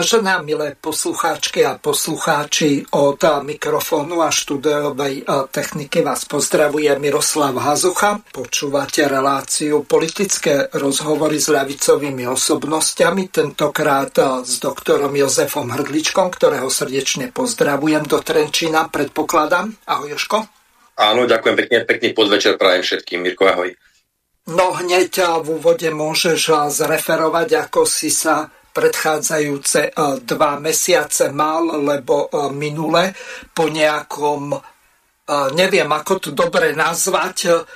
Vážené a milé poslucháčky a poslucháči od mikrofónu a štúdiovej techniky vás pozdravuje Miroslav Hazucha. Počúvate reláciu politické rozhovory s ľavicovými osobnostiami, tentokrát s doktorom Jozefom Hrdličkom, ktorého srdečne pozdravujem do Trenčína, predpokladám. Ahoj Joško. Áno, ďakujem pekne, pekný podvečer prajem všetkým. Mirko, ahoj. No hneď v úvode môžeš zreferovať, ako si sa predchádzajúce e, dva mesiace mal, lebo e, minule po nejakom, e, neviem ako to dobre nazvať,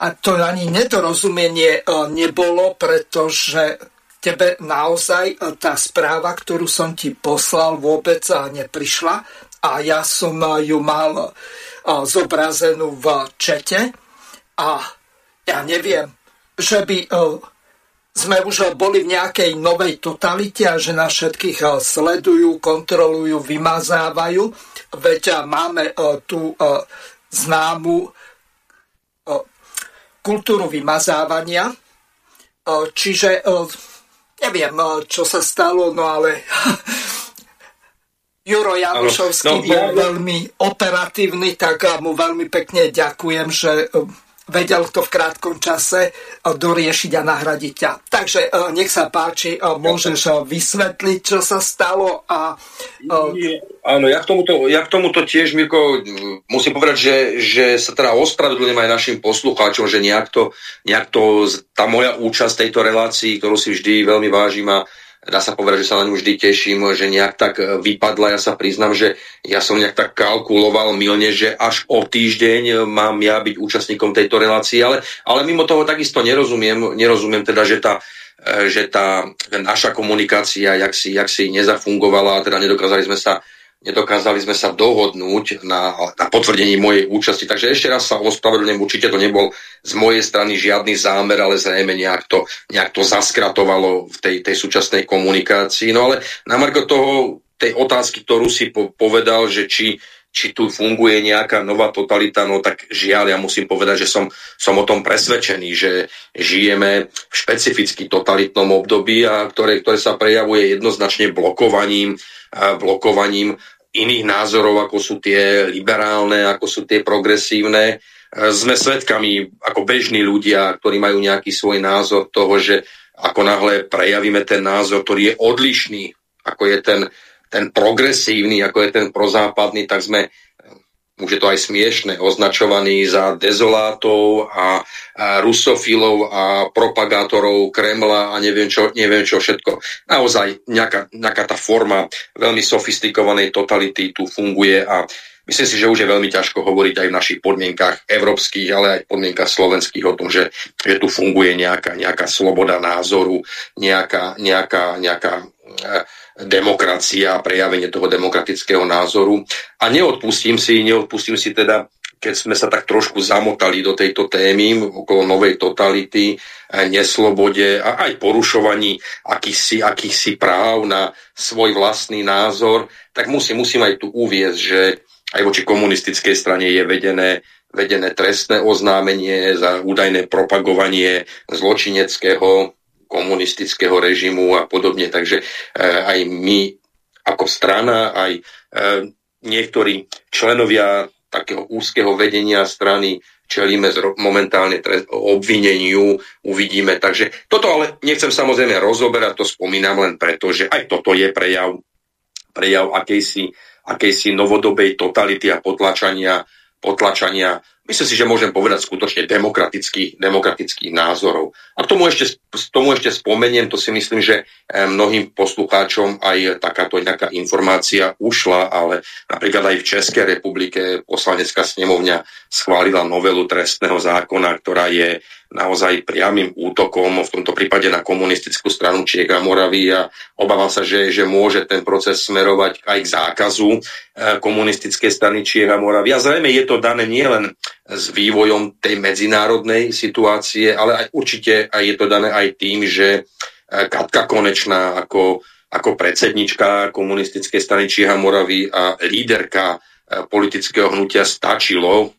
a to ani nedorozumenie nebolo, pretože tebe naozaj tá správa, ktorú som ti poslal, vôbec neprišla a ja som ju mal zobrazenú v čete a ja neviem, že by sme už boli v nejakej novej totalite a že nás všetkých eh, sledujú, kontrolujú, vymazávajú. Veď eh, máme eh, tú známu kultúru vymazávania. Čiže neviem, čo sa stalo, no ale Juro Janušovský no, bol veľmi operatívny, tak mu veľmi pekne ďakujem, že vedel to v krátkom čase eh, doriešiť a nahradiť ťa. Takže eh, nech sa páči, eh, môžeš vysvetliť, čo sa stalo a... Áno, ja k tomuto, ja k tomuto tiež, Mirko, musím povedať, že, že sa teda ospravedlňujem aj našim poslucháčom, že nejak to, nejak to, tá moja účasť tejto relácii, ktorú si vždy veľmi vážim a dá sa povedať, že sa na vždy teším, že nejak tak e, vypadla. Ja sa priznam, že ja som nejak tak kalkuloval milne, že až o týždeň mám ja byť účastníkom tejto relácie, ale, ale mimo toho takisto nerozumiem, nerozumiem teda, že tá, e, že tá naša komunikácia, jak si, jak si nezafungovala teda nedokázali sme sa nedokázali sme sa dohodnúť na, na potvrdení mojej účasti. Takže ešte raz sa ospravedlňujem, určite to nebol z mojej strany žiadny zámer, ale zrejme nejak to, nejak to zaskratovalo v tej, tej súčasnej komunikácii. No ale na marko toho, tej otázky, ktorú si po, povedal, že či, či tu funguje nejaká nová totalita, no tak žiaľ, ja musím povedať, že som, som o tom presvedčený, že žijeme v špecificky totalitnom období, a ktoré, ktoré sa prejavuje jednoznačne blokovaním blokovaním iných názorov, ako sú tie liberálne, ako sú tie progresívne. E, sme svedkami ako bežní ľudia, ktorí majú nejaký svoj názor toho, že ako náhle prejavíme ten názor, ktorý je odlišný, ako je ten, ten progresívny, ako je ten prozápadný, tak sme už je to aj smiešne, označovaní za dezolátov a, a rusofilov a propagátorov Kremla a neviem čo, neviem čo všetko. Naozaj nejaká, nejaká tá forma veľmi sofistikovanej totality tu funguje a myslím si, že už je veľmi ťažko hovoriť aj v našich podmienkach európskych, ale aj v podmienkach slovenských o tom, že, že tu funguje nejaká, nejaká sloboda názoru, nejaká, nejaká, nejaká eh, demokracia a prejavenie toho demokratického názoru. A neodpustím si, neodpustím si teda, keď sme sa tak trošku zamotali do tejto témy okolo novej totality, eh, neslobode a aj porušovaní akýchsi, akýchsi práv na svoj vlastný názor, tak musím, musím aj tu uviezť, že aj voči komunistickej strane je vedené, vedené trestné oznámenie za údajné propagovanie zločineckého komunistického režimu a podobne. Takže e, aj my ako strana, aj e, niektorí členovia takého úzkeho vedenia strany čelíme momentálne obvineniu, uvidíme. Takže toto ale nechcem samozrejme rozoberať, to spomínam len preto, že aj toto je prejav, prejav akejsi, akejsi novodobej totality a potlačania, potlačania myslím si, že môžem povedať skutočne demokratických, demokratických názorov. A k tomu ešte, tomu ešte spomeniem, to si myslím, že eh, mnohým poslucháčom aj takáto nejaká informácia ušla, ale napríklad aj v Českej republike poslanecká snemovňa schválila novelu trestného zákona, ktorá je naozaj priamým útokom, v tomto prípade na komunistickú stranu Čiek Moravy a obávam sa, že, že môže ten proces smerovať aj k zákazu eh, komunistickej strany Čiek Moravy. A zrejme je to dané nielen s vývojom tej medzinárodnej situácie, ale aj určite aj je to dané aj tým, že e, Katka Konečná ako, ako predsednička komunistickej strany Čieha Moravy a líderka e, politického hnutia stačilo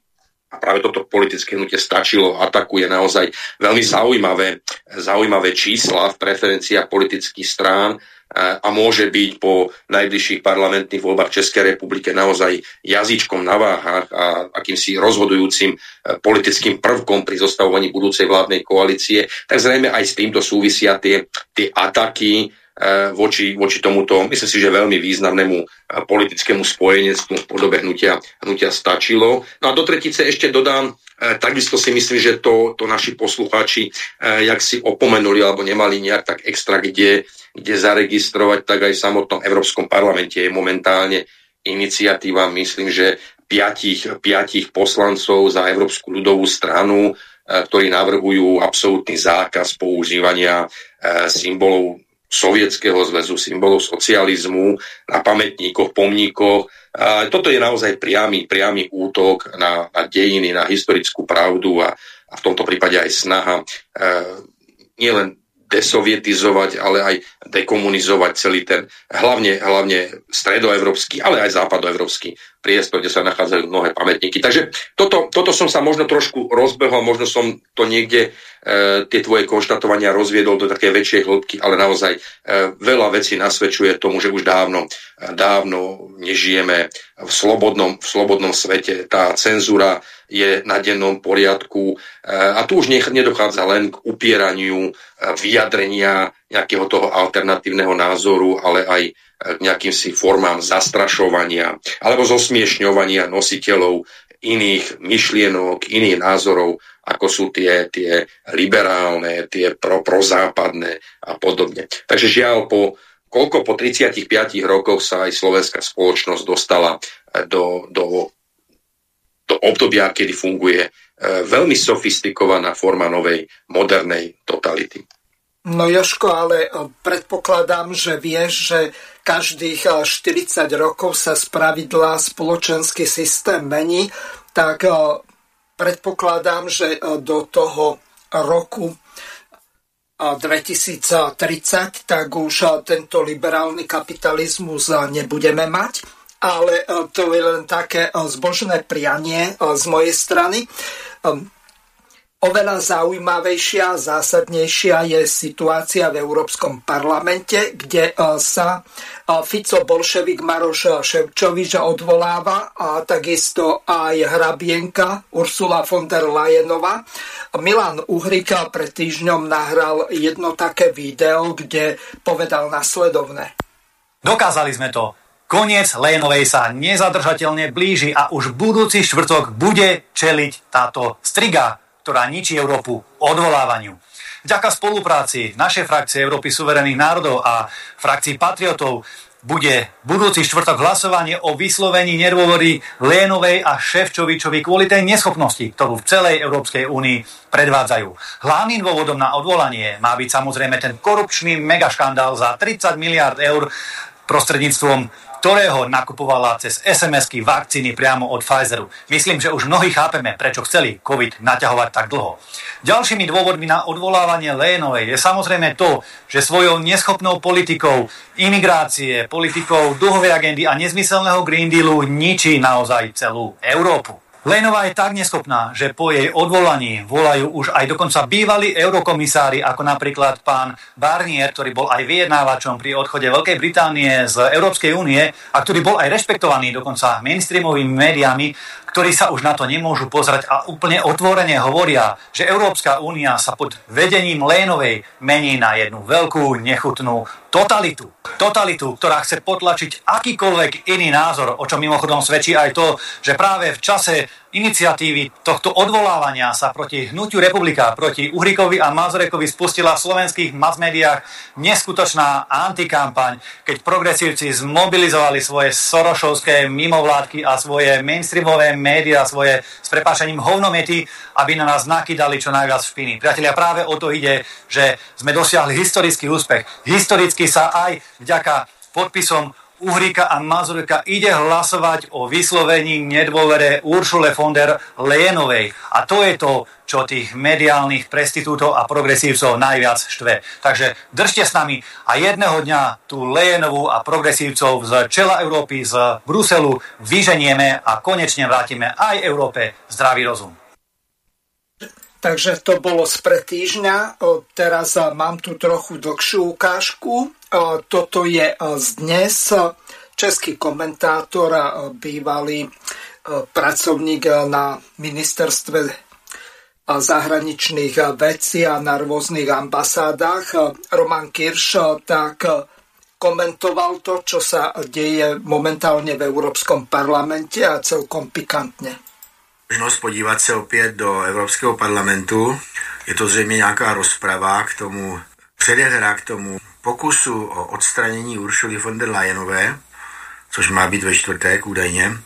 a práve toto politické hnutie stačilo, atakuje naozaj veľmi zaujímavé, zaujímavé čísla v preferenciách politických strán a môže byť po najbližších parlamentných voľbách Českej republike naozaj jazyčkom na váhach a akýmsi rozhodujúcim e, politickým prvkom pri zostavovaní budúcej vládnej koalície, tak zrejme aj s týmto súvisia tie, tie ataky voči, voči tomuto, myslím si, že veľmi významnému e, politickému spojenectvu v podobe hnutia, hnutia stačilo. No a do tretice ešte dodám, e, takisto si myslím, že to, to naši poslucháči jak si opomenuli alebo nemali nejak tak extra kde, kde zaregistrovať, tak aj v samotnom Európskom parlamente je momentálne iniciatíva, myslím, že piatich, piatich poslancov za Európsku ľudovú stranu, ktorí navrhujú absolútny zákaz používania symbolov sovietského zväzu, symbolov socializmu na pamätníkoch, pomníkoch. A toto je naozaj priamy, priamy útok na, na dejiny, na historickú pravdu a, a v tomto prípade aj snaha e, nielen desovietizovať, ale aj dekomunizovať celý ten, hlavne, hlavne stredoevropský, ale aj západoevropský priestor, kde sa nachádzajú mnohé pamätníky. Takže toto, toto som sa možno trošku rozbehol, možno som to niekde e, tie tvoje konštatovania rozviedol do také väčšej hĺbky, ale naozaj e, veľa vecí nasvedčuje tomu, že už dávno, dávno nežijeme v slobodnom, v slobodnom svete. Tá cenzúra je na dennom poriadku. E, a tu už nedochádza len k upieraniu e, vyjadrenia nejakého toho alternatívneho názoru, ale aj e, k nejakým si formám zastrašovania alebo zosmiešňovania nositeľov iných myšlienok, iných názorov, ako sú tie, tie liberálne, tie pro, prozápadné a podobne. Takže žiaľ, po, koľko po 35 rokoch sa aj slovenská spoločnosť dostala do, do to obdobia, kedy funguje e, veľmi sofistikovaná forma novej modernej totality. No Joško, ale e, predpokladám, že vieš, že každých 40 e, rokov sa spravidla spoločenský systém mení, tak predpokladám, že do toho roku 2030 tak už tento liberálny kapitalizmus nebudeme mať ale e, to je len také e, zbožné prianie e, z mojej strany. Oveľa zaujímavejšia a zásadnejšia je situácia v Európskom parlamente, kde sa Fico Bolševik Maroš Ševčovič odvoláva a takisto aj hrabienka Ursula von der Leyenová. Milan Uhrika pred týždňom nahral jedno také video, kde povedal nasledovné. Dokázali sme to. Koniec Lénovej sa nezadržateľne blíži a už budúci štvrtok bude čeliť táto striga, ktorá ničí Európu odvolávaniu. Vďaka spolupráci našej frakcie Európy suverených národov a frakcii patriotov bude budúci štvrtok hlasovanie o vyslovení nedôvory Lénovej a Ševčovičovi kvôli tej neschopnosti, ktorú v celej Európskej únii predvádzajú. Hlavným dôvodom na odvolanie má byť samozrejme ten korupčný megaškandál za 30 miliard eur prostredníctvom ktorého nakupovala cez SMS-ky vakcíny priamo od Pfizeru. Myslím, že už mnohí chápeme, prečo chceli COVID naťahovať tak dlho. Ďalšími dôvodmi na odvolávanie Lénovej je samozrejme to, že svojou neschopnou politikou imigrácie, politikou dlhovej agendy a nezmyselného Green Dealu ničí naozaj celú Európu. Lénová je tak neschopná, že po jej odvolaní volajú už aj dokonca bývalí eurokomisári, ako napríklad pán Barnier, ktorý bol aj vyjednávačom pri odchode Veľkej Británie z Európskej únie a ktorý bol aj rešpektovaný dokonca mainstreamovými médiami, ktorí sa už na to nemôžu pozrieť a úplne otvorene hovoria, že Európska únia sa pod vedením Lénovej mení na jednu veľkú, nechutnú totalitu. Totalitu, ktorá chce potlačiť akýkoľvek iný názor, o čom mimochodom svedčí aj to, že práve v čase iniciatívy tohto odvolávania sa proti hnutiu republika, proti Uhrikovi a Mazurekovi spustila v slovenských mass médiách neskutočná antikampaň, keď progresívci zmobilizovali svoje sorošovské mimovládky a svoje mainstreamové médiá, svoje s prepášením hovnomety, aby na nás nakydali čo najviac špiny. Priatelia, práve o to ide, že sme dosiahli historický úspech. Historicky sa aj vďaka podpisom Uhrika a Mazurka ide hlasovať o vyslovení nedôvere Uršule von der Leyenovej. A to je to, čo tých mediálnych prestitútov a progresívcov najviac štve. Takže držte s nami a jedného dňa tú Leyenovú a progresívcov z čela Európy, z Bruselu vyženieme a konečne vrátime aj Európe zdravý rozum. Takže to bolo spred týždňa. Teraz mám tu trochu dlhšiu ukážku. Toto je z dnes český komentátor a bývalý pracovník na ministerstve zahraničných vecí a na rôznych ambasádach. Roman Kirš tak komentoval to, čo sa deje momentálne v Európskom parlamente a celkom pikantne možnost podívat se opět do Evropského parlamentu. Je to zřejmě nějaká rozprava k tomu, předehra k tomu pokusu o odstranění Uršuly von der Leyenové, což má být ve čtvrtek údajně.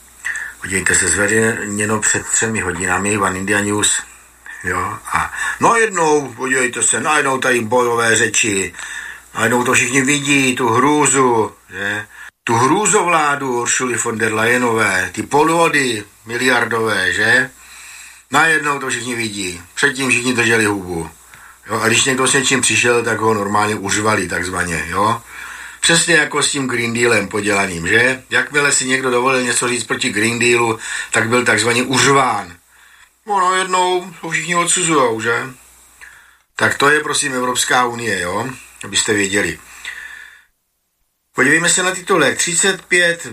Podívejte se, zveřejněno před třemi hodinami Van India News. Jo, a no jednou, podívejte se, najednou tady bojové řeči, najednou to všichni vidí, tu hrůzu, že? tu hrůzovládu Uršuly von der Leyenové, ty podvody miliardové, že? Najednou to všichni vidí. Předtím všichni drželi hubu. Jo? A když někdo s něčím přišel, tak ho normálně užvali, takzvaně, jo? Přesně jako s tím Green Dealem podělaným, že? Jakmile si někdo dovolil něco říct proti Green Dealu, tak byl takzvaně užván. No najednou to všichni odsuzujou, že? Tak to je prosím Evropská unie, jo? Abyste věděli. Podívejme se na titulek. 35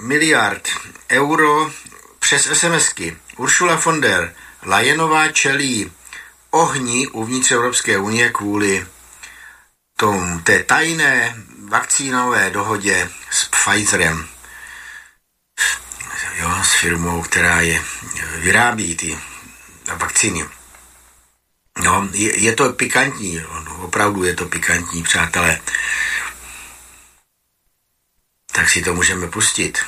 miliard euro přes SMSky. Uršula von der Leyenová čelí ohni uvnitř Evropské unie kvůli tom, té tajné vakcínové dohodě s Pfizerem. Jo, s firmou, která je, vyrábí ty vakcíny. No, je, je to pikantní, opravdu je to pikantní, přátelé tak si to můžeme pustit.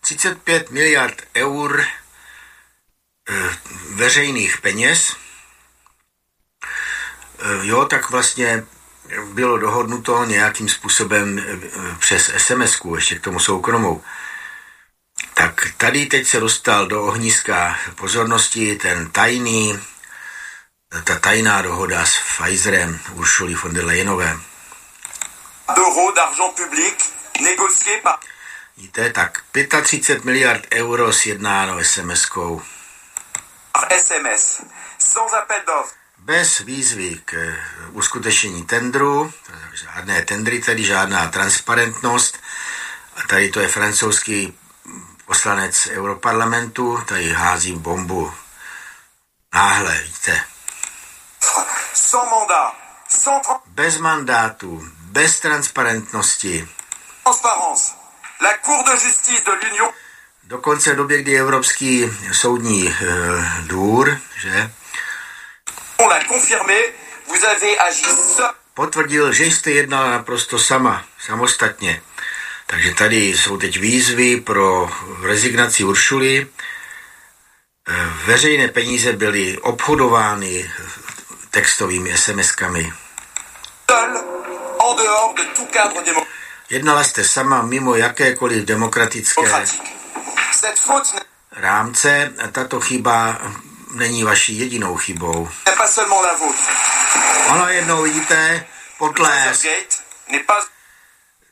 35 miliard eur veřejných peněz. E, jo, tak vlastně bylo dohodnuto nějakým způsobem e, přes sms ještě k tomu soukromou. Tak tady teď se dostal do ohniska pozornosti ten tajný, ta tajná dohoda s Pfizerem Uršuli von der Leyenové d'euros d'argent public négocié par... Víte, tak 35 miliard euro sjednáno SMS-kou. Par SMS, sans appel d'offres. Bez výzvy k eh, uskutečnění tendru, žádné tendry, tedy žádná transparentnost. A tady to je francouzský poslanec Europarlamentu, tady hází bombu. Náhle, víte. Sans mandat, sans... Bez mandátu, bez transparentnosti. La Cour de justice de l'Union Dokonce v době, kdy Evropský soudní e, dvůr, že? On l'a confirmé, vous avez agi Potvrdil, že jste jednala naprosto sama, samostatně. Takže tady jsou teď výzvy pro rezignaci Uršuly. E, veřejné peníze byly obchodovány textovými SMS-kami. Jednala jste sama mimo jakékoliv demokratické rámce. Tato chyba není vaší jedinou chybou. Ono jednou vidíte, potles.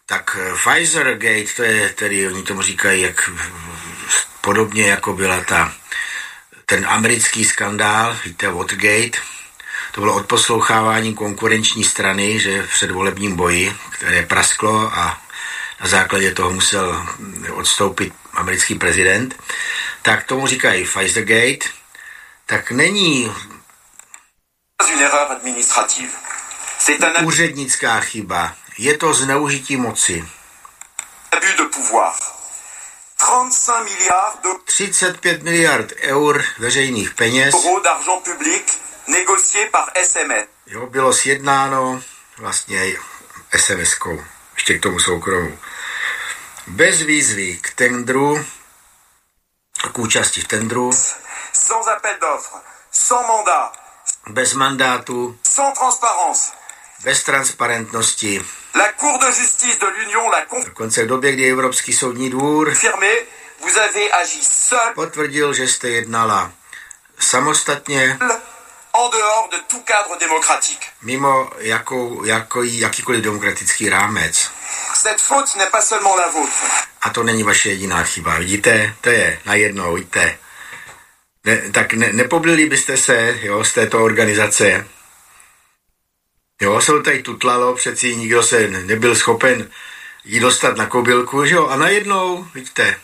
Tak eh, Pfizer Gate, to je tedy, oni tomu říkají, jak podobně jako byla ta, ten americký skandál, víte, Watergate, to bylo odposlouchávání konkurenční strany, že v předvolebním boji, které prasklo a na základě toho musel odstoupit americký prezident, tak tomu říkají Pfizergate, tak není úřednická chyba, je to zneužití moci. 35 miliard eur veřejných peněz. Jo, bylo sjednáno vlastně SMS-kou, ještě k tomu soukromu. Bez výzvy k tendru, k účasti v tendru. Sans appel d'offres, sans mandat. Bez mandátu. Sans transparence. bez transparentnosti. La Cour de justice de l'Union l'a Dokonce v době, kdy Evropský soudní dvůr confirmé, vous avez agi seul potvrdil, že jste jednala samostatně, en dehors de tout cadre démocratique. mimo jakou, jako, jakýkoliv demokratický rámec. Cette faute n'est pas seulement la vôtre. A to není vaše jediná chyba. Vidíte, to je najednou, vidíte. Ne, tak ne, nepoblili byste se jo, z této organizace. Jo, se to tady tutlalo, přeci nikdo se nebyl schopen jí dostat na kobylku, že jo, a najednou, vidíte,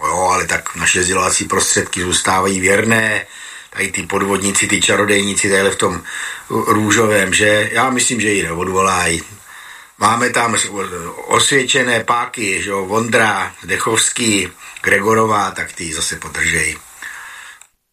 no jo, ale tak naše sdělovací prostředky zůstávají věrné, tady ty podvodníci, ty čarodejníci, tady v tom růžovém, že já myslím, že ji neodvolají. Máme tam osvědčené páky, že jo, Vondra, Dechovský, Gregorová, tak ty zase podržejí.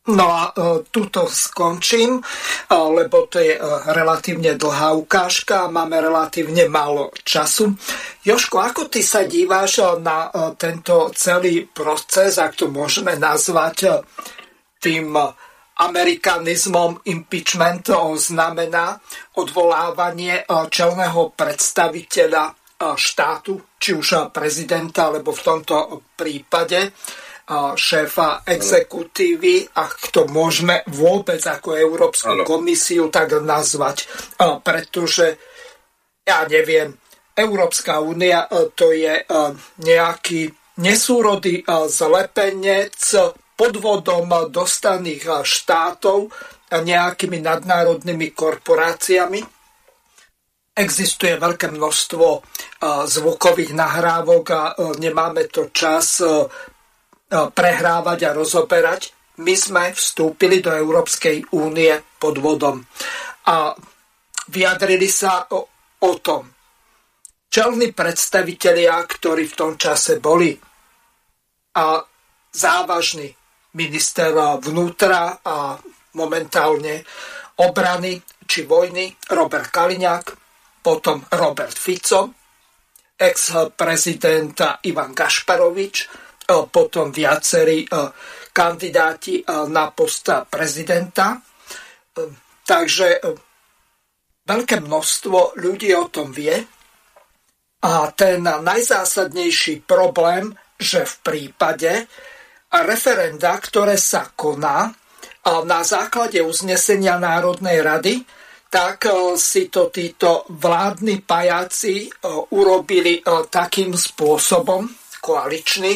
No a uh, tuto skončím, uh, lebo to je uh, relatívne dlhá ukážka a máme relatívne málo času. Joško, ako ty sa díváš uh, na uh, tento celý proces, ak to môžeme nazvať uh, tým amerikanizmom impeachment znamená odvolávanie uh, čelného predstaviteľa uh, štátu, či už uh, prezidenta, alebo v tomto prípade šéfa exekutívy, ak to môžeme vôbec ako Európsku ano. komisiu tak nazvať. Pretože, ja neviem, Európska únia to je nejaký nesúrodý zlepenec podvodom dostaných štátov nejakými nadnárodnými korporáciami. Existuje veľké množstvo zvukových nahrávok a nemáme to čas prehrávať a rozoberať. My sme vstúpili do Európskej únie pod vodom a vyjadrili sa o, o tom. Čelní predstavitelia, ktorí v tom čase boli a závažný minister vnútra a momentálne obrany či vojny Robert Kaliňák, potom Robert Fico, ex-prezident Ivan Gašparovič, potom viacerí kandidáti na posta prezidenta. Takže veľké množstvo ľudí o tom vie. A ten najzásadnejší problém, že v prípade referenda, ktoré sa koná na základe uznesenia Národnej rady, tak si to títo vládni pajáci urobili takým spôsobom koaličný,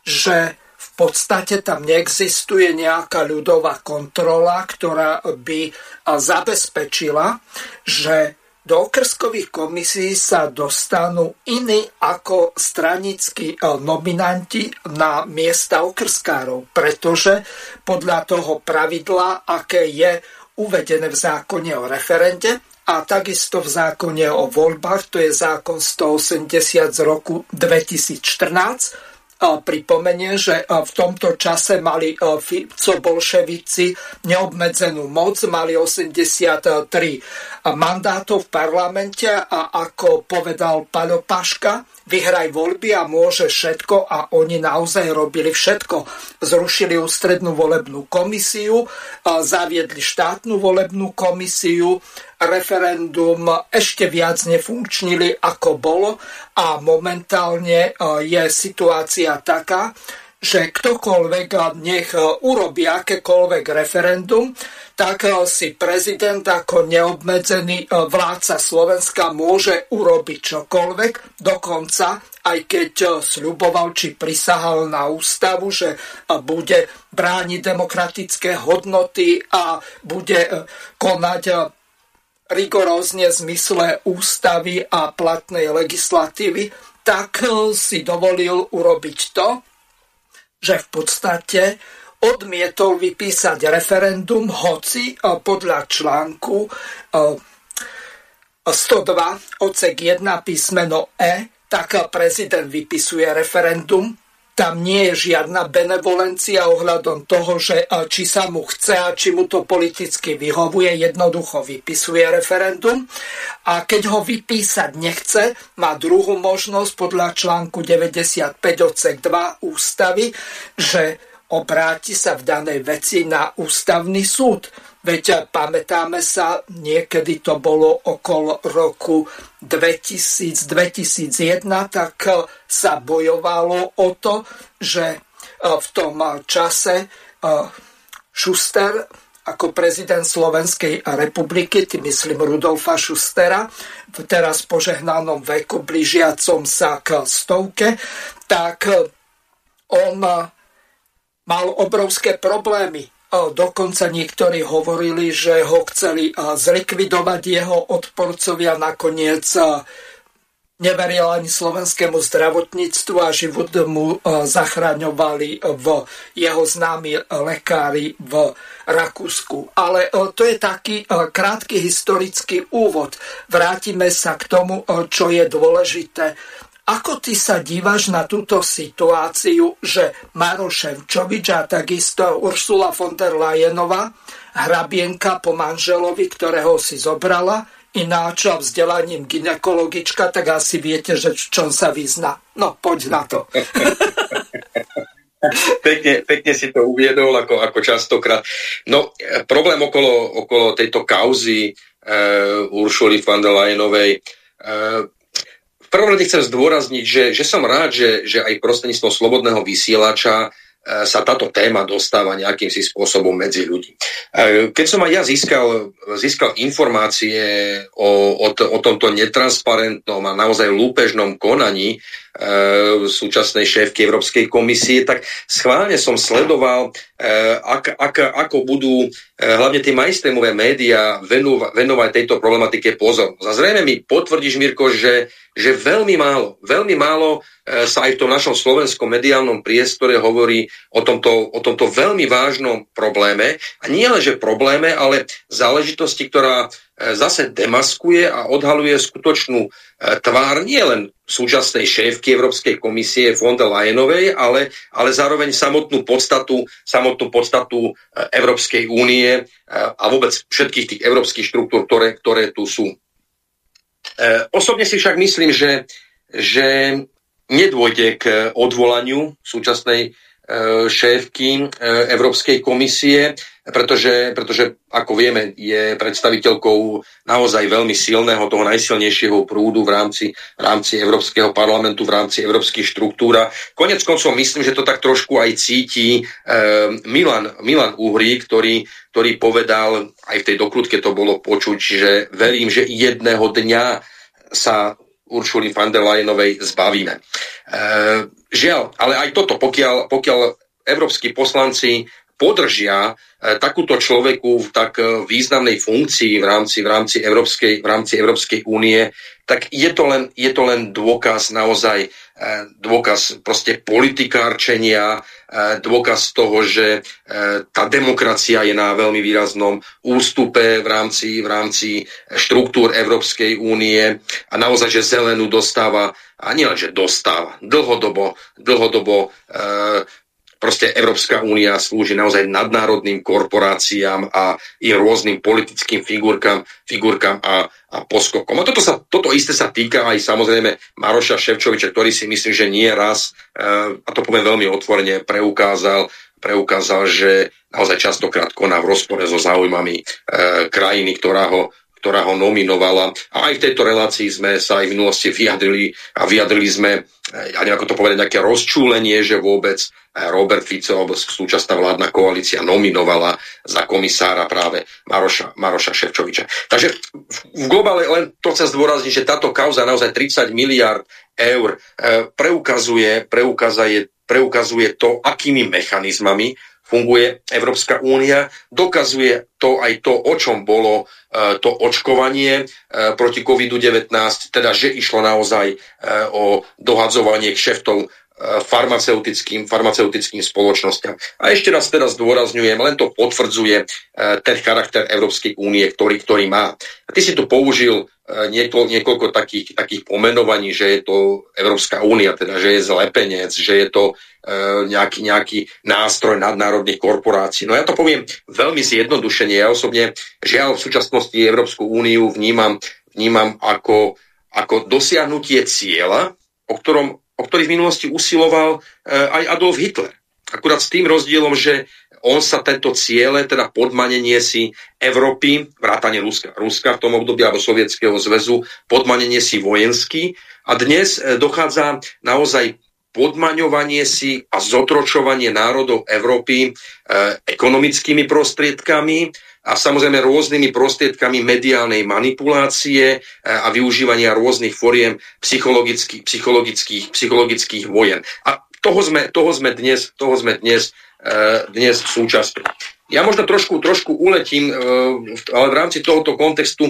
že v podstate tam neexistuje nejaká ľudová kontrola, ktorá by zabezpečila, že do okrskových komisí sa dostanú iní ako stranickí nominanti na miesta okrskárov, pretože podľa toho pravidla, aké je uvedené v zákone o referende a takisto v zákone o voľbách, to je zákon 180 z roku 2014, pripomenie, že v tomto čase mali Fico bolševici neobmedzenú moc, mali 83 mandátov v parlamente a ako povedal Paľo Paška, vyhraj voľby a môže všetko a oni naozaj robili všetko. Zrušili ústrednú volebnú komisiu, zaviedli štátnu volebnú komisiu, referendum ešte viac nefunkčnili, ako bolo a momentálne je situácia taká, že ktokoľvek nech urobí akékoľvek referendum, tak e, si prezident ako neobmedzený e, vládca Slovenska môže urobiť čokoľvek, dokonca aj keď sľuboval či prisahal na ústavu, že bude brániť demokratické hodnoty a bude konať rigorózne v zmysle ústavy a platnej legislatívy, tak si dovolil urobiť to, že v podstate odmietol vypísať referendum, hoci eh, podľa článku 102 eh, odsek 1 písmeno E, tak prezident vypisuje referendum, tam nie je žiadna benevolencia ohľadom toho, že či sa mu chce a či mu to politicky vyhovuje, jednoducho vypisuje referendum. A keď ho vypísať nechce, má druhú možnosť podľa článku 95 odsek 2 ústavy, že obráti sa v danej veci na ústavný súd. Veď pamätáme sa, niekedy to bolo okolo roku 2000-2001, tak sa bojovalo o to, že v tom čase Šuster ako prezident Slovenskej republiky, tým myslím Rudolfa Šustera, v teraz požehnanom veku blížiacom sa k stovke, tak on mal obrovské problémy Dokonca niektorí hovorili, že ho chceli zlikvidovať jeho odporcovia. Nakoniec neveril ani slovenskému zdravotníctvu a život mu zachraňovali v jeho známi lekári v Rakúsku. Ale to je taký krátky historický úvod. Vrátime sa k tomu, čo je dôležité. Ako ty sa dívaš na túto situáciu, že Maro Ševčovič a takisto Ursula von der Leyenová, hrabienka po manželovi, ktorého si zobrala, ináč vzdelaním ginekologička, tak asi viete, že v čom sa vyzná. No, poď na to. pekne, pekne si to uviedol, ako, ako častokrát. No, problém okolo, okolo tejto kauzy uh, Uršuly von der Leyenovej uh, prvom rade chcem zdôrazniť, že, že som rád, že, že aj prostredníctvom slobodného vysielača e, sa táto téma dostáva nejakým si spôsobom medzi ľudí. E, keď som aj ja získal, získal informácie o, o, o tomto netransparentnom a naozaj lúpežnom konaní súčasnej šéfky Európskej komisie, tak schválne som sledoval, e, ak, ak, ako budú e, hlavne tie mainstreamové médiá venovať, tejto problematike pozor. A zrejme mi potvrdíš, Mirko, že že veľmi málo, veľmi málo sa aj v tom našom slovenskom mediálnom priestore hovorí o tomto, o tomto veľmi vážnom probléme. A nie len, že probléme, ale záležitosti, ktorá zase demaskuje a odhaluje skutočnú e, tvár nielen súčasnej šéfky Európskej komisie von der Leyenovej, ale, ale zároveň samotnú podstatu, samotnú podstatu Európskej únie a vôbec všetkých tých európskych štruktúr, ktoré, ktoré tu sú. E, osobne si však myslím, že, že nedôjde k odvolaniu súčasnej e, šéfky e, Európskej komisie, pretože, pretože, ako vieme, je predstaviteľkou naozaj veľmi silného, toho najsilnejšieho prúdu v rámci, v rámci Európskeho parlamentu, v rámci európskych štruktúr. Konec koncov myslím, že to tak trošku aj cíti Milan, Milan Uhrí, ktorý, ktorý povedal, aj v tej dokrutke to bolo počuť, že verím, že jedného dňa sa Uršuli van der Leyenovej zbavíme. E, žiaľ, ale aj toto, pokiaľ, pokiaľ európsky poslanci podržia e, takúto človeku v tak e, významnej funkcii v rámci, v rámci, Európskej, v rámci Európskej únie, tak je to len, je to len dôkaz naozaj, e, dôkaz proste politikárčenia, dôkaz toho, že e, tá demokracia je na veľmi výraznom ústupe v rámci, v rámci štruktúr Európskej únie. A naozaj, že zelenú dostáva, a nielen, dostáva, dlhodobo, dlhodobo Proste Európska únia slúži naozaj nadnárodným korporáciám a i rôznym politickým figurkám, figurkám a, a poskokom. A toto, sa, toto isté sa týka aj samozrejme Maroša Ševčoviča, ktorý si myslím, že nie raz, e, a to poviem veľmi otvorene, preukázal, preukázal, že naozaj častokrát koná v rozpore so záujmami e, krajiny, ktorá ho, ktorá ho nominovala. A aj v tejto relácii sme sa aj v minulosti vyjadrili a vyjadrili sme, e, ja neviem ako to povedať, nejaké rozčúlenie, že vôbec Robert Fico alebo súčasná vládna koalícia nominovala za komisára práve Maroša, Maroša Ševčoviča. Takže v globále len to chcem zdôrazniť, že táto kauza naozaj 30 miliard eur e, preukazuje, preukazuje, preukazuje to, akými mechanizmami funguje Európska únia, dokazuje to aj to, o čom bolo to očkovanie e, proti COVID-19, teda že išlo naozaj o dohadzovanie kšeftov farmaceutickým, farmaceutickým spoločnosťam. A ešte raz teraz zdôrazňujem, len to potvrdzuje e, ten charakter Európskej únie, ktorý, ktorý má. A ty si tu použil e, niekoľko, niekoľko takých, takých pomenovaní, že je to Európska únia, teda že je zlepenec, že je to e, nejaký, nejaký nástroj nadnárodných korporácií. No ja to poviem veľmi zjednodušene. Ja osobne žiaľ v súčasnosti Európsku úniu vnímam, vnímam ako, ako dosiahnutie cieľa, o ktorom o ktorý v minulosti usiloval e, aj Adolf Hitler. Akurát s tým rozdielom, že on sa tento ciele, teda podmanenie si Európy, vrátanie Ruska, Ruska v tom období alebo Sovietskeho zväzu, podmanenie si vojenský. A dnes e, dochádza naozaj podmaňovanie si a zotročovanie národov Európy e, ekonomickými prostriedkami, a samozrejme rôznymi prostriedkami mediálnej manipulácie e, a využívania rôznych foriem psychologických, psychologických, psychologických vojen. A toho sme, toho sme dnes, toho sme dnes, e, dnes súčasťou. Ja možno trošku, trošku uletím, e, ale v rámci tohoto kontextu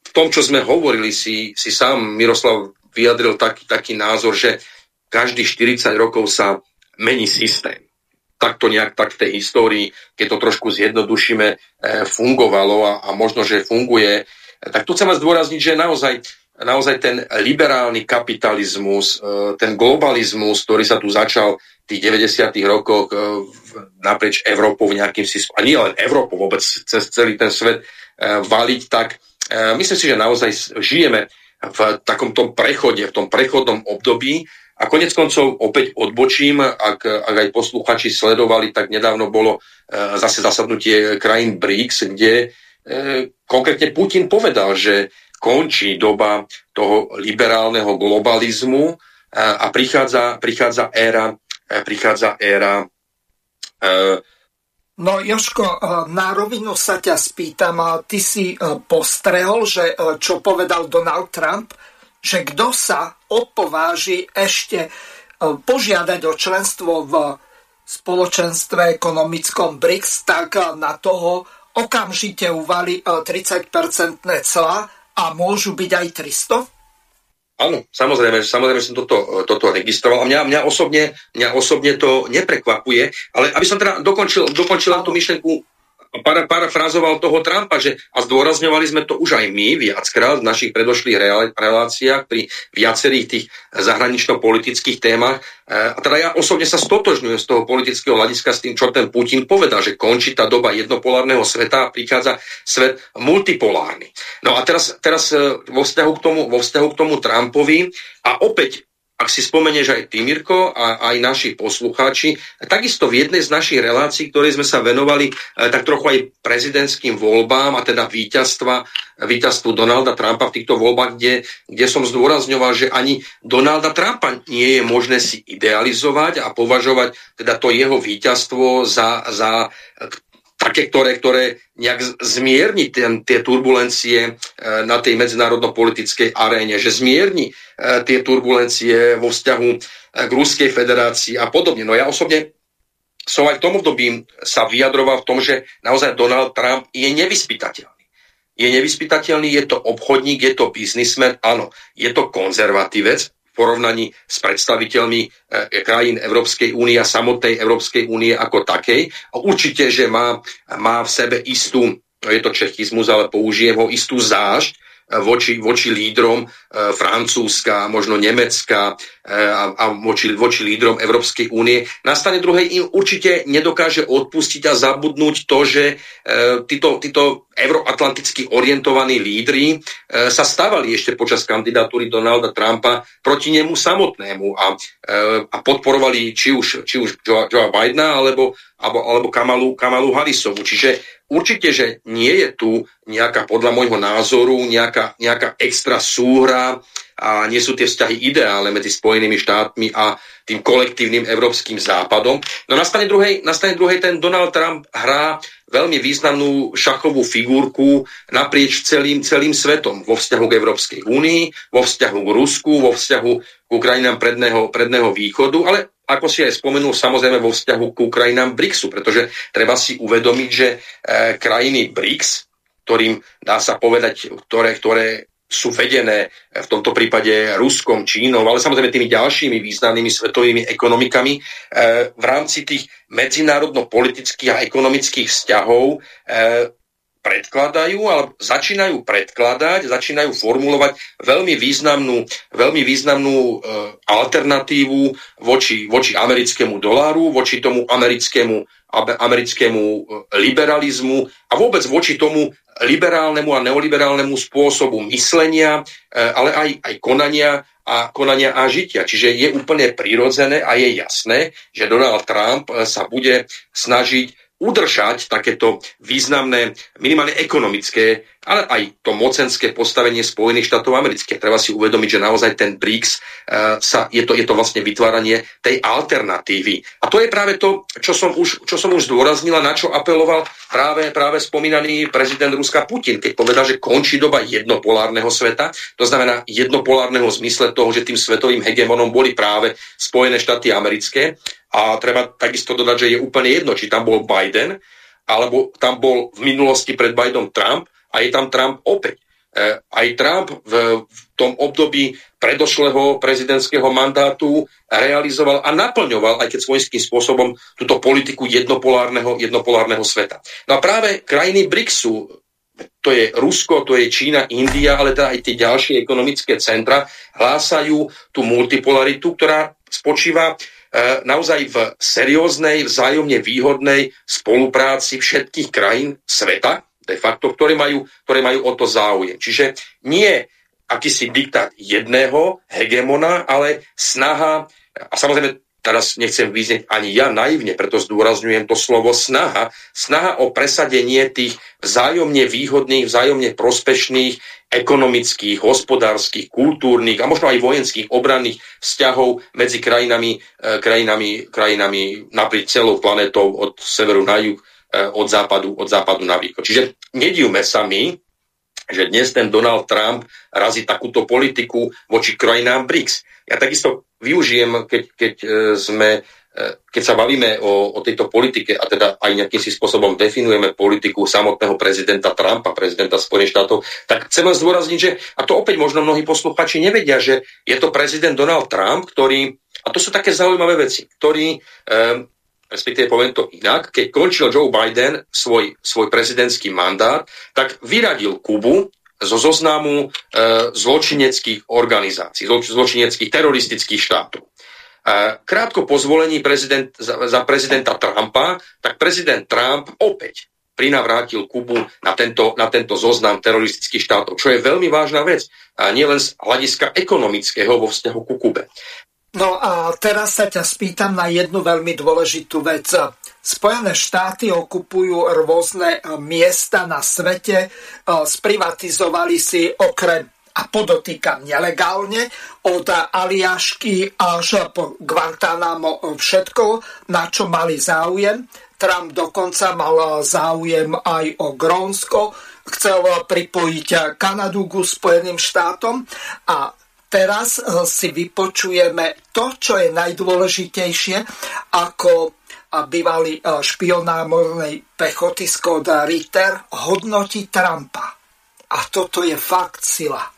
v tom, čo sme hovorili, si, si sám Miroslav vyjadril taký, taký názor, že každých 40 rokov sa mení systém takto nejak tak v tej histórii, keď to trošku zjednodušíme, e, fungovalo a, a možno, že funguje. Tak tu chcem vás zdôrazniť, že naozaj, naozaj ten liberálny kapitalizmus, e, ten globalizmus, ktorý sa tu začal v tých 90. rokoch naprieč Európou nejakým si, a nie len Európou, vôbec cez celý ten svet valiť, tak myslím si, že naozaj žijeme v takom tom prechode, v tom prechodnom období, a konec koncov opäť odbočím, ak, ak aj posluchači sledovali, tak nedávno bolo e, zase zasadnutie krajín BRICS, kde e, konkrétne Putin povedal, že končí doba toho liberálneho globalizmu e, a prichádza, prichádza éra, e, prichádza éra e, No Joško, e, na rovinu sa ťa spýtam, ty si postrehol, že čo povedal Donald Trump, že kto sa opováži ešte e, požiadať o členstvo v spoločenstve ekonomickom BRICS, tak e, na toho okamžite uvali 30-percentné e, cla a môžu byť aj 300? Áno, samozrejme, samozrejme som toto, toto registroval. A mňa, mňa, osobne, mňa osobne to neprekvapuje, ale aby som teda dokončil, dokončil tú myšlenku para, parafrazoval toho Trumpa, že a zdôrazňovali sme to už aj my viackrát v našich predošlých reláciách pri viacerých tých zahranično-politických témach. E, a teda ja osobne sa stotožňujem z toho politického hľadiska s tým, čo ten Putin povedal, že končí tá doba jednopolárneho sveta a prichádza svet multipolárny. No a teraz, teraz e, vo, vzťahu k tomu, vo vzťahu k tomu Trumpovi a opäť ak si spomenieš aj ty, Mirko, a aj naši poslucháči, takisto v jednej z našich relácií, ktorej sme sa venovali e, tak trochu aj prezidentským voľbám a teda víťazstva, víťazstvu Donalda Trumpa v týchto voľbách, kde, kde som zdôrazňoval, že ani Donalda Trumpa nie je možné si idealizovať a považovať teda to jeho víťazstvo za, za také, ktoré, ktoré nejak zmierni ten, tie turbulencie e, na tej medzinárodno-politickej aréne, že zmierni e, tie turbulencie vo vzťahu e, k Ruskej federácii a podobne. No ja osobne som aj v tom období sa vyjadroval v tom, že naozaj Donald Trump je nevyspytateľný. Je nevyspytateľný, je to obchodník, je to biznismen, áno, je to konzervatívec, porovnaní s predstaviteľmi e, krajín Európskej únie a samotnej Európskej únie ako takej. Určite, že má, má v sebe istú, je to čechizmus, ale použijem ho, istú zášť voči, voči lídrom e, Francúzska, možno Nemecka e, a, a voči, voči lídrom Európskej únie. Na strane druhej im určite nedokáže odpustiť a zabudnúť to, že títo, títo euroatlanticky orientovaní lídry sa stávali ešte počas kandidatúry Donalda Trumpa proti nemu samotnému a, a podporovali či už, či už Joe Bidena alebo, alebo, alebo Kamalu, Kamalu Harrisovu. Čiže Určite, že nie je tu nejaká, podľa môjho názoru, nejaká, nejaká extra súhra a nie sú tie vzťahy ideálne medzi Spojenými štátmi a tým kolektívnym európskym západom. No na strane druhej, na strane druhej ten Donald Trump hrá veľmi významnú šachovú figurku naprieč celým, celým svetom vo vzťahu k Európskej únii, vo vzťahu k Rusku, vo vzťahu k Ukrajinám predného, predného východu, ale ako si aj spomenul, samozrejme vo vzťahu k Ukrajinám BRICSu, pretože treba si uvedomiť, že e, krajiny BRICS, ktorým dá sa povedať, ktoré, ktoré sú vedené v tomto prípade Ruskom, Čínou, ale samozrejme tými ďalšími významnými svetovými ekonomikami e, v rámci tých medzinárodno-politických a ekonomických vzťahov e, predkladajú, alebo začínajú predkladať, začínajú formulovať veľmi významnú, veľmi významnú e, alternatívu voči, voči americkému doláru, voči tomu americkému, americkému e, liberalizmu a vôbec voči tomu liberálnemu a neoliberálnemu spôsobu myslenia, e, ale aj, aj konania a konania a žitia. Čiže je úplne prirodzené a je jasné, že Donald Trump e, sa bude snažiť udržať takéto významné, minimálne ekonomické, ale aj to mocenské postavenie Spojených štátov amerických. Treba si uvedomiť, že naozaj ten BRICS uh, sa, je, to, je to vlastne vytváranie tej alternatívy. A to je práve to, čo som už, čo som už zdôraznila, na čo apeloval práve, práve spomínaný prezident Ruska Putin, keď povedal, že končí doba jednopolárneho sveta, to znamená jednopolárneho zmysle toho, že tým svetovým hegemonom boli práve Spojené štáty americké a treba takisto dodať, že je úplne jedno, či tam bol Biden, alebo tam bol v minulosti pred Bidenom Trump a je tam Trump opäť. E, aj Trump v, v tom období predošlého prezidentského mandátu realizoval a naplňoval, aj keď svojským spôsobom, túto politiku jednopolárneho, jednopolárneho sveta. No a práve krajiny BRICSu, to je Rusko, to je Čína, India, ale teda aj tie ďalšie ekonomické centra, hlásajú tú multipolaritu, ktorá spočíva naozaj v serióznej, vzájomne výhodnej spolupráci všetkých krajín sveta, de facto, ktoré majú, ktoré majú o to záujem. Čiže nie akýsi diktát jedného hegemona, ale snaha, a samozrejme teraz nechcem vyznieť ani ja naivne, preto zdôrazňujem to slovo snaha, snaha o presadenie tých vzájomne výhodných, vzájomne prospešných ekonomických, hospodárskych, kultúrnych a možno aj vojenských obranných vzťahov medzi krajinami, e, krajinami, krajinami naprieč celou planetou od severu na juh, e, od západu, od západu na východ. Čiže nedívme sa my, že dnes ten Donald Trump razí takúto politiku voči krajinám BRICS. Ja takisto využijem, keď, keď e, sme E, keď sa bavíme o, o tejto politike a teda aj nejakým spôsobom definujeme politiku samotného prezidenta Trumpa, prezidenta Spojených štátov, tak chcem len zdôrazniť, že, a to opäť možno mnohí posluchači nevedia, že je to prezident Donald Trump, ktorý, a to sú také zaujímavé veci, ktorý, um, respektíve poviem to inak, keď končil Joe Biden svoj, svoj prezidentský mandát, tak vyradil Kubu zo zoznamu e, zločineckých organizácií, zločineckých teroristických štátov. Krátko po zvolení prezident, za, za prezidenta Trumpa, tak prezident Trump opäť prinavrátil Kubu na tento, na tento zoznam teroristických štátov, čo je veľmi vážna vec. A nielen z hľadiska ekonomického vo vzťahu ku Kube. No a teraz sa ťa spýtam na jednu veľmi dôležitú vec. Spojené štáty okupujú rôzne miesta na svete, sprivatizovali si okrem a podotýkam nelegálne, od Aliašky až po Guantanamo všetko, na čo mali záujem. Trump dokonca mal záujem aj o Grónsko, chcel pripojiť Kanadu k Spojeným štátom a teraz si vypočujeme to, čo je najdôležitejšie, ako bývalý špion námornej pechoty Scott Ritter hodnotí Trumpa. A toto je fakt sila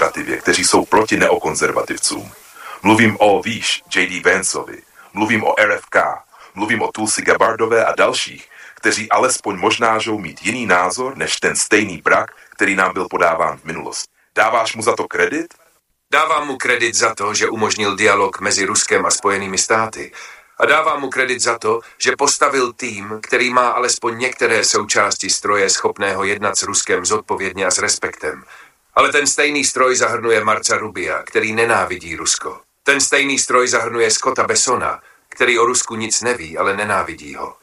administrativě, kteří jsou proti neokonzervativcům. Mluvím o, výš, J.D. Vanceovi, mluvím o RFK, mluvím o Tulsi Gabardové a dalších, kteří alespoň možná žou mít jiný názor než ten stejný brak, který nám byl podáván v minulosti. Dáváš mu za to kredit? Dávám mu kredit za to, že umožnil dialog mezi Ruskem a Spojenými státy. A dávám mu kredit za to, že postavil tým, který má alespoň některé součásti stroje schopného jednat s Ruskem zodpovědně a s respektem. Ale ten stejný stroj zahrnuje Marca Rubia, který nenávidí Rusko. Ten stejný stroj zahrnuje Scotta Bessona, který o Rusku nic neví, ale nenávidí ho.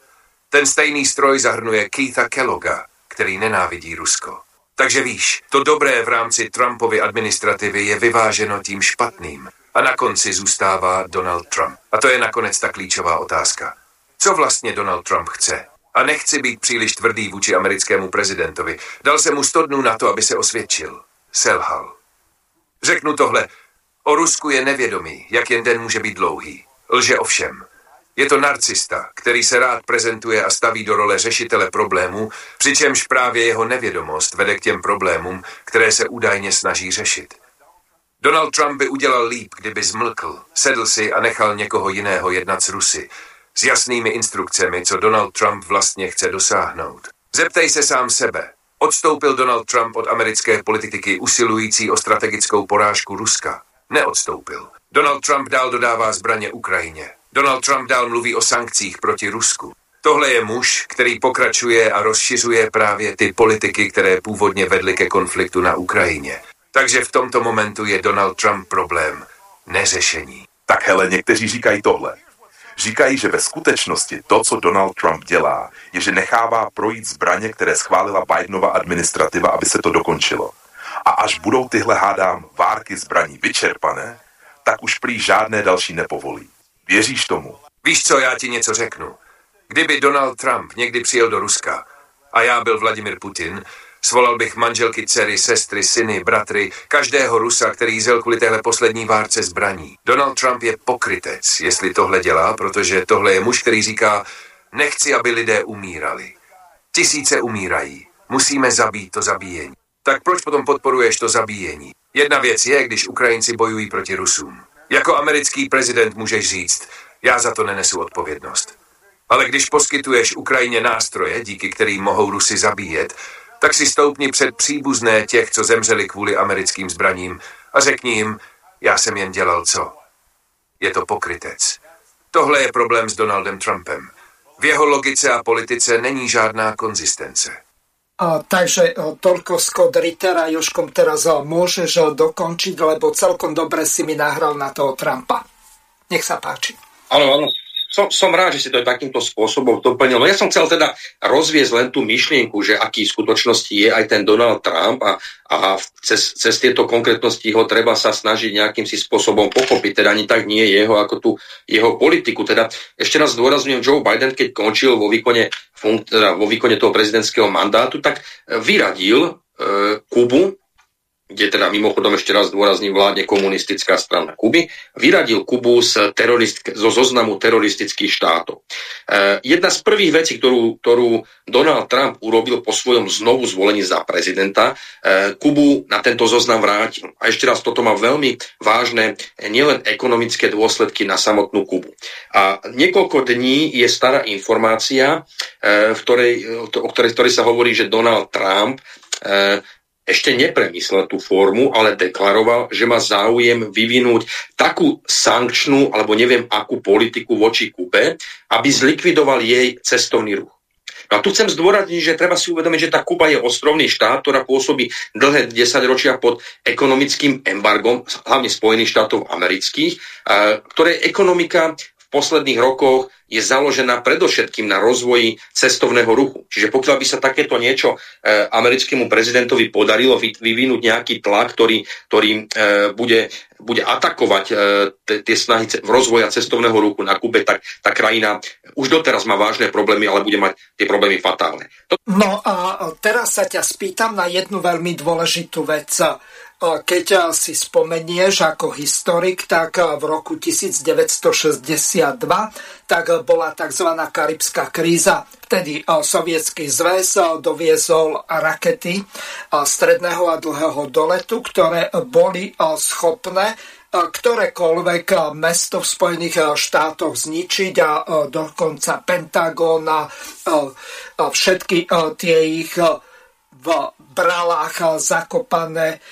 Ten stejný stroj zahrnuje Keitha Kelloga, který nenávidí Rusko. Takže víš, to dobré v rámci Trumpovy administrativy je vyváženo tím špatným. A na konci zůstává Donald Trump. A to je nakonec ta klíčová otázka. Co vlastně Donald Trump chce? A nechci být příliš tvrdý vůči americkému prezidentovi. Dal se mu sto dnů na to, aby se osvědčil selhal. Řeknu tohle. O Rusku je nevědomý, jak jen den může být dlouhý. Lže ovšem. Je to narcista, který se rád prezentuje a staví do role řešitele problémů, přičemž právě jeho nevědomost vede k těm problémům, které se údajně snaží řešit. Donald Trump by udělal líp, kdyby zmlkl, sedl si a nechal někoho jiného jednat s Rusy, s jasnými instrukcemi, co Donald Trump vlastně chce dosáhnout. Zeptej se sám sebe, Odstoupil Donald Trump od americké politiky usilující o strategickou porážku Ruska? Neodstoupil. Donald Trump dál dodává zbraně Ukrajině. Donald Trump dál mluví o sankcích proti Rusku. Tohle je muž, který pokračuje a rozšiřuje právě ty politiky, které původně vedly ke konfliktu na Ukrajině. Takže v tomto momentu je Donald Trump problém, neřešení. Tak hele, někteří říkají tohle Říkají, že ve skutečnosti to, co Donald Trump dělá, je, že nechává projít zbraně, které schválila Bidenova administrativa, aby se to dokončilo. A až budou tyhle hádám várky zbraní vyčerpané, tak už prý žádné další nepovolí. Věříš tomu? Víš co, já ti něco řeknu. Kdyby Donald Trump někdy přijel do Ruska a já byl Vladimir Putin, svolal bych manželky, dcery, sestry, syny, bratry, každého Rusa, který zel kvůli téhle poslední várce zbraní. Donald Trump je pokrytec, jestli tohle dělá, protože tohle je muž, který říká, nechci, aby lidé umírali. Tisíce umírají. Musíme zabít to zabíjení. Tak proč potom podporuješ to zabíjení? Jedna věc je, když Ukrajinci bojují proti Rusům. Jako americký prezident můžeš říct, já za to nenesu odpovědnost. Ale když poskytuješ Ukrajině nástroje, díky kterým mohou Rusy zabíjet, tak si stoupni před příbuzné těch, co zemřeli kvůli americkým zbraním a řekni jim, já jsem jen dělal co. Je to pokrytec. Tohle je problém s Donaldem Trumpem. V jeho logice a politice není žádná konzistence. A, takže o, toľko Scott Ritter a Joškom teraz o, môžeš o, dokončiť, lebo celkom dobre si mi nahral na toho Trumpa. Nech sa páči. Áno, áno, som, som rád, že si to takýmto spôsobom doplnil. No ja som chcel teda rozviesť len tú myšlienku, že aký v skutočnosti je aj ten Donald Trump a, a cez, cez tieto konkrétnosti ho treba sa snažiť nejakým si spôsobom pochopiť. Teda ani tak nie jeho, ako tú jeho politiku. Teda ešte raz zdôrazňujem, Joe Biden, keď končil vo výkone, funk, teda vo výkone toho prezidentského mandátu, tak vyradil e, Kubu kde teda mimochodom ešte raz dôrazním vládne komunistická strana Kuby, vyradil Kubu z terorist, zo zoznamu teroristických štátov. E, jedna z prvých vecí, ktorú, ktorú Donald Trump urobil po svojom znovu zvolení za prezidenta, e, Kubu na tento zoznam vrátil. A ešte raz, toto má veľmi vážne nielen ekonomické dôsledky na samotnú Kubu. A niekoľko dní je stará informácia, e, v ktorej, o ktorej, ktorej sa hovorí, že Donald Trump e, ešte nepremyslel tú formu, ale deklaroval, že má záujem vyvinúť takú sankčnú alebo neviem akú politiku voči Kube, aby zlikvidoval jej cestovný ruch. No a tu chcem zdôrazniť, že treba si uvedomiť, že tá Kuba je ostrovný štát, ktorá pôsobí dlhé 10 ročia pod ekonomickým embargom, hlavne Spojených štátov amerických, ktoré ekonomika posledných rokoch je založená predovšetkým na rozvoji cestovného ruchu. Čiže pokiaľ by sa takéto niečo e, americkému prezidentovi podarilo vyvinúť nejaký tlak, ktorý, ktorý e, bude, bude atakovať e, tie snahy v rozvoja cestovného ruchu na Kube, tak tá krajina už doteraz má vážne problémy, ale bude mať tie problémy fatálne. To... No a teraz sa ťa spýtam na jednu veľmi dôležitú vec. Keď si spomenieš ako historik, tak v roku 1962 tak bola tzv. karibská kríza. Vtedy sovietský zväz doviezol rakety stredného a dlhého doletu, ktoré boli schopné ktorékoľvek mesto v Spojených štátoch zničiť a dokonca Pentagón a všetky tie ich v bralách zakopané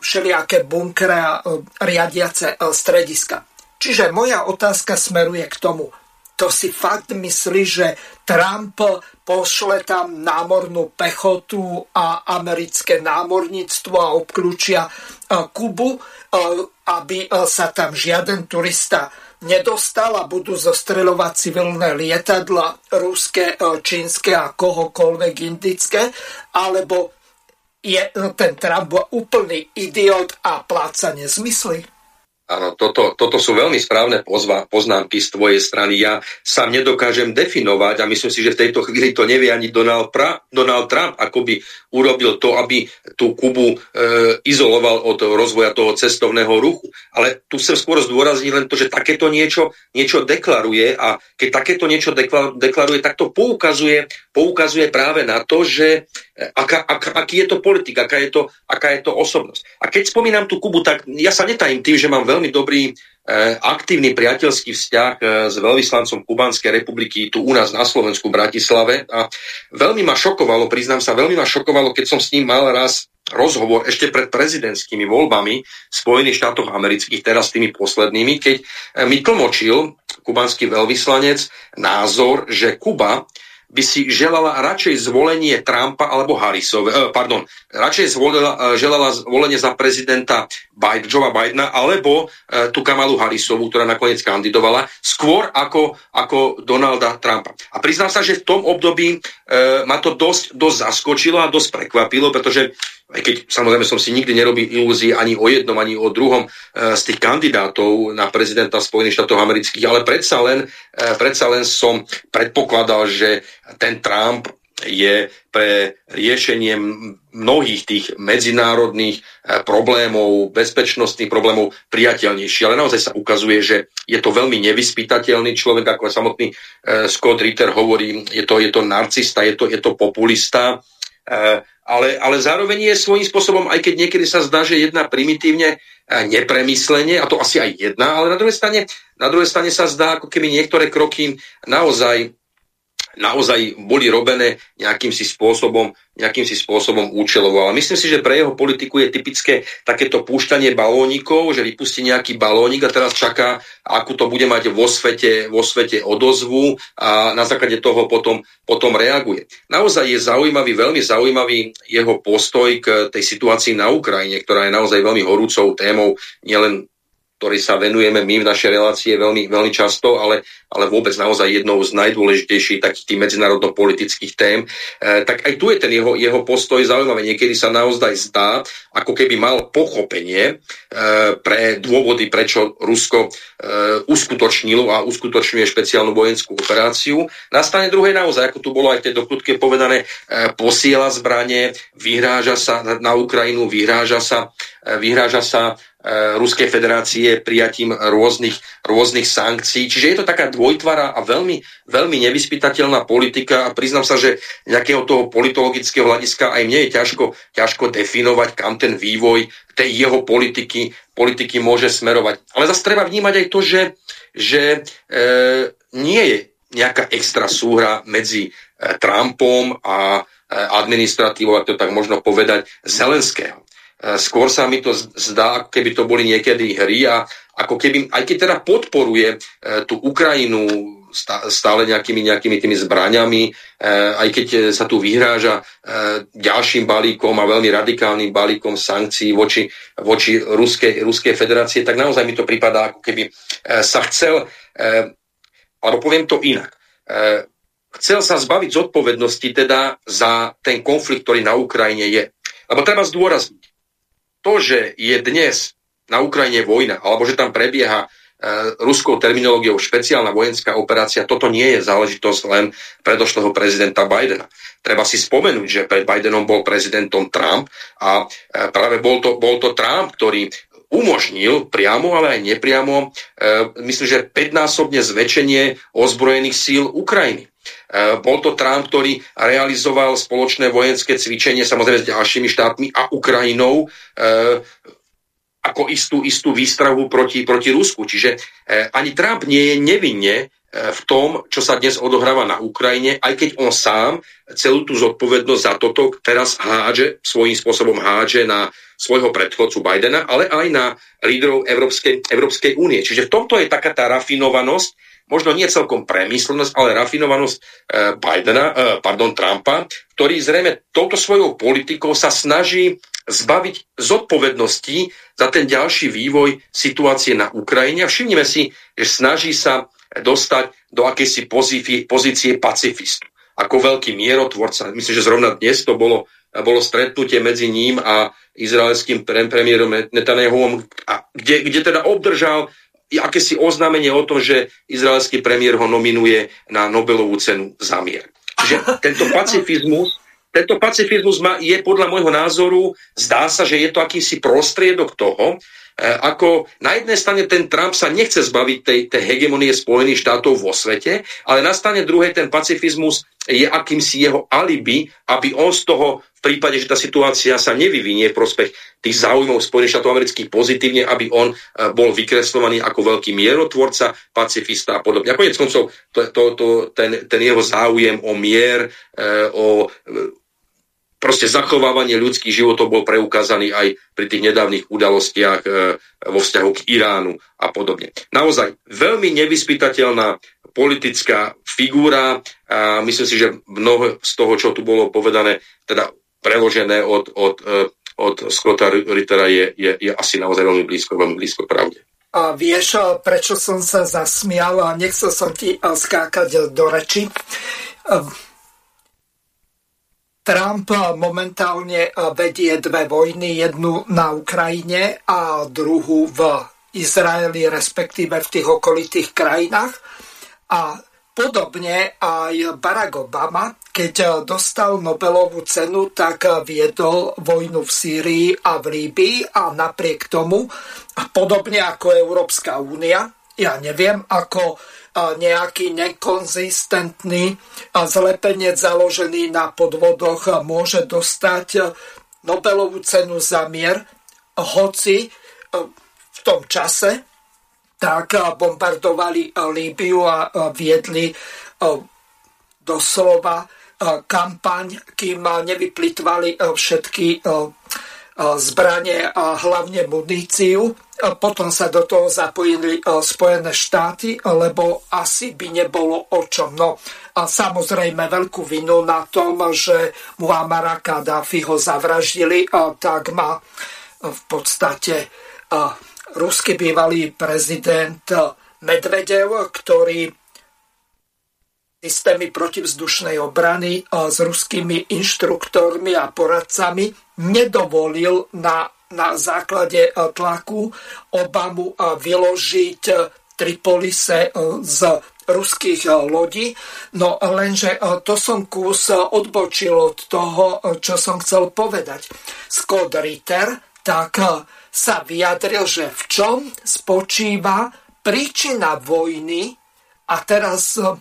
všelijaké bunkre a riadiace strediska. Čiže moja otázka smeruje k tomu, to si fakt myslí, že Trump pošle tam námornú pechotu a americké námorníctvo a obklúčia Kubu, aby sa tam žiaden turista nedostal a budú zostreľovať civilné lietadla ruské, čínske a kohokoľvek indické, alebo je ten Trump úplný idiot a pláca nezmysly? Áno, toto, toto sú veľmi správne pozva, poznámky z tvojej strany. Ja sa nedokážem definovať a myslím si, že v tejto chvíli to nevie ani Donald, pra, Donald Trump, ako by urobil to, aby tú Kubu e, izoloval od rozvoja toho cestovného ruchu. Ale tu chcem skôr zdôrazniť len to, že takéto niečo, niečo deklaruje a keď takéto niečo deklaruje, tak to poukazuje, poukazuje práve na to, že e, aká, aká, aký je to politik, aká je to, aká je to osobnosť. A keď spomínam tú Kubu, tak ja sa netajím tým, že mám veľmi dobrý e, aktívny priateľský vzťah e, s veľvyslancom Kubanskej republiky tu u nás na Slovensku v Bratislave a veľmi ma šokovalo, priznám sa, veľmi ma šokovalo, keď som s ním mal raz rozhovor ešte pred prezidentskými voľbami v Spojených štátoch amerických, teraz tými poslednými, keď mi tlmočil kubanský veľvyslanec názor, že Kuba by si želala radšej zvolenie Trumpa alebo Harrisov, eh, pardon, radšej zvolila, eh, želala zvolenie za prezidenta Biden, Joea Bidena alebo eh, tú Kamalu Harrisovu, ktorá nakoniec kandidovala, skôr ako, ako Donalda Trumpa. A priznám sa, že v tom období eh, ma to dosť, dosť zaskočilo a dosť prekvapilo, pretože aj keď samozrejme som si nikdy nerobil ilúzie ani o jednom, ani o druhom z tých kandidátov na prezidenta Spojených štátov amerických, ale predsa len, predsa len som predpokladal, že ten Trump je pre riešenie mnohých tých medzinárodných eh, problémov, bezpečnostných problémov priateľnejší. Ale naozaj sa ukazuje, že je to veľmi nevyspytateľný človek, ako samotný Scott Ritter hovorí, je to, je to narcista, je to, je to populista, ale, ale zároveň je svojím spôsobom, aj keď niekedy sa zdá, že jedna primitívne nepremyslenie, a to asi aj jedna, ale na druhej strane, na druhej strane sa zdá, ako keby niektoré kroky naozaj naozaj boli robené nejakým si spôsobom, nejakým si spôsobom účelovo. Ale myslím si, že pre jeho politiku je typické takéto púšťanie balónikov, že vypustí nejaký balónik a teraz čaká, akú to bude mať vo svete, vo svete odozvu a na základe toho potom, potom reaguje. Naozaj je zaujímavý, veľmi zaujímavý jeho postoj k tej situácii na Ukrajine, ktorá je naozaj veľmi horúcou témou nielen ktorý sa venujeme my v našej relácie veľmi, veľmi často, ale, ale vôbec naozaj jednou z najdôležitejších takých tých medzinárodno-politických tém, e, tak aj tu je ten jeho, jeho postoj zaujímavý. Niekedy sa naozaj zdá, ako keby mal pochopenie e, pre dôvody, prečo Rusko e, uskutočnilo a uskutočňuje špeciálnu vojenskú operáciu. Na strane druhej naozaj, ako tu bolo aj v tej povedané, e, posiela zbranie, vyhráža sa na Ukrajinu, vyhráža sa, e, vyhráža sa Ruskej federácie prijatím rôznych, rôznych sankcií. Čiže je to taká dvojtvara a veľmi, veľmi nevyspytateľná politika a priznám sa, že nejakého toho politologického hľadiska aj mne je ťažko, ťažko definovať, kam ten vývoj tej jeho politiky, politiky môže smerovať. Ale zase treba vnímať aj to, že, že e, nie je nejaká extra súhra medzi e, Trumpom a e, administratívou, ak to tak možno povedať, Zelenského. E, skôr sa mi to zdá, keby to boli niekedy hry a ako keby, aj keď teda podporuje e, tú Ukrajinu stále nejakými, nejakými tými zbraňami, e, aj keď sa tu vyhráža ďalším balíkom a veľmi radikálnym balíkom sankcií voči, voči Ruskej, Ruskej federácie, tak naozaj mi to pripadá, ako keby sa chcel, alebo poviem to inak, chcel sa zbaviť zodpovednosti teda za ten konflikt, ktorý na Ukrajine je. Lebo treba zdôrazniť, to, že je dnes na Ukrajine vojna, alebo že tam prebieha e, ruskou terminológiou špeciálna vojenská operácia, toto nie je záležitosť len predošlého prezidenta Bidena. Treba si spomenúť, že pred Bidenom bol prezidentom Trump a e, práve bol to, bol to Trump, ktorý umožnil priamo, ale aj nepriamo, e, myslím, že 5-násobne zväčšenie ozbrojených síl Ukrajiny. E, bol to Trump, ktorý realizoval spoločné vojenské cvičenie samozrejme s ďalšími štátmi a Ukrajinou e, ako istú, istú výstrahu proti, proti Rusku. Čiže e, ani Trump nie je nevinne v tom, čo sa dnes odohráva na Ukrajine, aj keď on sám celú tú zodpovednosť za toto teraz hádže, svojím spôsobom hádže na svojho predchodcu Bidena, ale aj na lídrov Európskej, Európskej únie. Čiže v tomto je taká tá rafinovanosť, možno nie celkom premyslenosť, ale rafinovanosť e, Bidena, e, pardon, Trumpa, ktorý zrejme touto svojou politikou sa snaží zbaviť zodpovednosti za ten ďalší vývoj situácie na Ukrajine. A všimnime si, že snaží sa dostať do akejsi pozície, pacifistu. Ako veľký mierotvorca. Myslím, že zrovna dnes to bolo, bolo stretnutie medzi ním a izraelským premiérom Netanyahuom, kde, kde teda obdržal akési oznámenie o tom, že izraelský premiér ho nominuje na Nobelovú cenu za mier. Čiže tento pacifizmus, tento pacifizmus má, je podľa môjho názoru, zdá sa, že je to akýsi prostriedok toho, ako na jednej strane ten Trump sa nechce zbaviť tej, tej hegemonie Spojených štátov vo svete, ale na strane druhej ten pacifizmus je akýmsi jeho alibi, aby on z toho v prípade, že tá situácia sa nevyvinie v prospech tých záujmov Spojených štátov amerických pozitívne, aby on e, bol vykreslovaný ako veľký mierotvorca, pacifista a podobne. A konec koncov to, to, to, ten, ten jeho záujem o mier, e, o proste zachovávanie ľudských životov bol preukázaný aj pri tých nedávnych udalostiach e, vo vzťahu k Iránu a podobne. Naozaj veľmi nevyspytateľná politická figúra a myslím si, že mnoho z toho, čo tu bolo povedané, teda preložené od, od, e, od Scotta Rittera je, je, je asi naozaj veľmi blízko, veľmi blízko pravde. A vieš, prečo som sa zasmial a nechcel som ti skákať do reči. Trump momentálne vedie dve vojny, jednu na Ukrajine a druhú v Izraeli, respektíve v tých okolitých krajinách. A Podobne aj Barack Obama, keď dostal Nobelovú cenu, tak viedol vojnu v Sýrii a v Líbii a napriek tomu, podobne ako Európska únia, ja neviem, ako nejaký nekonzistentný zlepenec založený na podvodoch môže dostať Nobelovú cenu za mier, hoci v tom čase tak bombardovali Líbiu a viedli doslova kampaň, kým nevyplitvali všetky zbranie a hlavne muníciu. Potom sa do toho zapojili Spojené štáty, lebo asi by nebolo o čom. No a samozrejme veľkú vinu na tom, že Muamara Kadáfi ho zavraždili, tak má v podstate ruský bývalý prezident Medvedev, ktorý systémy protivzdušnej obrany s ruskými inštruktormi a poradcami nedovolil na, na základe tlaku Obamu vyložiť Tripolise z ruských lodí. No lenže to som kus odbočil od toho, čo som chcel povedať. Scott Ritter tak sa vyjadril, že v čom spočíva príčina vojny a teraz e,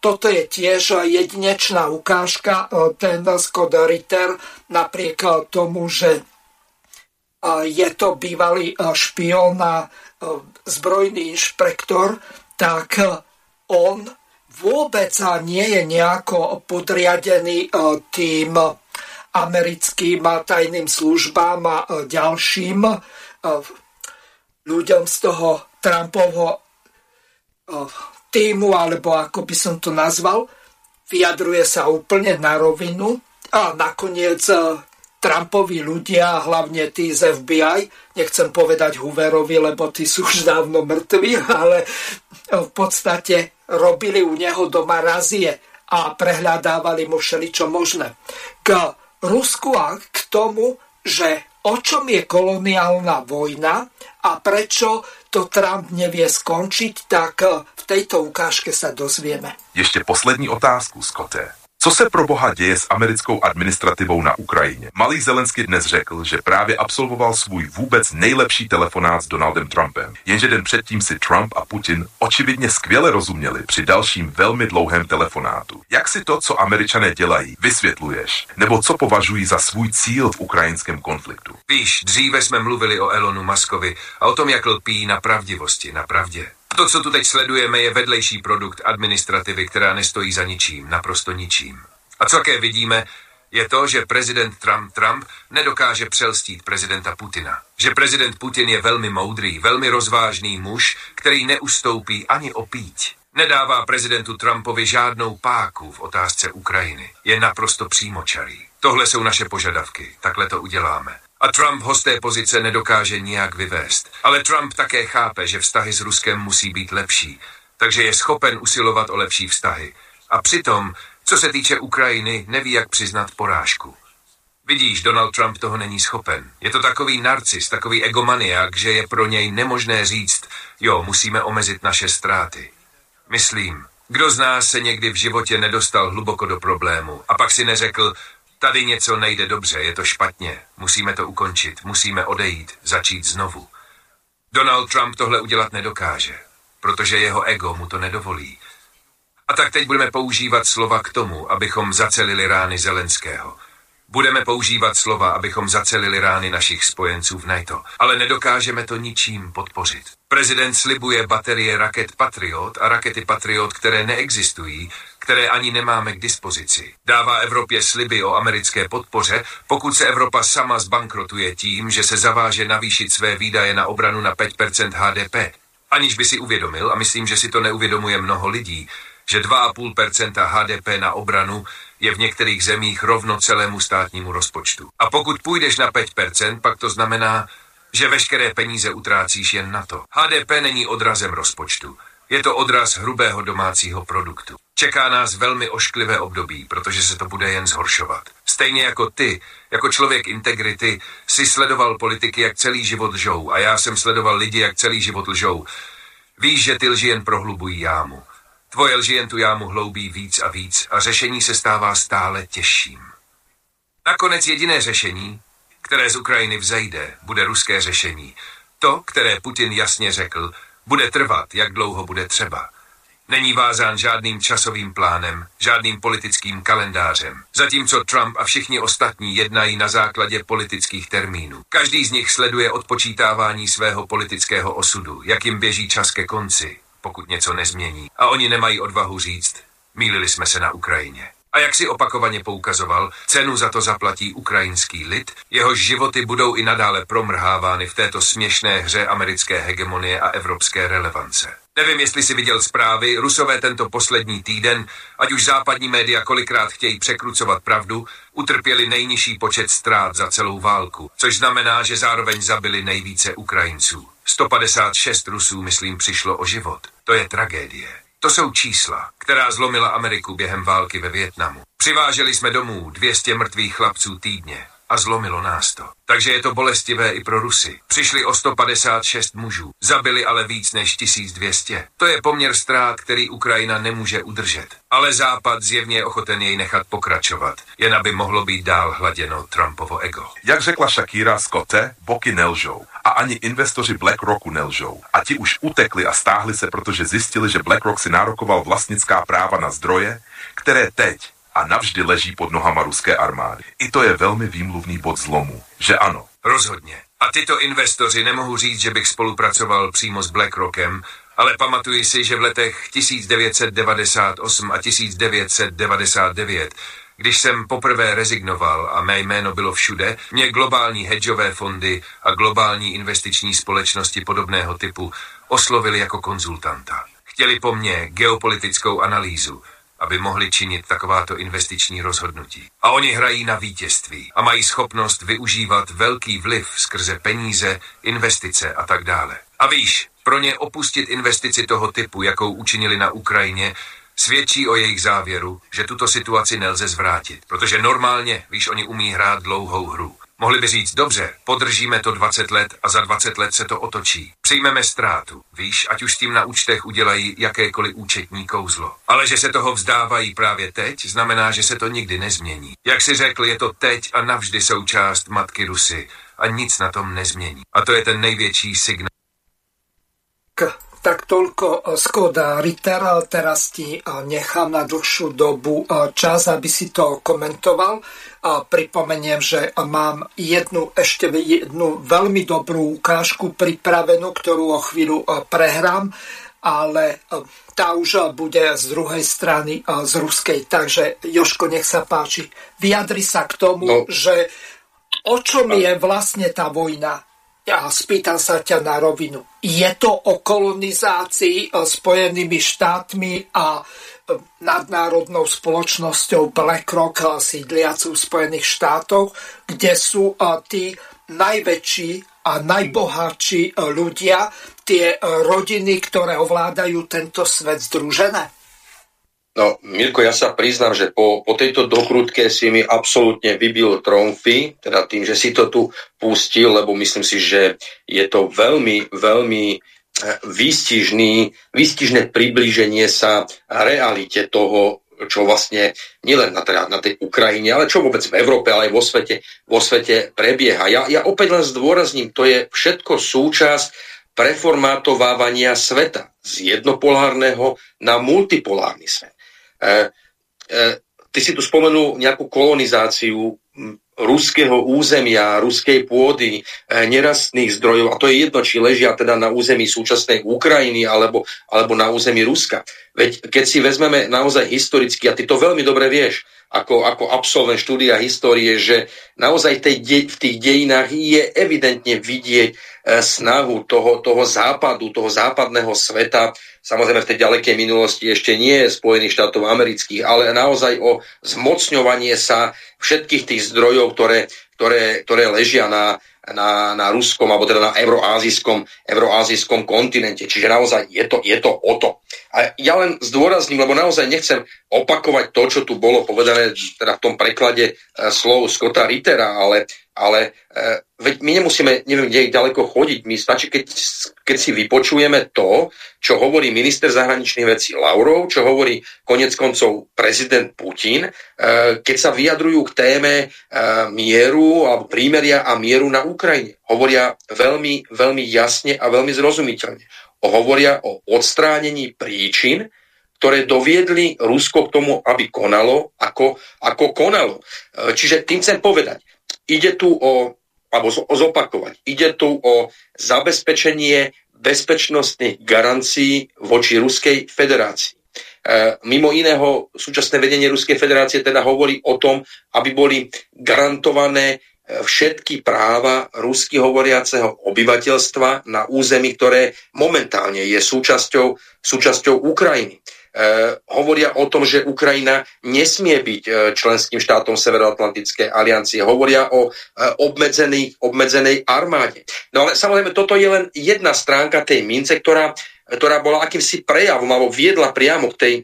toto je tiež jedinečná ukážka, e, ten Scott Ritter, napriek tomu, že e, je to bývalý špion a zbrojný inšpektor, tak on vôbec nie je nejako podriadený tým americkým tajným službám a ďalším ľuďom z toho Trumpovho týmu, alebo ako by som to nazval, vyjadruje sa úplne na rovinu. A nakoniec Trumpovi ľudia, hlavne tí z FBI, nechcem povedať Hooverovi, lebo tí sú už dávno mŕtvi, ale v podstate robili u neho doma razie a prehľadávali mu všeličo možné. K Rusku a k tomu, že o čom je koloniálna vojna a prečo to Trump nevie skončiť, tak v tejto ukážke sa dozvieme. Ještě poslední otázku, Scotté. Co se pro boha děje s americkou administrativou na Ukrajině? Malý Zelensky dnes řekl, že právě absolvoval svůj vůbec nejlepší telefonát s Donaldem Trumpem. Jenže den předtím si Trump a Putin očividně skvěle rozuměli při dalším velmi dlouhém telefonátu. Jak si to, co američané dělají, vysvětluješ? Nebo co považují za svůj cíl v ukrajinském konfliktu? Víš, dříve jsme mluvili o Elonu Maskovi a o tom, jak lpí na pravdivosti, na pravdě. To, co tu teď sledujeme, je vedlejší produkt administrativy, která nestojí za ničím, naprosto ničím. A co také vidíme, je to, že prezident Trump Trump nedokáže přelstít prezidenta Putina. Že prezident Putin je velmi moudrý, velmi rozvážný muž, který neustoupí ani opíť. Nedává prezidentu Trumpovi žádnou páku v otázce Ukrajiny. Je naprosto přímočarý. Tohle jsou naše požadavky, takhle to uděláme. A Trump ho z té pozice nedokáže nijak vyvést. Ale Trump také chápe, že vztahy s Ruskem musí být lepší, takže je schopen usilovat o lepší vztahy. A přitom, co se týče Ukrajiny, neví, jak přiznat porážku. Vidíš, Donald Trump toho není schopen. Je to takový narcis, takový egomaniak, že je pro něj nemožné říct, jo, musíme omezit naše ztráty. Myslím, kdo z nás se někdy v životě nedostal hluboko do problému a pak si neřekl, Tady něco nejde dobře, je to špatně. Musíme to ukončit, musíme odejít, začít znovu. Donald Trump tohle udělat nedokáže, protože jeho ego mu to nedovolí. A tak teď budeme používat slova k tomu, abychom zacelili rány Zelenského. Budeme používat slova, abychom zacelili rány našich spojenců v NATO, ale nedokážeme to ničím podpořit. Prezident slibuje baterie raket Patriot a rakety Patriot, které neexistují, které ani nemáme k dispozici. Dává Evropě sliby o americké podpoře, pokud se Evropa sama zbankrotuje tím, že se zaváže navýšit své výdaje na obranu na 5% HDP. Aniž by si uvědomil, a myslím, že si to neuvědomuje mnoho lidí, že 2,5% HDP na obranu je v některých zemích rovno celému státnímu rozpočtu. A pokud půjdeš na 5%, pak to znamená, že veškeré peníze utrácíš jen na to. HDP není odrazem rozpočtu. Je to odraz hrubého domácího produktu. Čeká nás velmi ošklivé období, protože se to bude jen zhoršovat. Stejně jako ty, jako člověk integrity, si sledoval politiky, jak celý život lžou a já jsem sledoval lidi, jak celý život lžou. Víš, že ty lži jen prohlubují jámu. Tvoje lži jen tu jámu hloubí víc a víc a řešení se stává stále těžším. Nakonec jediné řešení, které z Ukrajiny vzejde, bude ruské řešení. To, které Putin jasně řekl, bude trvat, jak dlouho bude třeba. Není vázán žádným časovým plánem, žádným politickým kalendářem. Zatímco Trump a všichni ostatní jednají na základě politických termínů. Každý z nich sleduje odpočítávání svého politického osudu, jak jim běží čas ke konci, pokud něco nezmění. A oni nemají odvahu říct, mýlili jsme se na Ukrajině. A jak si opakovaně poukazoval, cenu za to zaplatí ukrajinský lid, jehož životy budou i nadále promrhávány v této směšné hře americké hegemonie a evropské relevance. Nevím, jestli si viděl zprávy, Rusové tento poslední týden, ať už západní média kolikrát chtějí překrucovat pravdu, utrpěli nejnižší počet ztrát za celou válku, což znamená, že zároveň zabili nejvíce Ukrajinců. 156 Rusů, myslím, přišlo o život. To je tragédie. To jsou čísla, která zlomila Ameriku během války ve Větnamu. Přiváželi jsme domů 200 mrtvých chlapců týdně a zlomilo nás to. Takže je to bolestivé i pro Rusy. Přišli o 156 mužů, zabili ale víc než 1200. To je poměr ztrát, který Ukrajina nemůže udržet. Ale Západ zjevně je ochoten jej nechat pokračovat, jen aby mohlo být dál hladěno Trumpovo ego. Jak řekla Shakira Scotte, boky nelžou. A ani investoři BlackRocku nelžou. A ti už utekli a stáhli se, protože zjistili, že BlackRock si nárokoval vlastnická práva na zdroje, které teď a navždy leží pod nohama ruské armády. I to je velmi výmluvný bod zlomu, že ano. Rozhodně. A tyto investoři nemohu říct, že bych spolupracoval přímo s BlackRockem, ale pamatuji si, že v letech 1998 a 1999 když jsem poprvé rezignoval a mé jméno bylo všude, mě globální hedžové fondy a globální investiční společnosti podobného typu oslovili jako konzultanta. Chtěli po mně geopolitickou analýzu, aby mohli činit takováto investiční rozhodnutí. A oni hrají na vítězství a mají schopnost využívat velký vliv skrze peníze, investice a tak dále. A víš, pro ně opustit investici toho typu, jakou učinili na Ukrajině, svědčí o jejich závěru, že tuto situaci nelze zvrátit, protože normálně, víš, oni umí hrát dlouhou hru. Mohli by říct, dobře, podržíme to 20 let a za 20 let se to otočí. Přijmeme ztrátu, víš, ať už s tím na účtech udělají jakékoliv účetní kouzlo. Ale že se toho vzdávají právě teď, znamená, že se to nikdy nezmění. Jak si řekl, je to teď a navždy součást matky Rusy a nic na tom nezmění. A to je ten největší signál. Tak toľko Skoda Ritter, teraz ti nechám na dlhšiu dobu čas, aby si to komentoval. A pripomeniem, že mám jednu, ešte jednu veľmi dobrú ukážku pripravenú, ktorú o chvíľu prehrám, ale tá už bude z druhej strany, z ruskej. Takže Joško, nech sa páči. Vyjadri sa k tomu, no. že o čom je vlastne tá vojna ja spýtam sa ťa na rovinu. Je to o kolonizácii eh, Spojenými štátmi a eh, nadnárodnou spoločnosťou BlackRock eh, sídliacu v Spojených štátoch, kde sú tí najväčší a najbohatší ľudia, tie rodiny, ktoré ovládajú tento svet združené? No, Mirko, ja sa priznám, že po, po tejto dokrutke si mi absolútne vybil tromfy, teda tým, že si to tu pustil, lebo myslím si, že je to veľmi, veľmi eh, výstižný, výstižné priblíženie sa realite toho, čo vlastne nielen na, teda na tej Ukrajine, ale čo vôbec v Európe, ale aj vo svete, vo svete prebieha. Ja, ja opäť len zdôrazním, to je všetko súčasť preformátovávania sveta z jednopolárneho na multipolárny svet. E, e, ty si tu spomenul nejakú kolonizáciu ruského územia, ruskej pôdy, e, nerastných zdrojov, a to je jedno, či ležia teda na území súčasnej Ukrajiny alebo, alebo na území Ruska. Veď keď si vezmeme naozaj historicky, a ty to veľmi dobre vieš, ako, ako absolvent štúdia histórie, že naozaj tej, v tých dejinách je evidentne vidieť snahu toho, toho západu, toho západného sveta, samozrejme v tej ďalekej minulosti ešte nie Spojených štátov amerických, ale naozaj o zmocňovanie sa všetkých tých zdrojov, ktoré, ktoré, ktoré ležia na, na, na ruskom alebo teda na euroázijskom, euroázijskom kontinente. Čiže naozaj je to, je to o to. A ja len zdôrazním, lebo naozaj nechcem opakovať to, čo tu bolo povedané teda v tom preklade e, slov Scotta Rittera, ale ale e, veď my nemusíme, neviem, kde ďaleko chodiť. My stačí, keď, keď si vypočujeme to, čo hovorí minister zahraničných vecí Laurov, čo hovorí konec koncov prezident Putin, e, keď sa vyjadrujú k téme e, mieru alebo prímeria a mieru na Ukrajine. Hovoria veľmi, veľmi jasne a veľmi zrozumiteľne. Hovoria o odstránení príčin, ktoré doviedli Rusko k tomu, aby konalo, ako, ako konalo. E, čiže tým chcem povedať, Ide tu o, alebo zopakovať, ide tu o zabezpečenie bezpečnostných garancií voči Ruskej federácii. E, mimo iného, súčasné vedenie Ruskej federácie teda hovorí o tom, aby boli garantované e, všetky práva rusky hovoriaceho obyvateľstva na území, ktoré momentálne je súčasťou, súčasťou Ukrajiny. E, hovoria o tom, že Ukrajina nesmie byť e, členským štátom Severoatlantickej aliancie. Hovoria o e, obmedzenej, obmedzenej armáde. No ale samozrejme, toto je len jedna stránka tej mince, ktorá, ktorá bola akýmsi prejavom alebo viedla priamo k tej,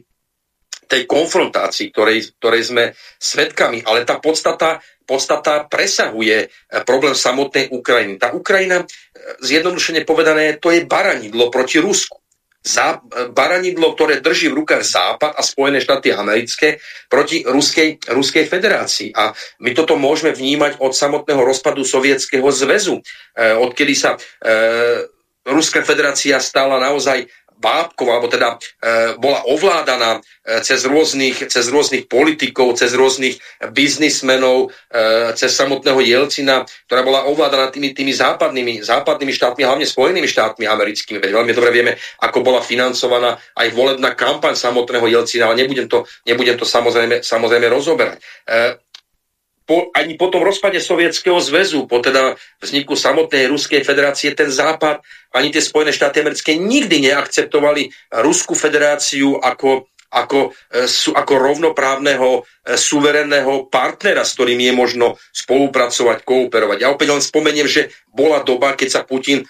tej konfrontácii, ktorej, ktorej sme svetkami. Ale tá podstata, podstata presahuje problém samotnej Ukrajiny. Tá Ukrajina, zjednodušene povedané, to je baranidlo proti Rusku zá, baranidlo, ktoré drží v rukách Západ a Spojené štáty americké proti Ruskej, Ruskej federácii. A my toto môžeme vnímať od samotného rozpadu Sovietskeho zväzu, eh, odkedy sa eh, Ruská federácia stala naozaj bábkov, alebo teda e, bola ovládaná e, cez, rôznych, cez rôznych politikov, cez rôznych biznismenov, e, cez samotného Jelcina, ktorá bola ovládaná tými, tými západnými, západnými štátmi, hlavne Spojenými štátmi americkými. Veď veľmi dobre vieme, ako bola financovaná aj volebná kampaň samotného Jelcina, ale nebudem to, nebudem to samozrejme, samozrejme rozoberať. E, po, ani po tom rozpade Sovietskeho zväzu, po teda vzniku samotnej Ruskej federácie, ten západ, ani tie Spojené štáty americké nikdy neakceptovali Ruskú federáciu ako, ako, e, ako rovnoprávneho, e, suverénneho partnera, s ktorým je možno spolupracovať, kooperovať. Ja opäť len spomeniem, že bola doba, keď sa Putin e,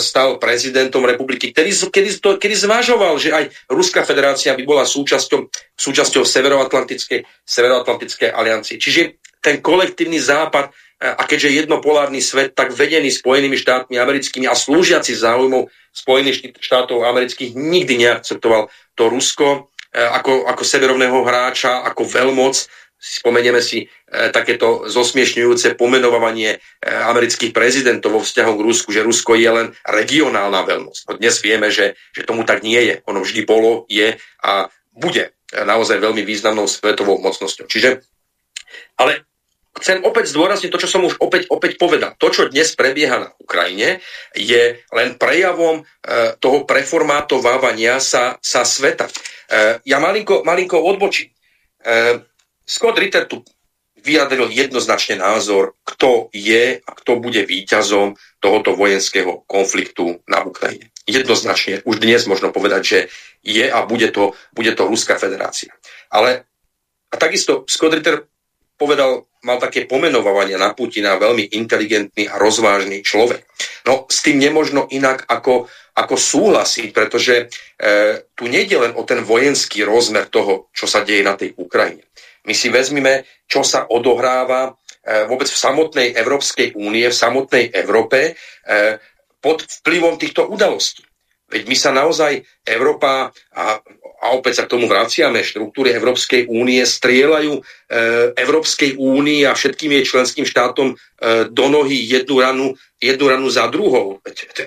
stal prezidentom republiky, kedy, kedy, kedy zvažoval, že aj Ruská federácia by bola súčasťou, súčasťou Severoatlantickej, Severoatlantickej aliancie. Čiže ten kolektívny západ a keďže jednopolárny svet, tak vedený Spojenými štátmi americkými a slúžiaci záujmov Spojených štátov amerických nikdy neakceptoval to Rusko e, ako, ako severovného hráča, ako veľmoc. Spomenieme si e, takéto zosmiešňujúce pomenovanie e, amerických prezidentov vo vzťahu k Rusku, že Rusko je len regionálna veľmoc. No dnes vieme, že, že tomu tak nie je. Ono vždy bolo, je a bude naozaj veľmi významnou svetovou mocnosťou. Čiže ale chcem opäť zdôrazniť to, čo som už opäť, opäť povedal. To, čo dnes prebieha na Ukrajine, je len prejavom e, toho preformátovávania sa, sa sveta. E, ja malinko, malinko odbočím. E, Scott Ritter tu vyjadril jednoznačne názor, kto je a kto bude výťazom tohoto vojenského konfliktu na Ukrajine. Jednoznačne, už dnes možno povedať, že je a bude to, bude to Ruská federácia. Ale a takisto Scott Ritter povedal, mal také pomenovanie na Putina, veľmi inteligentný a rozvážny človek. No s tým nemožno inak ako, ako súhlasiť, pretože e, tu nejde len o ten vojenský rozmer toho, čo sa deje na tej Ukrajine. My si vezmeme, čo sa odohráva e, vôbec v samotnej Európskej únie, v samotnej Európe e, pod vplyvom týchto udalostí. Veď my sa naozaj, Európa, a, a opäť sa k tomu vraciame, štruktúry Európskej únie strieľajú e, Európskej únii a všetkým jej členským štátom e, do nohy jednu ranu, jednu ranu za druhou.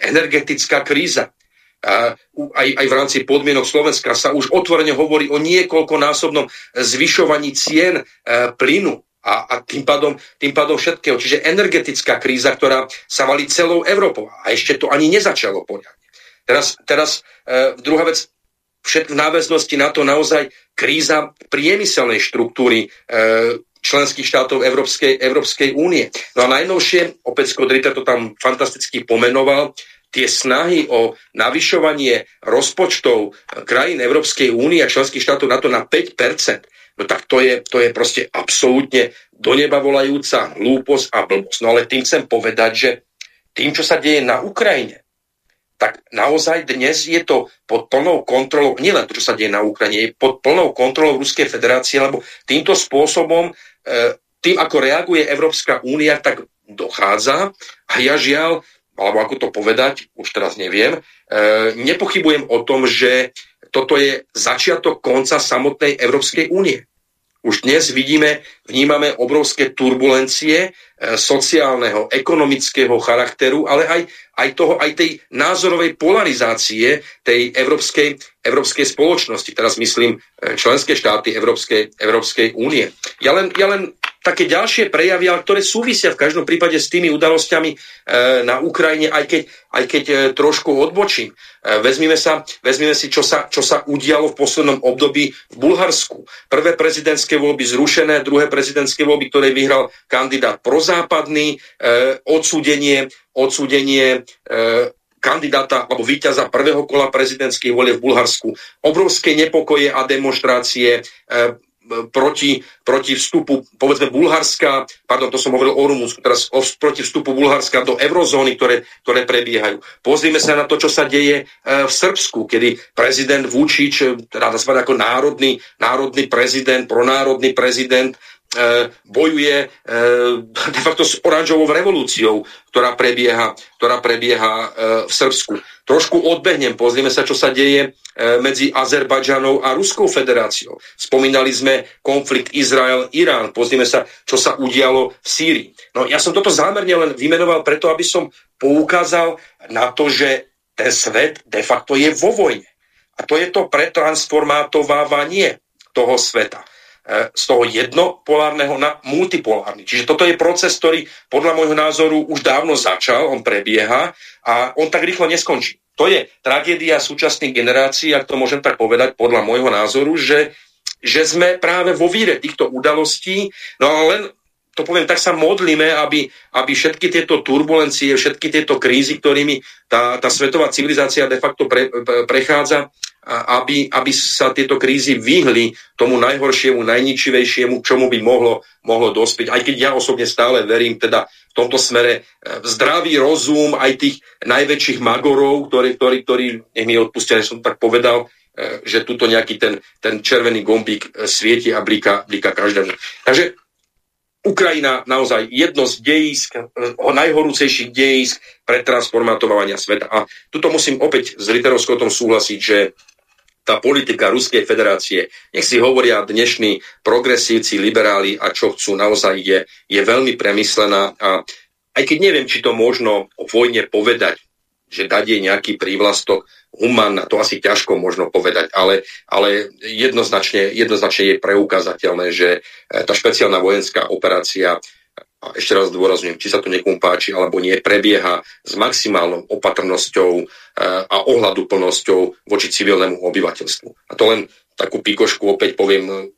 Energetická kríza. A aj, aj v rámci podmienok Slovenska sa už otvorene hovorí o niekoľkonásobnom zvyšovaní cien e, plynu a, a tým, pádom, tým pádom všetkého. Čiže energetická kríza, ktorá sa valí celou Európou. A ešte to ani nezačalo poriadne. Teraz, teraz e, druhá vec, všet, v náväznosti na to naozaj kríza priemyselnej štruktúry e, členských štátov Európskej, Európskej únie. No a najnovšie, opäť Skodrita to tam fantasticky pomenoval, tie snahy o navyšovanie rozpočtov krajín Európskej únie a členských štátov na to na 5%, no tak to je, to je proste absolútne do neba volajúca hlúposť a blbosť. No ale tým chcem povedať, že tým, čo sa deje na Ukrajine, tak naozaj dnes je to pod plnou kontrolou, nielen to, čo sa deje na Ukrajine, je pod plnou kontrolou Ruskej federácie, lebo týmto spôsobom, e, tým ako reaguje Európska únia, tak dochádza a ja žiaľ, alebo ako to povedať, už teraz neviem, e, nepochybujem o tom, že toto je začiatok konca samotnej Európskej únie. Už dnes vidíme, vnímame obrovské turbulencie e, sociálneho, ekonomického charakteru, ale aj, aj, toho, aj tej názorovej polarizácie tej európskej, európskej spoločnosti. Teraz myslím e, členské štáty Európskej, Európskej únie. Ja len, ja len také ďalšie prejavy, ale ktoré súvisia v každom prípade s tými udalosťami e, na Ukrajine, aj keď, aj keď e, trošku odbočím. E, vezmime, sa, vezmime si, čo sa, čo sa udialo v poslednom období v Bulharsku. Prvé prezidentské voľby zrušené, druhé prezidentské voľby, ktoré vyhral kandidát prozápadný, odsúdenie, odsúdenie kandidáta alebo víťaza prvého kola prezidentských volie v Bulharsku. Obrovské nepokoje a demonstrácie, proti, proti vstupu, povedzme, Bulharska, pardon, to som hovoril o Rumunsku, teraz o, proti vstupu Bulharska do eurozóny, ktoré, ktoré prebiehajú. Pozrime sa na to, čo sa deje e, v Srbsku, kedy prezident Vučić, teda nazvať ako národný, národný prezident, pronárodný prezident, E, bojuje e, de facto s oranžovou revolúciou, ktorá prebieha, ktorá prebieha e, v Srbsku. Trošku odbehnem, pozrieme sa, čo sa deje medzi Azerbajdžanou a Ruskou federáciou. Spomínali sme konflikt Izrael-Irán, pozrieme sa, čo sa udialo v Sýrii. No ja som toto zámerne len vymenoval preto, aby som poukázal na to, že ten svet de facto je vo vojne. A to je to pretransformátovávanie toho sveta. E, z toho jednopolárneho na multipolárny. Čiže toto je proces, ktorý podľa môjho názoru už dávno začal, on prebieha a on tak rýchlo neskončí. To je tragédia súčasných generácií, ak to môžem tak povedať, podľa môjho názoru, že, že sme práve vo víre týchto udalostí, no a len to poviem, tak sa modlíme, aby, aby všetky tieto turbulencie, všetky tieto krízy, ktorými tá, tá svetová civilizácia de facto pre, pre, prechádza, aby, aby sa tieto krízy vyhli tomu najhoršiemu, najničivejšiemu, čomu by mohlo, mohlo dospieť. Aj keď ja osobne stále verím teda v tomto smere v zdravý rozum aj tých najväčších magorov, ktorí, ktorí, ktorí nech mi odpustia, som tak povedal, e, že tuto nejaký ten, ten červený gombík e, svieti a blíka, blíka každému. Takže Ukrajina naozaj jedno z dejísk, e, najhorúcejších dejísk pre transformatovania sveta. A tuto musím opäť s Riterovskou tom súhlasiť, že tá politika Ruskej federácie, nech si hovoria dnešní progresívci, liberáli a čo chcú, naozaj je, je veľmi premyslená a aj keď neviem, či to možno o vojne povedať, že dať jej nejaký prívlastok humánna, to asi ťažko možno povedať, ale, ale jednoznačne, jednoznačne je preukázateľné, že e, tá špeciálna vojenská operácia a ešte raz dôrazňujem, či sa to niekomu páči alebo nie, prebieha s maximálnou opatrnosťou e, a ohľaduplnosťou voči civilnému obyvateľstvu. A to len takú pikošku opäť poviem,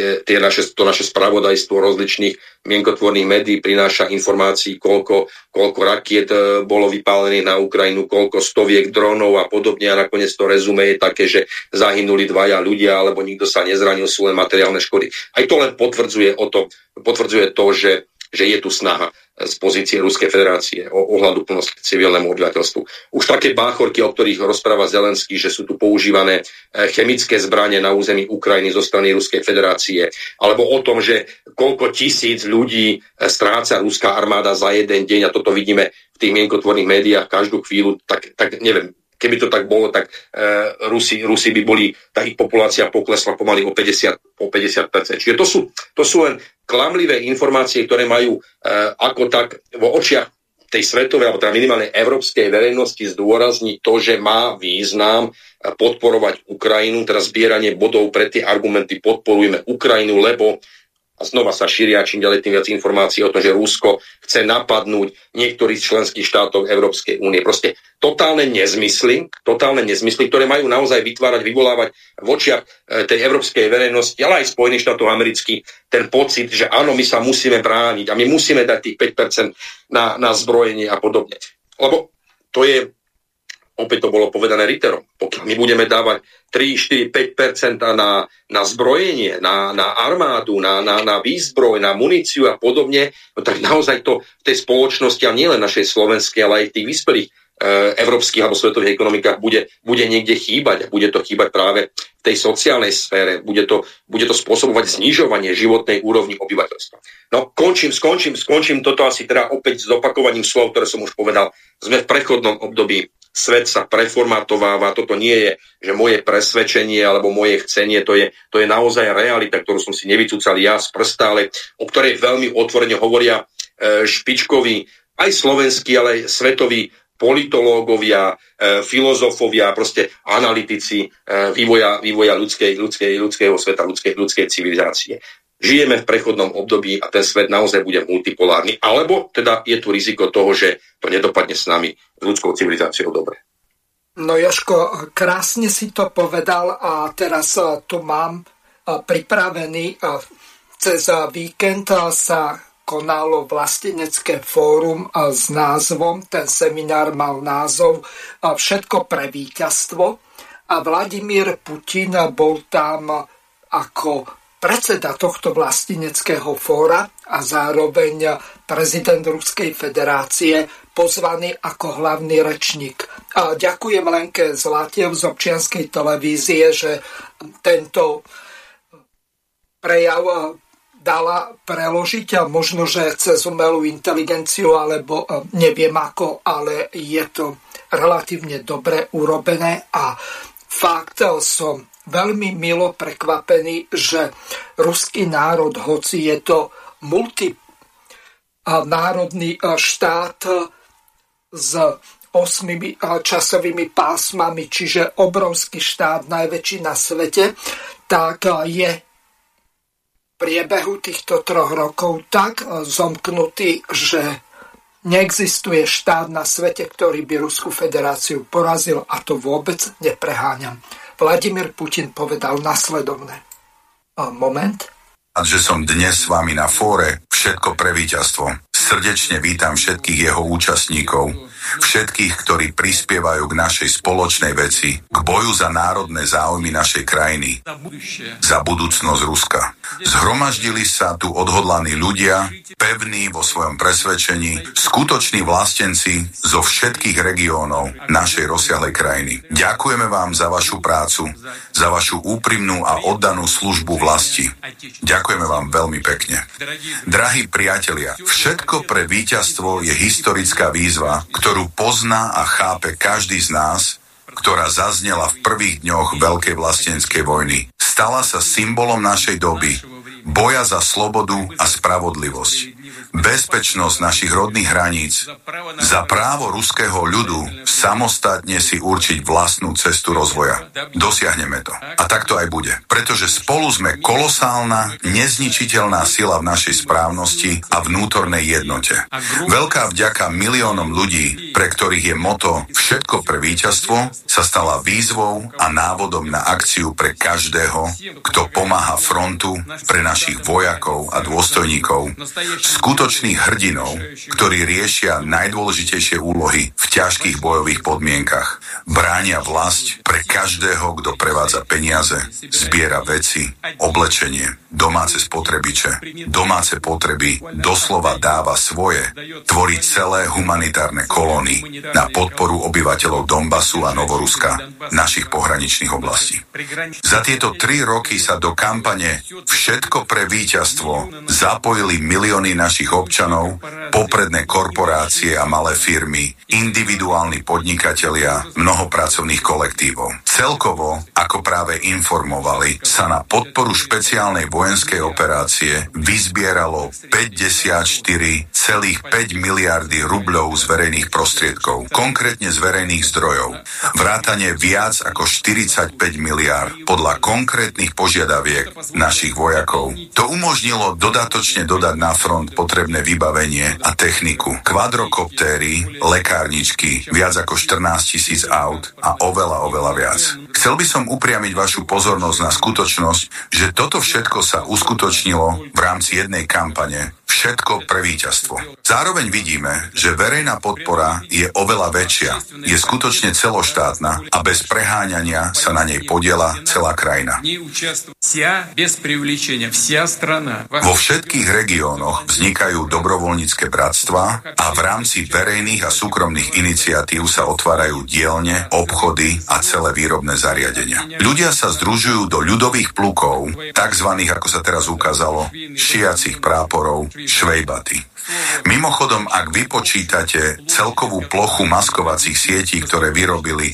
tie, tie naše, to naše spravodajstvo rozličných mienkotvorných médií prináša informácií, koľko, koľko rakiet e, bolo vypálených na Ukrajinu, koľko stoviek dronov a podobne a nakoniec to rezume je také, že zahynuli dvaja ľudia alebo nikto sa nezranil, sú len materiálne škody. Aj to len potvrdzuje, o to, potvrdzuje to, že že je tu snaha z pozície Ruskej federácie o ohľadu plnosti civilnému obyvateľstvu. Už také báchorky, o ktorých rozpráva Zelenský, že sú tu používané eh, chemické zbranie na území Ukrajiny zo strany Ruskej federácie, alebo o tom, že koľko tisíc ľudí eh, stráca ruská armáda za jeden deň, a toto vidíme v tých mienkotvorných médiách každú chvíľu, tak, tak neviem, keby to tak bolo, tak e, Rusi, Rusi by boli, tá ich populácia poklesla pomaly o 50, o 50%. Čiže to sú, to sú len klamlivé informácie, ktoré majú e, ako tak vo očiach tej svetovej, alebo teda minimálnej európskej verejnosti zdôrazniť to, že má význam e, podporovať Ukrajinu, teda zbieranie bodov pre tie argumenty podporujeme Ukrajinu, lebo a znova sa šíria čím ďalej tým viac informácií o tom, že Rusko chce napadnúť niektorých z členských štátov Európskej únie. Proste totálne nezmysly, totálne nezmysly, ktoré majú naozaj vytvárať, vyvolávať v očiach e, tej európskej verejnosti, ale aj Spojených štátov amerických, ten pocit, že áno, my sa musíme brániť a my musíme dať tých 5% na, na zbrojenie a podobne. Lebo to je opäť to bolo povedané Ritterom, pokiaľ my budeme dávať 3, 4, 5 na, na zbrojenie, na, na armádu, na, na, na výzbroj, na muníciu a podobne, no tak naozaj to v tej spoločnosti, a nielen našej slovenskej, ale aj v tých vyspelých e, európskych alebo svetových ekonomikách bude, bude niekde chýbať. A bude to chýbať práve v tej sociálnej sfére. Bude to, bude to spôsobovať znižovanie životnej úrovni obyvateľstva. No končím, skončím, skončím toto asi teda opäť s opakovaním slov, ktoré som už povedal. Sme v prechodnom období svet sa preformatováva, toto nie je, že moje presvedčenie alebo moje chcenie, to je, to je naozaj realita, ktorú som si nevycúcal ja z prsta, ale o ktorej veľmi otvorene hovoria e, špičkoví, aj slovenskí, ale aj svetoví politológovia, e, filozofovia, proste analytici e, vývoja, vývoja ľudskej, ľudskej, ľudského sveta, ľudskej, ľudskej civilizácie žijeme v prechodnom období a ten svet naozaj bude multipolárny, alebo teda je tu riziko toho, že to nedopadne s nami, s ľudskou civilizáciou dobre. No Joško, krásne si to povedal a teraz e, tu mám e, pripravený e, cez víkend sa konalo vlastenecké fórum s názvom, ten seminár mal názov Všetko pre víťazstvo a Vladimír Putin bol tam ako predseda tohto vlastineckého fóra a zároveň prezident Ruskej federácie pozvaný ako hlavný rečník. A ďakujem Lenke Zlatiev z občianskej televízie, že tento prejav dala preložiť a možno, že cez umelú inteligenciu, alebo neviem ako, ale je to relatívne dobre urobené a fakt som veľmi milo prekvapený, že ruský národ, hoci je to multinárodný štát s osmými časovými pásmami, čiže obrovský štát, najväčší na svete, tak je v priebehu týchto troch rokov tak zomknutý, že neexistuje štát na svete, ktorý by Rusku federáciu porazil a to vôbec nepreháňam. Vladimír Putin povedal nasledovné. Moment. A že som dnes s vami na fóre Všetko pre víťazstvo. Srdečne vítam všetkých jeho účastníkov, všetkých, ktorí prispievajú k našej spoločnej veci, k boju za národné záujmy našej krajiny, za budúcnosť Ruska. Zhromaždili sa tu odhodlaní ľudia, pevní vo svojom presvedčení, skutoční vlastenci zo všetkých regiónov našej rozsiahlej krajiny. Ďakujeme vám za vašu prácu, za vašu úprimnú a oddanú službu vlasti. Ďakujeme vám veľmi pekne. Drahí priatelia, všetko pre víťazstvo je historická výzva, ktorú ktorú pozná a chápe každý z nás, ktorá zaznela v prvých dňoch Veľkej vlastenskej vojny. Stala sa symbolom našej doby, boja za slobodu a spravodlivosť bezpečnosť našich rodných hraníc, za právo ruského ľudu samostatne si určiť vlastnú cestu rozvoja. Dosiahneme to. A tak to aj bude. Pretože spolu sme kolosálna, nezničiteľná sila v našej správnosti a vnútornej jednote. Veľká vďaka miliónom ľudí, pre ktorých je moto Všetko pre víťazstvo, sa stala výzvou a návodom na akciu pre každého, kto pomáha frontu, pre našich vojakov a dôstojníkov, skutočných hrdinov, ktorí riešia najdôležitejšie úlohy v ťažkých bojových podmienkach. Bránia vlast pre každého, kto prevádza peniaze, zbiera veci, oblečenie, domáce spotrebiče, domáce potreby, doslova dáva svoje, tvorí celé humanitárne kolóny na podporu obyvateľov Donbasu a Novoruska, našich pohraničných oblastí. Za tieto tri roky sa do kampane Všetko pre víťazstvo zapojili milióny našich občanov, popredné korporácie a malé firmy, individuálni podnikatelia, mnoho pracovných kolektívov. Celkovo, ako práve informovali, sa na podporu špeciálnej vojenskej operácie vyzbieralo 54,5 miliardy rubľov z verejných prostriedkov, konkrétne z verejných zdrojov. Vrátanie viac ako 45 miliard podľa konkrétnych požiadaviek našich vojakov. To umožnilo dodatočne dodať na front potrebné vybavenie a techniku. Kvadrokoptéry, lekárničky, viac ako 14 tisíc aut a oveľa, oveľa viac. Chcel by som upriamiť vašu pozornosť na skutočnosť, že toto všetko sa uskutočnilo v rámci jednej kampane všetko pre víťazstvo. Zároveň vidíme, že verejná podpora je oveľa väčšia, je skutočne celoštátna a bez preháňania sa na nej podiela celá krajina. Vo všetkých regiónoch vznikajú dobrovoľnícke bratstva a v rámci verejných a súkromných iniciatív sa otvárajú dielne, obchody a celé výrobné zariadenia. Ľudia sa združujú do ľudových plukov, tzv. ako sa teraz ukázalo, šiacich práporov, švejbaty. Mimochodom, ak vypočítate celkovú plochu maskovacích sietí, ktoré vyrobili,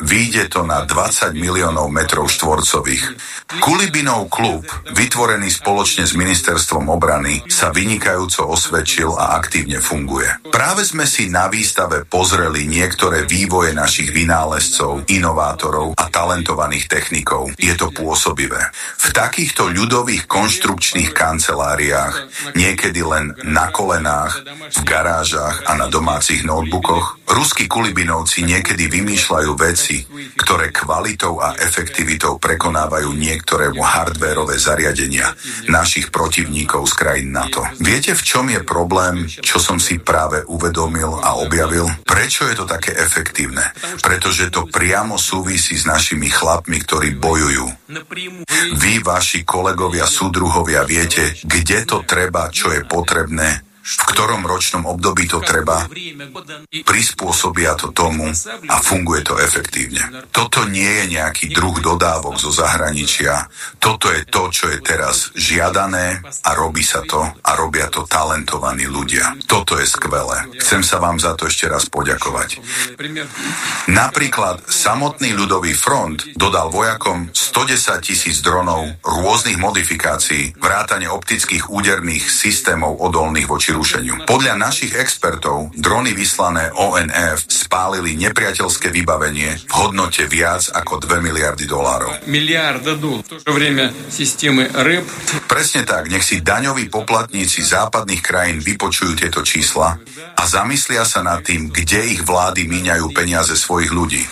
vyjde to na 20 miliónov metrov štvorcových. Kulibinov klub, vytvorený spoločne s ministerstvom obrany, sa vynikajúco osvedčil a aktívne funguje. Práve sme si na výstave pozreli niektoré vývoje našich vynálezcov, inovátorov a talentovaných technikov. Je to pôsobivé. V takýchto ľudových konštrukčných kanceláriách, niekedy len na kole kolenách, v garážach a na domácich notebookoch, ruskí kulibinovci niekedy vymýšľajú veci, ktoré kvalitou a efektivitou prekonávajú niektoré hardvérové zariadenia našich protivníkov z krajín NATO. Viete, v čom je problém, čo som si práve uvedomil a objavil? Prečo je to také efektívne? Pretože to priamo súvisí s našimi chlapmi, ktorí bojujú. Vy, vaši kolegovia, súdruhovia, viete, kde to treba, čo je potrebné v ktorom ročnom období to treba, prispôsobia to tomu a funguje to efektívne. Toto nie je nejaký druh dodávok zo zahraničia. Toto je to, čo je teraz žiadané a robí sa to a robia to talentovaní ľudia. Toto je skvelé. Chcem sa vám za to ešte raz poďakovať. Napríklad samotný ľudový front dodal vojakom 110 tisíc dronov rôznych modifikácií, vrátane optických úderných systémov odolných voči zrušeniu. Podľa našich expertov drony vyslané ONF spálili nepriateľské vybavenie v hodnote viac ako 2 miliardy dolárov. Miliarda systémy ryb. Presne tak, nech si daňoví poplatníci západných krajín vypočujú tieto čísla a zamyslia sa nad tým, kde ich vlády míňajú peniaze svojich ľudí.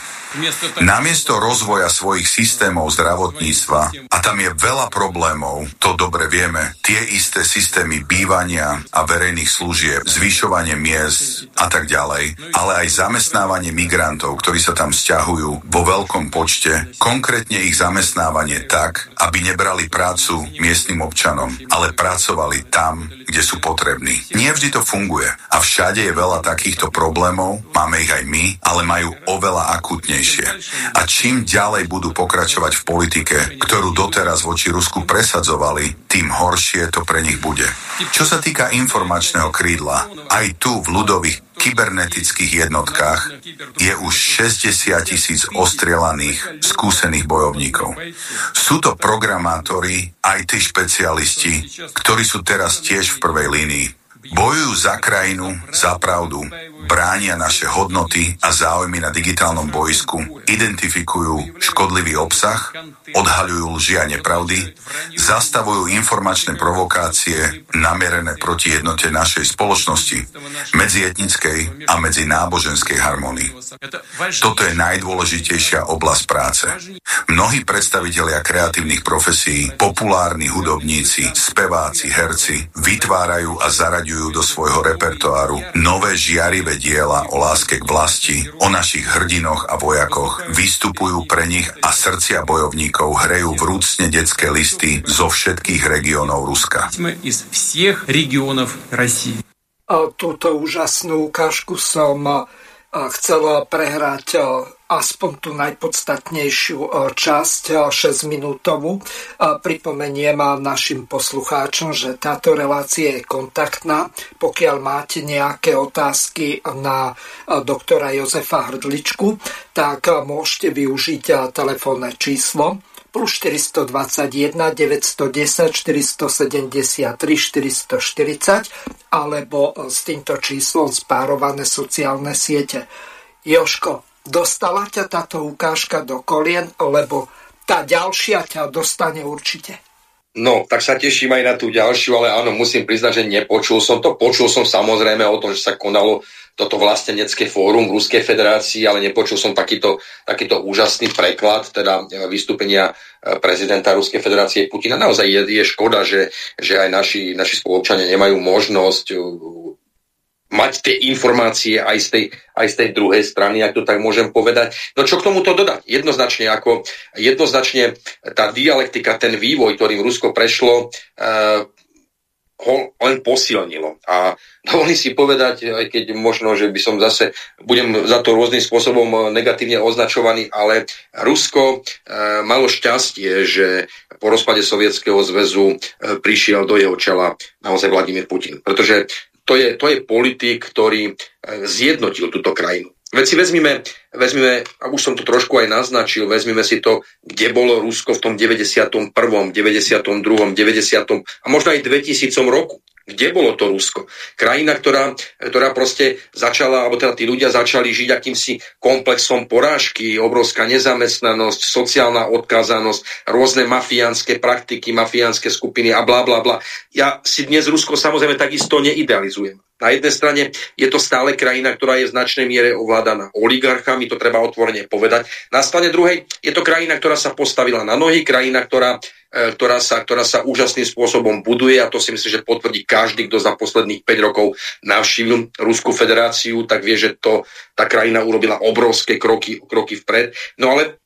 Namiesto rozvoja svojich systémov zdravotníctva, a tam je veľa problémov, to dobre vieme, tie isté systémy bývania a verejných služieb, zvyšovanie miest a tak ďalej, ale aj zamestnávanie migrantov, ktorí sa tam stiahujú vo veľkom počte, konkrétne ich zamestnávanie tak, aby nebrali prácu miestnym občanom, ale pracovali tam, kde sú potrební. Nie vždy to funguje a všade je veľa takýchto problémov, máme ich aj my, ale majú oveľa akutnejšie silnejšie. A čím ďalej budú pokračovať v politike, ktorú doteraz voči Rusku presadzovali, tým horšie to pre nich bude. Čo sa týka informačného krídla, aj tu v ľudových kybernetických jednotkách je už 60 tisíc ostrielaných, skúsených bojovníkov. Sú to programátori, IT špecialisti, ktorí sú teraz tiež v prvej línii. Bojujú za krajinu, za pravdu, bránia naše hodnoty a záujmy na digitálnom boisku, identifikujú škodlivý obsah, odhaľujú lži a nepravdy, zastavujú informačné provokácie namierené proti jednote našej spoločnosti, medzietnickej a medzináboženskej harmonii. Toto je najdôležitejšia oblasť práce. Mnohí predstavitelia kreatívnych profesí, populárni hudobníci, speváci, herci vytvárajú a zaraďujú do svojho repertoáru nové žiarivé diela o láske k vlasti, o našich hrdinoch a vojakoch, vystupujú pre nich a srdcia bojovníkov hrejú vrúcne detské listy zo všetkých regiónov Ruska. A túto úžasnú ukážku som chcela prehrať aspoň tú najpodstatnejšiu e, časť, 6-minútovú. E, pripomeniem našim poslucháčom, že táto relácia je kontaktná. Pokiaľ máte nejaké otázky na e, doktora Jozefa Hrdličku, tak môžete využiť telefónne číslo plus 421 910 473 440 alebo s týmto číslom spárované sociálne siete. Joško, dostala ťa táto ukážka do kolien, lebo tá ďalšia ťa dostane určite. No, tak sa teším aj na tú ďalšiu, ale áno, musím priznať, že nepočul som to. Počul som samozrejme o tom, že sa konalo toto vlastenecké fórum v Ruskej federácii, ale nepočul som takýto, takýto úžasný preklad, teda e, vystúpenia e, prezidenta Ruskej federácie Putina. Naozaj je, je škoda, že, že aj naši, naši spoločania nemajú možnosť mať tie informácie aj z, tej, aj z tej druhej strany, ak to tak môžem povedať. No čo k tomuto dodať? Jednoznačne, ako, jednoznačne tá dialektika, ten vývoj, ktorým Rusko prešlo, uh, ho len posilnilo. A dovolím si povedať, aj keď možno, že by som zase, budem za to rôznym spôsobom negatívne označovaný, ale Rusko e, malo šťastie, že po rozpade Sovietskeho zväzu e, prišiel do jeho čela naozaj Vladimír Putin. Pretože to je, to je politik, ktorý e, zjednotil túto krajinu. Veď si vezmime, vezmime, a už som to trošku aj naznačil, vezmime si to, kde bolo Rusko v tom 91., 92., 90. a možno aj 2000 roku. Kde bolo to Rusko? Krajina, ktorá, ktorá proste začala, alebo teda tí ľudia začali žiť akýmsi komplexom porážky, obrovská nezamestnanosť, sociálna odkázanosť, rôzne mafiánske praktiky, mafiánske skupiny a bla bla bla. Ja si dnes Rusko samozrejme takisto neidealizujem. Na jednej strane je to stále krajina, ktorá je v značnej miere ovládaná oligarchami, to treba otvorene povedať. Na strane druhej je to krajina, ktorá sa postavila na nohy, krajina, ktorá, e, ktorá, sa, ktorá sa úžasným spôsobom buduje a to si myslím, že potvrdí každý, kto za posledných 5 rokov navštívil Ruskú federáciu, tak vie, že to, tá krajina urobila obrovské kroky, kroky vpred. No ale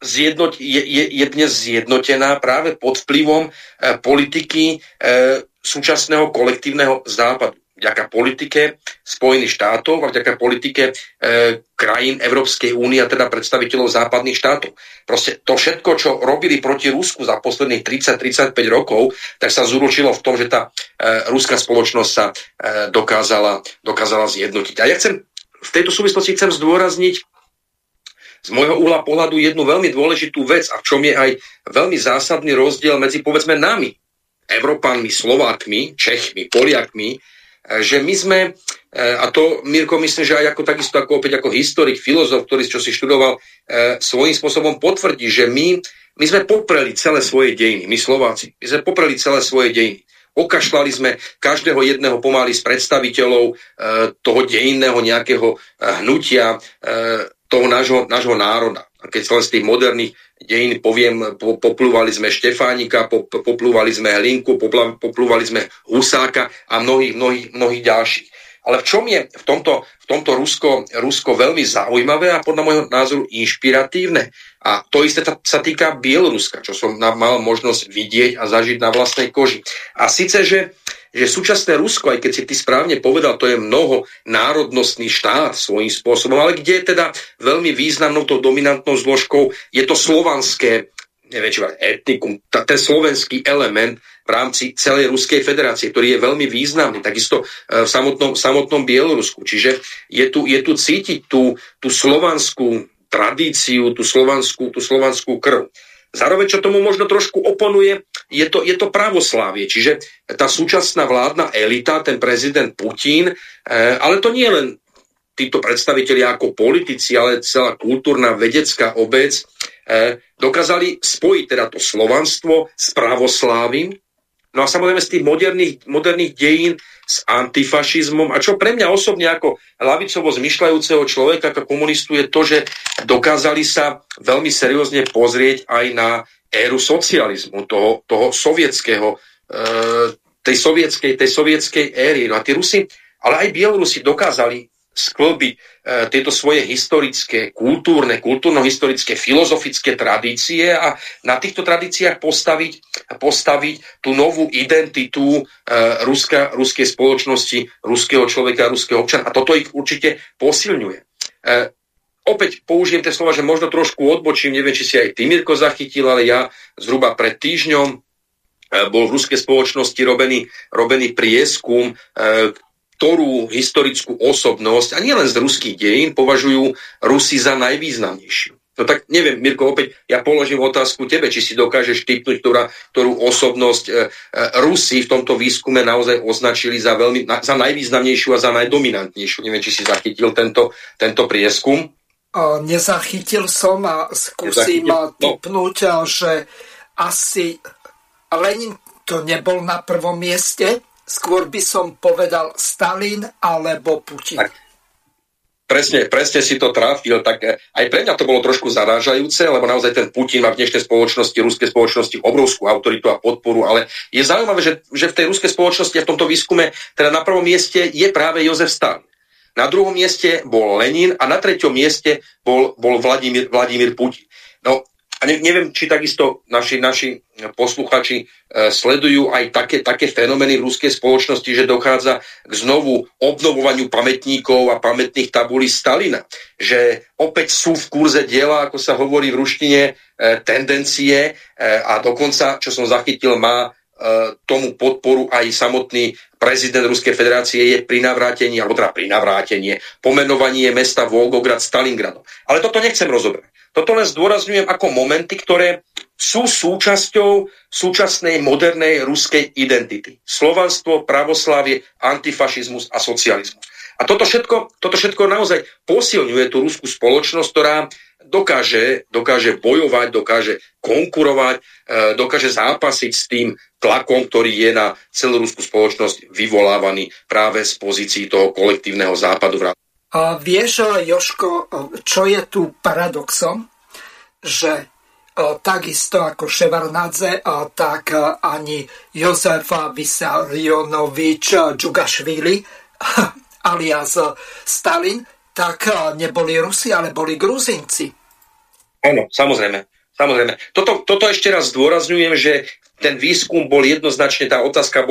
zjednoť, je, je, je dnes zjednotená práve pod vplyvom e, politiky e, súčasného kolektívneho západu vďaka politike Spojených štátov a vďaka politike e, krajín Európskej únie a teda predstaviteľov západných štátov. Proste to všetko, čo robili proti Rusku za posledných 30-35 rokov, tak sa zúročilo v tom, že tá e, ruská spoločnosť sa e, dokázala, dokázala zjednotiť. A ja chcem v tejto súvislosti chcem zdôrazniť z môjho uhla pohľadu jednu veľmi dôležitú vec a v čom je aj veľmi zásadný rozdiel medzi povedzme nami, Európanmi, Slovákmi, Čechmi, Poliakmi že my sme, e, a to Mirko myslím, že aj ako takisto ako opäť ako historik, filozof, ktorý čo si študoval, e, svojím spôsobom potvrdí, že my, my sme popreli celé svoje dejiny, my Slováci, my sme popreli celé svoje dejiny. Okašľali sme každého jedného pomaly z predstaviteľov toho dejinného nejakého hnutia, toho nášho, nášho národa. A keď sa z tých moderných dejín poviem, po, poplúvali sme Štefánika, po, poplúvali sme Hlinku, poplúvali sme Husáka a mnohých, mnohých, mnohých ďalších. Ale v čom je v tomto, v tomto Rusko, Rusko veľmi zaujímavé a podľa môjho názoru inšpiratívne? A to isté sa týka Bieloruska, čo som mal možnosť vidieť a zažiť na vlastnej koži. A síce, že že súčasné Rusko, aj keď si ty správne povedal, to je mnoho národnostný štát svojím spôsobom, ale kde je teda veľmi významnou tou dominantnou zložkou, je to slovanské, neviem či etnikum, ten slovenský element v rámci celej Ruskej federácie, ktorý je veľmi významný, takisto e, v samotnom, samotnom Bielorusku. Čiže je tu, je tu cítiť tú, tú slovanskú tradíciu, tú slovanskú, tú slovanskú krv. Zároveň, čo tomu možno trošku oponuje, je to, je to pravoslávie. Čiže tá súčasná vládna elita, ten prezident Putin, e, ale to nie len títo predstavitelia ako politici, ale celá kultúrna vedecká obec, e, dokázali spojiť teda to slovanstvo s pravoslávim, no a samozrejme z tých moderných, moderných dejín s antifašizmom. A čo pre mňa osobne ako lavicovo zmyšľajúceho človeka, ako komunistu, je to, že dokázali sa veľmi seriózne pozrieť aj na éru socializmu, toho, toho sovietského, e, tej sovietskej, tej sovietskej éry. No a tí Rusi, ale aj Bielorusi dokázali sklbiť e, tieto svoje historické, kultúrne, kultúrno-historické, filozofické tradície a na týchto tradíciách postaviť, postaviť tú novú identitu e, Ruska, ruskej spoločnosti, ruského človeka, ruského občana. A toto ich určite posilňuje. E, opäť použijem tie slova, že možno trošku odbočím, neviem, či si aj ty, Mirko, zachytil, ale ja zhruba pred týždňom e, bol v ruskej spoločnosti robený, robený prieskum, e, ktorú historickú osobnosť, a nielen z ruských dejín, považujú Rusi za najvýznamnejšiu. No tak neviem, Mirko, opäť ja položím otázku tebe, či si dokážeš typnúť, ktorá, ktorú osobnosť e, e, Rusi v tomto výskume naozaj označili za, veľmi, na, za najvýznamnejšiu a za najdominantnejšiu. Neviem, či si zachytil tento, tento prieskum. Nezachytil som a skúsim Nezachytil. No. typnúť, no. že asi Lenin to nebol na prvom mieste, skôr by som povedal Stalin alebo Putin. Tak Presne, presne si to trafil, tak eh, aj pre mňa to bolo trošku zarážajúce, lebo naozaj ten Putin má v dnešnej spoločnosti, ruskej spoločnosti obrovskú autoritu a podporu, ale je zaujímavé, že, že v tej ruskej spoločnosti a v tomto výskume teda na prvom mieste je práve Jozef Stalin. Na druhom mieste bol Lenin a na treťom mieste bol, bol Vladimír, Vladimír Putin. No, a ne, neviem, či takisto naši, naši posluchači e, sledujú aj také, také fenomény v ruskej spoločnosti, že dochádza k znovu obnovovaniu pamätníkov a pamätných tabulí Stalina. Že opäť sú v kurze diela, ako sa hovorí v ruštine, e, tendencie e, a dokonca, čo som zachytil, má e, tomu podporu aj samotný prezident Ruskej federácie je pri navrátení, alebo teda pri navrátenie, pomenovanie mesta Volgograd Stalingradom. Ale toto nechcem rozobrať. Toto len zdôrazňujem ako momenty, ktoré sú súčasťou súčasnej modernej ruskej identity. Slovanstvo, pravoslávie, antifašizmus a socializmus. A toto všetko, toto všetko naozaj posilňuje tú ruskú spoločnosť, ktorá dokáže, dokáže bojovať, dokáže konkurovať, e, dokáže zápasiť s tým tlakom, ktorý je na celú ruskú spoločnosť vyvolávaný práve z pozícií toho kolektívneho západu. A vieš, Joško, čo je tu paradoxom? Že e, takisto ako Ševarnadze, tak ani Jozef Vysarionovič Džugašvili, alias Stalin, tak neboli Rusi, ale boli Gruzinci. Áno, samozrejme. Samozrejme. Toto, toto ešte raz zdôrazňujem, že ten výskum bol jednoznačne, tá otázka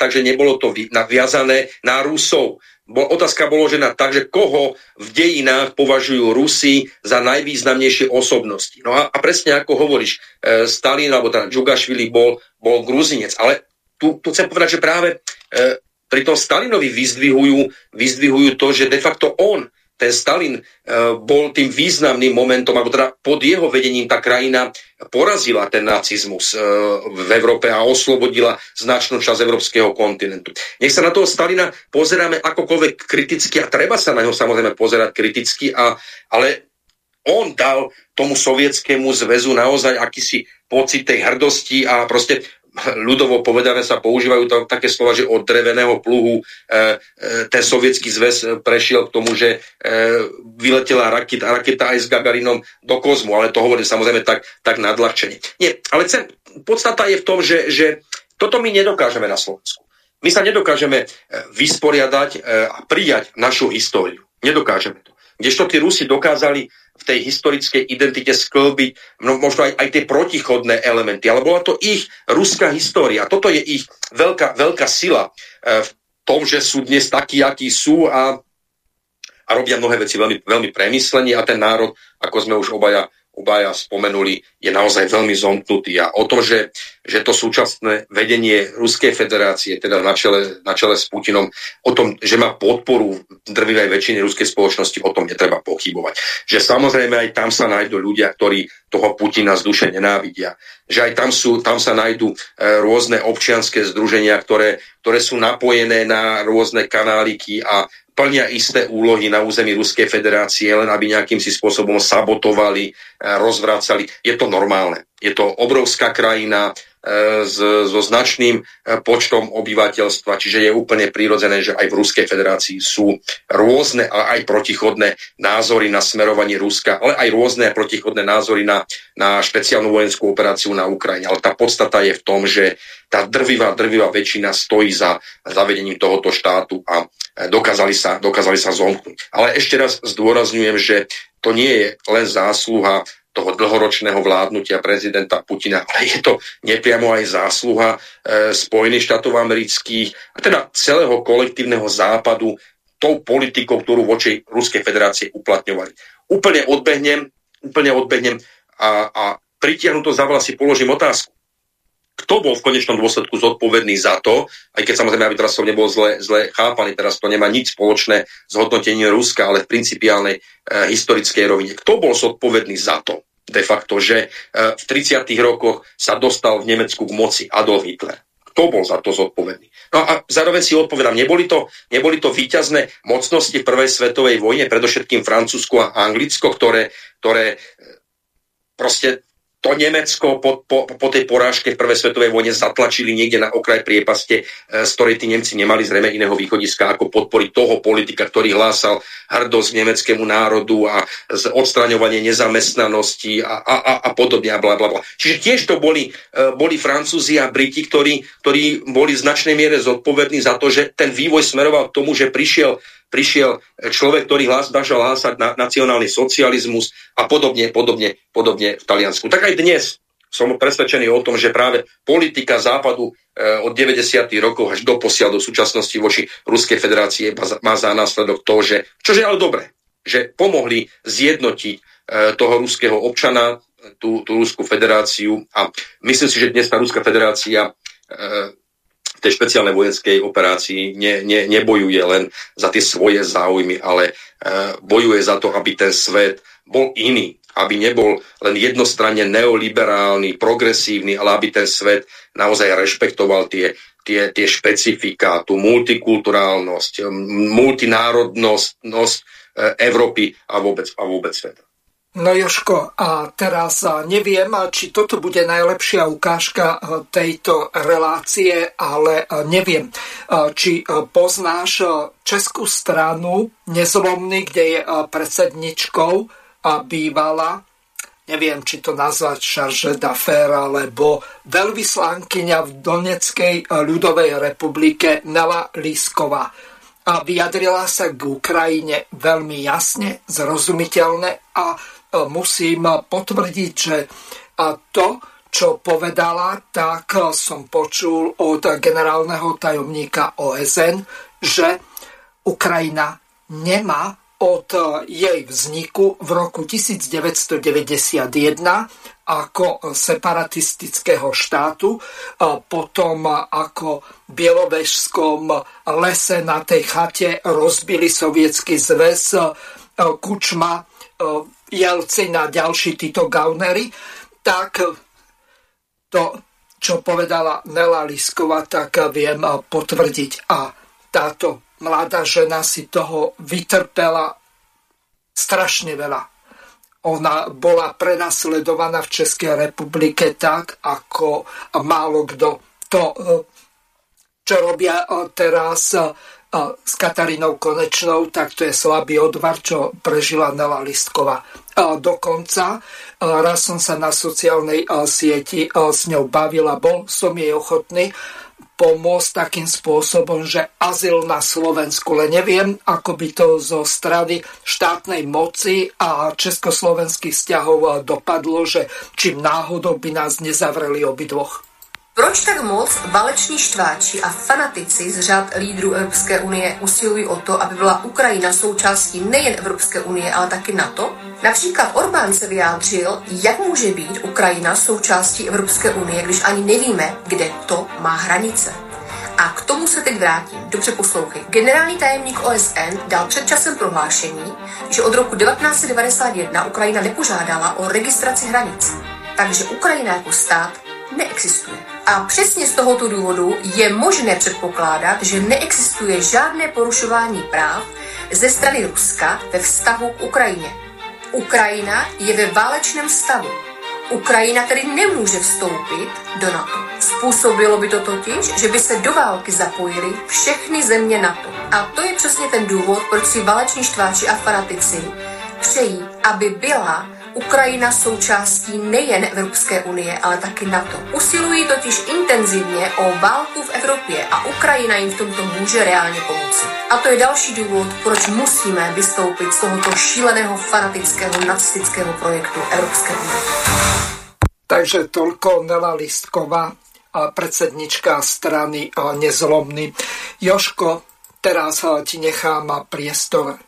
tak, že nebolo to naviazané na Rusov otázka položená tak, že koho v dejinách považujú Rusi za najvýznamnejšie osobnosti. No a, a presne ako hovoríš, e, Stalin alebo teda Džugašvili bol, bol gruzinec. Ale tu, tu chcem povedať, že práve e, pri tom Stalinovi vyzdvihujú, vyzdvihujú to, že de facto on ten Stalin e, bol tým významným momentom, alebo teda pod jeho vedením tá krajina porazila ten nacizmus e, v Európe a oslobodila značnú časť európskeho kontinentu. Nech sa na toho Stalina pozeráme akokoľvek kriticky a treba sa na ňo samozrejme pozerať kriticky, a, ale on dal tomu sovietskému zväzu naozaj akýsi pocit tej hrdosti a proste ľudovo povedané sa používajú tam také slova, že od dreveného pluhu e, e, ten sovietský zväz prešiel k tomu, že e, vyletela raketa, raketa aj s Gagarinom do kozmu, ale to hovorím samozrejme tak, tak nadľahčenie. Nie, ale chcem, podstata je v tom, že, že toto my nedokážeme na Slovensku. My sa nedokážeme e, vysporiadať e, a prijať našu históriu. Nedokážeme to. Kdežto tí Rusi dokázali tej historickej identite sklbiť no, možno aj, aj tie protichodné elementy. Ale bola to ich ruská história. Toto je ich veľká, veľká sila e, v tom, že sú dnes takí, akí sú a, a robia mnohé veci veľmi, veľmi premyslení a ten národ, ako sme už obaja obaja spomenuli, je naozaj veľmi zomknutý. A o tom, že, že to súčasné vedenie Ruskej federácie, teda na čele, na čele s Putinom, o tom, že má podporu drvivej väčšiny ruskej spoločnosti, o tom netreba pochybovať. Že samozrejme aj tam sa nájdú ľudia, ktorí toho Putina z duše nenávidia. Že aj tam, sú, tam sa nájdú e, rôzne občianské združenia, ktoré, ktoré sú napojené na rôzne kanáliky a plnia isté úlohy na území Ruskej federácie, len aby nejakým si spôsobom sabotovali, e, rozvracali. Je to normálne. Je to obrovská krajina, E, so značným e, počtom obyvateľstva, čiže je úplne prirodzené, že aj v Ruskej federácii sú rôzne a aj protichodné názory na smerovanie Ruska, ale aj rôzne protichodné názory na, na špeciálnu vojenskú operáciu na Ukrajine. Ale tá podstata je v tom, že tá drvivá, drvivá väčšina stojí za zavedením tohoto štátu a e, dokázali sa, dokázali sa zomknúť. Ale ešte raz zdôrazňujem, že to nie je len zásluha toho dlhoročného vládnutia prezidenta Putina, ale je to nepriamo aj zásluha e, Spojených štátov amerických a teda celého kolektívneho západu tou politikou, ktorú voči Ruskej federácie uplatňovali. úplne odbehnem, úplne odbehnem a, a pritiahnuto za vlasy položím otázku. Kto bol v konečnom dôsledku zodpovedný za to, aj keď samozrejme, aby teraz som nebol zle, zle chápaný, teraz to nemá nič spoločné s hodnotením Ruska, ale v principiálnej e, historickej rovine. Kto bol zodpovedný za to, de facto, že e, v 30. rokoch sa dostal v Nemecku k moci Adolf Hitler? Kto bol za to zodpovedný? No a zároveň si odpovedám, neboli to, neboli to výťazné mocnosti prvej svetovej vojne, predovšetkým Francúzsko a Anglicko, ktoré, ktoré e, proste to Nemecko po, po, po tej porážke v prvej svetovej vojne zatlačili niekde na okraj priepaste, e, z ktorej tí Nemci nemali zrejme iného východiska, ako podporiť toho politika, ktorý hlásal hrdosť nemeckému národu a odstraňovanie nezamestnanosti a, a, a, a podobne a bla, bla, bla. Čiže tiež to boli, e, boli Francúzi a Briti, ktorí, ktorí boli v značnej miere zodpovední za to, že ten vývoj smeroval k tomu, že prišiel prišiel človek, ktorý hlas, začal hlásať na nacionálny socializmus a podobne, podobne, podobne v Taliansku. Tak aj dnes som presvedčený o tom, že práve politika Západu eh, od 90. rokov až do posiaľ do súčasnosti voči Ruskej federácie má za následok to, že, čože ale dobre, že pomohli zjednotiť eh, toho ruského občana, tú, tú Ruskú federáciu a myslím si, že dnes tá Ruská federácia tej špeciálnej vojenskej operácii ne, ne, nebojuje len za tie svoje záujmy, ale e, bojuje za to, aby ten svet bol iný, aby nebol len jednostranne neoliberálny, progresívny, ale aby ten svet naozaj rešpektoval tie, tie, tie špecifika, tú multikulturálnosť, multinárodnosť e, Európy a vôbec, a vôbec sveta. No Joško, a teraz neviem, či toto bude najlepšia ukážka tejto relácie, ale neviem, či poznáš Českú stranu Nezlomný, kde je predsedničkou bývala, neviem, či to nazvať Charge d'affaires, alebo veľvyslankyňa v Donetskej ľudovej republike Nela Lísková. A vyjadrila sa k Ukrajine veľmi jasne, zrozumiteľne a musím potvrdiť, že to, čo povedala, tak som počul od generálneho tajomníka OSN, že Ukrajina nemá od jej vzniku v roku 1991 ako separatistického štátu, potom ako v Bielovežskom lese na tej chate rozbili sovietský zväz Kučma Jelcin a ďalší títo gaunery, tak to, čo povedala Nela Liskova, tak viem potvrdiť. A táto mladá žena si toho vytrpela strašne veľa. Ona bola prenasledovaná v Českej republike tak, ako málo kto. To, čo robia teraz s Katarínou Konečnou, tak to je slabý odvar, čo prežila Nela Listkova. Dokonca raz som sa na sociálnej sieti s ňou bavila, bol som jej ochotný pomôcť takým spôsobom, že azyl na Slovensku, len neviem, ako by to zo strany štátnej moci a československých vzťahov dopadlo, že čím náhodou by nás nezavreli obidvoch. Proč tak moc valeční štváči a fanatici z řád lídrů Evropské unie usilují o to, aby byla Ukrajina součástí nejen Evropské unie, ale taky NATO? Například Orbán se vyjádřil, jak může být Ukrajina součástí Evropské unie, když ani nevíme, kde to má hranice. A k tomu se teď vrátím. Dobře poslouchej. Generální tajemník OSN dal před časem prohlášení, že od roku 1991 Ukrajina nepožádala o registraci hranic. Takže Ukrajina jako stát neexistuje. A přesně z tohoto důvodu je možné předpokládat, že neexistuje žádné porušování práv ze strany Ruska ve vztahu k Ukrajině. Ukrajina je ve válečném stavu. Ukrajina tedy nemůže vstoupit do NATO. Způsobilo by to totiž, že by se do války zapojily všechny země NATO. A to je přesně ten důvod, proč si váleční štváči a fanatici přejí, aby byla Ukrajina součástí nejen Evropské unie, ale taky NATO. Usilují totiž intenzivně o válku v Evropě a Ukrajina jim v tomto může reálně pomoci. A to je další důvod, proč musíme vystoupit z tohoto šíleného fanatického nacistického projektu Evropské unie. Takže toľko Nela Listková, predsednička strany Nezlomný. Joško, teraz ti nechám priestor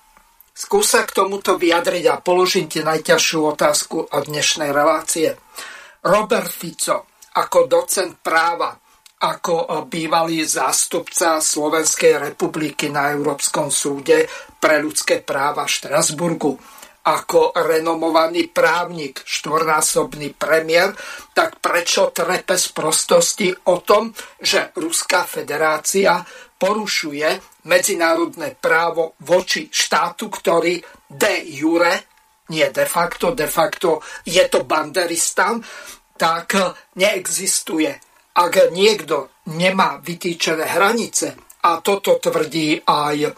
skúsa k tomuto vyjadriť a položím ti najťažšiu otázku od dnešnej relácie. Robert Fico ako docent práva, ako bývalý zástupca Slovenskej republiky na Európskom súde pre ľudské práva v Štrasburgu, ako renomovaný právnik, štvornásobný premiér, tak prečo trepe z prostosti o tom, že Ruská federácia porušuje medzinárodné právo voči štátu, ktorý de jure, nie de facto, de facto je to banderistan, tak neexistuje. Ak niekto nemá vytýčené hranice, a toto tvrdí aj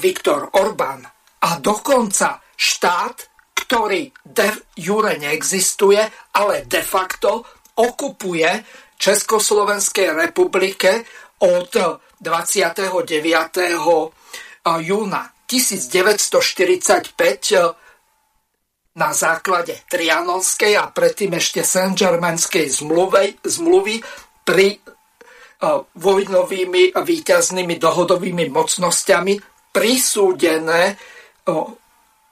Viktor Orbán, a dokonca štát, ktorý de jure neexistuje, ale de facto okupuje Československej republike od 29. júna 1945 na základe Trianonskej a predtým ešte Saint-Germainskej zmluvy, zmluvy pri vojnovými výťaznými dohodovými mocnosťami prisúdené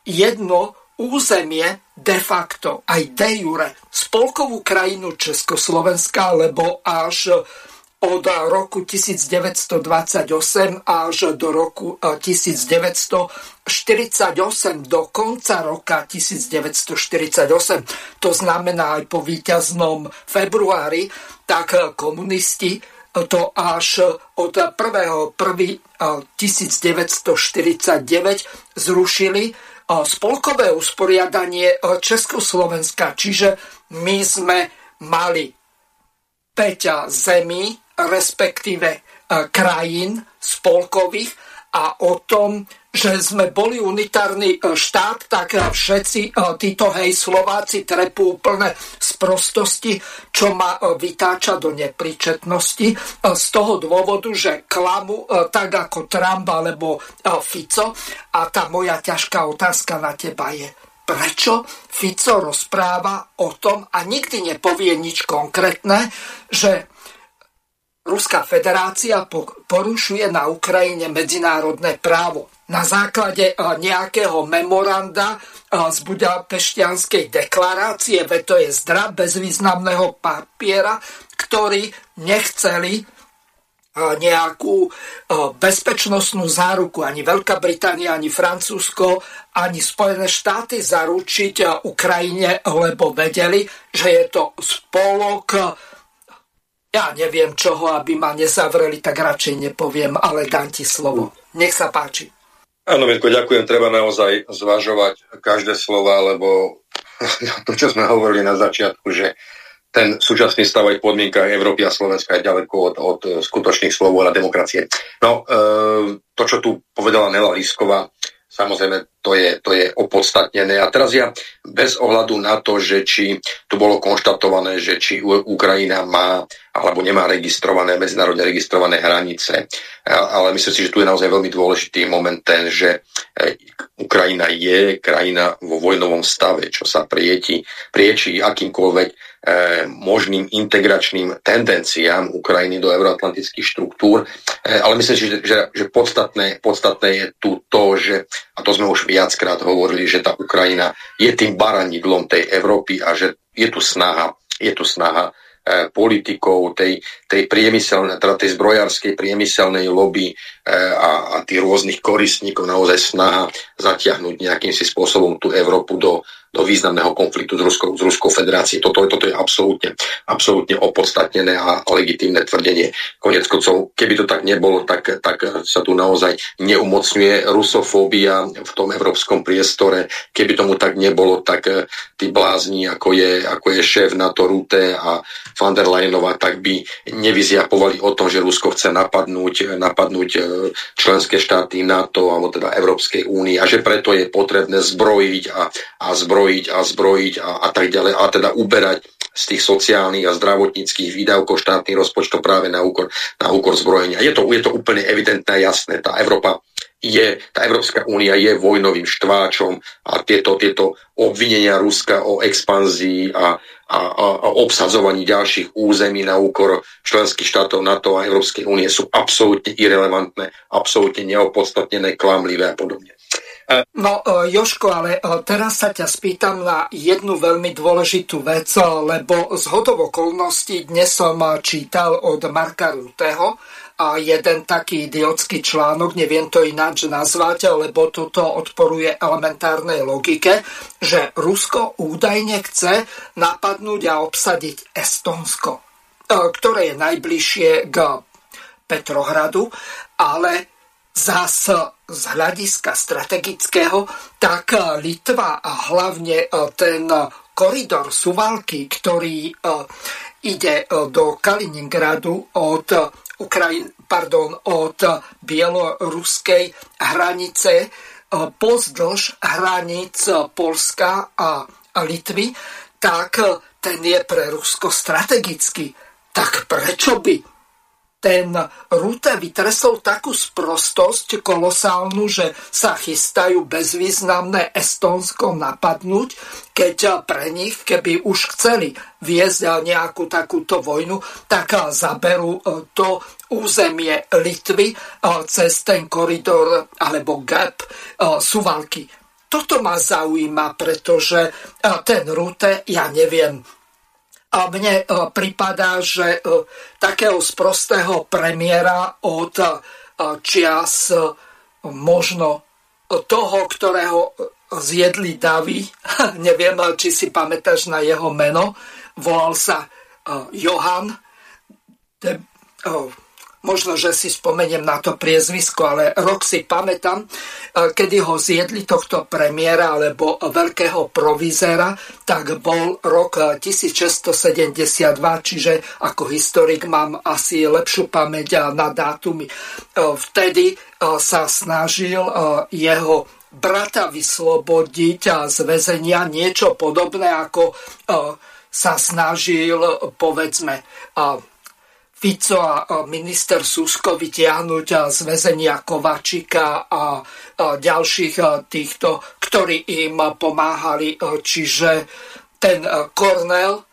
jedno územie de facto aj de jure spolkovú krajinu Československa, lebo až od roku 1928 až do roku 1948, do konca roka 1948, to znamená aj po víťaznom februári, tak komunisti to až od 1.1.1949 zrušili spolkové usporiadanie Československa. Čiže my sme mali 5 zemí, respektíve krajín spolkových a o tom že sme boli unitárny e, štát, tak e, všetci e, títo hej Slováci trepú úplne z prostosti, čo ma vytáča do nepríčetnosti z toho dôvodu, že klamu tak ako Trump alebo Fico. A tá moja ťažká otázka na teba je, prečo Fico rozpráva o tom a nikdy nepovie nič konkrétne, že Ruská federácia porušuje na Ukrajine medzinárodné právo. Na základe nejakého memoranda z Budapešťanskej deklarácie, veď to je zdra bezvýznamného papiera, ktorý nechceli nejakú bezpečnostnú záruku. Ani Veľká Británia, ani Francúzsko, ani Spojené štáty zaručiť Ukrajine, lebo vedeli, že je to spolok ja neviem čoho, aby ma nezavreli, tak radšej nepoviem, ale dám ti slovo. Nech sa páči. Áno, Mirko, ďakujem. Treba naozaj zvažovať každé slova, lebo to, čo sme hovorili na začiatku, že ten súčasný stav aj v podmienkach Európy a Slovenska je ďaleko od, od skutočných slov a demokracie. No, e, to, čo tu povedala Nela Lísková, Samozrejme, to je, to je opodstatnené. A teraz ja bez ohľadu na to, že či tu bolo konštatované, že či Ukrajina má alebo nemá registrované, medzinárodne registrované hranice, ale myslím si, že tu je naozaj veľmi dôležitý moment ten, že e, Ukrajina je krajina vo vojnovom stave, čo sa prieti, prieči akýmkoľvek možným integračným tendenciám Ukrajiny do euroatlantických štruktúr. E, ale myslím si, že, že, že podstatné, podstatné je tu to, že, a to sme už viackrát hovorili, že tá Ukrajina je tým baranidlom tej Európy a že je tu snaha, je tu snaha e, politikov, tej, tej priemyselnej, teda tej zbrojárskej priemyselnej lobby a, a tých rôznych koristníkov naozaj snaha zatiahnuť nejakým si spôsobom tú Európu do, do významného konfliktu s Ruskou, s Ruskou federáciou. Toto, toto je absolútne, absolútne opodstatnené a legitímne tvrdenie. Konec koncov, keby to tak nebolo, tak, tak sa tu naozaj neumocňuje rusofóbia v tom európskom priestore. Keby tomu tak nebolo, tak eh, tí blázni, ako je, ako je šéf NATO Rute a van der Leyenová, tak by nevyziapovali o tom, že Rusko chce napadnúť, napadnúť eh, členské štáty NATO alebo teda Európskej únie a že preto je potrebné zbrojiť a, a zbrojiť zbrojiť a zbrojiť a, a tak ďalej a teda uberať z tých sociálnych a zdravotníckých výdavkov štátnych rozpočtov práve na úkor, na úkor zbrojenia. Je to, je to úplne evidentné a jasné. Tá Európa je, tá Európska únia je vojnovým štváčom a tieto, tieto obvinenia Ruska o expanzii a, a, a, a obsadzovaní ďalších území na úkor členských štátov NATO a Európskej únie sú absolútne irrelevantné, absolútne neopodstatnené, klamlivé a podobne. No, e, Joško, ale e, teraz sa ťa spýtam na jednu veľmi dôležitú vec, e, lebo z hodov okolností dnes som čítal od Marka Ruteho jeden taký idiotský článok, neviem to ináč nazvať, lebo toto odporuje elementárnej logike, že Rusko údajne chce napadnúť a obsadiť Estonsko, ktoré je najbližšie k Petrohradu, ale zás z hľadiska strategického, tak Litva a hlavne e, ten koridor Suvalky, ktorý ide do Kaliningradu od, Ukrajin, pardon, od bieloruskej hranice pozdĺž hranic Polska a Litvy, tak ten je pre Rusko strategický. Tak prečo by ten Rute vytresol takú sprostosť kolosálnu, že sa chystajú bezvýznamné Estónsko napadnúť, keď pre nich, keby už chceli viesť nejakú takúto vojnu, tak zaberú e, to územie Litvy e, cez ten koridor alebo gap e, Suvalky. Toto ma zaujíma, pretože ten Rute, ja neviem, a mne e, pripadá, že e, takého sprostého premiéra od e, čias možno toho, ktorého zjedli davy, neviem, či si pamätáš na jeho meno, volal sa Johan de, Možno, že si spomeniem na to priezvisko, ale rok si pamätám, e, kedy ho zjedli tohto premiéra alebo veľkého provizera, tak bol rok 1672, čiže ako historik mám asi lepšiu pamäť na dátumy. E, vtedy e, sa snažil jeho brata vyslobodiť z väzenia niečo podobné, ako sa snažil, povedzme, Fico a minister Susko vytiahnuť z väzenia Kovačika a ďalších týchto, ktorí im pomáhali. Čiže ten Kornel,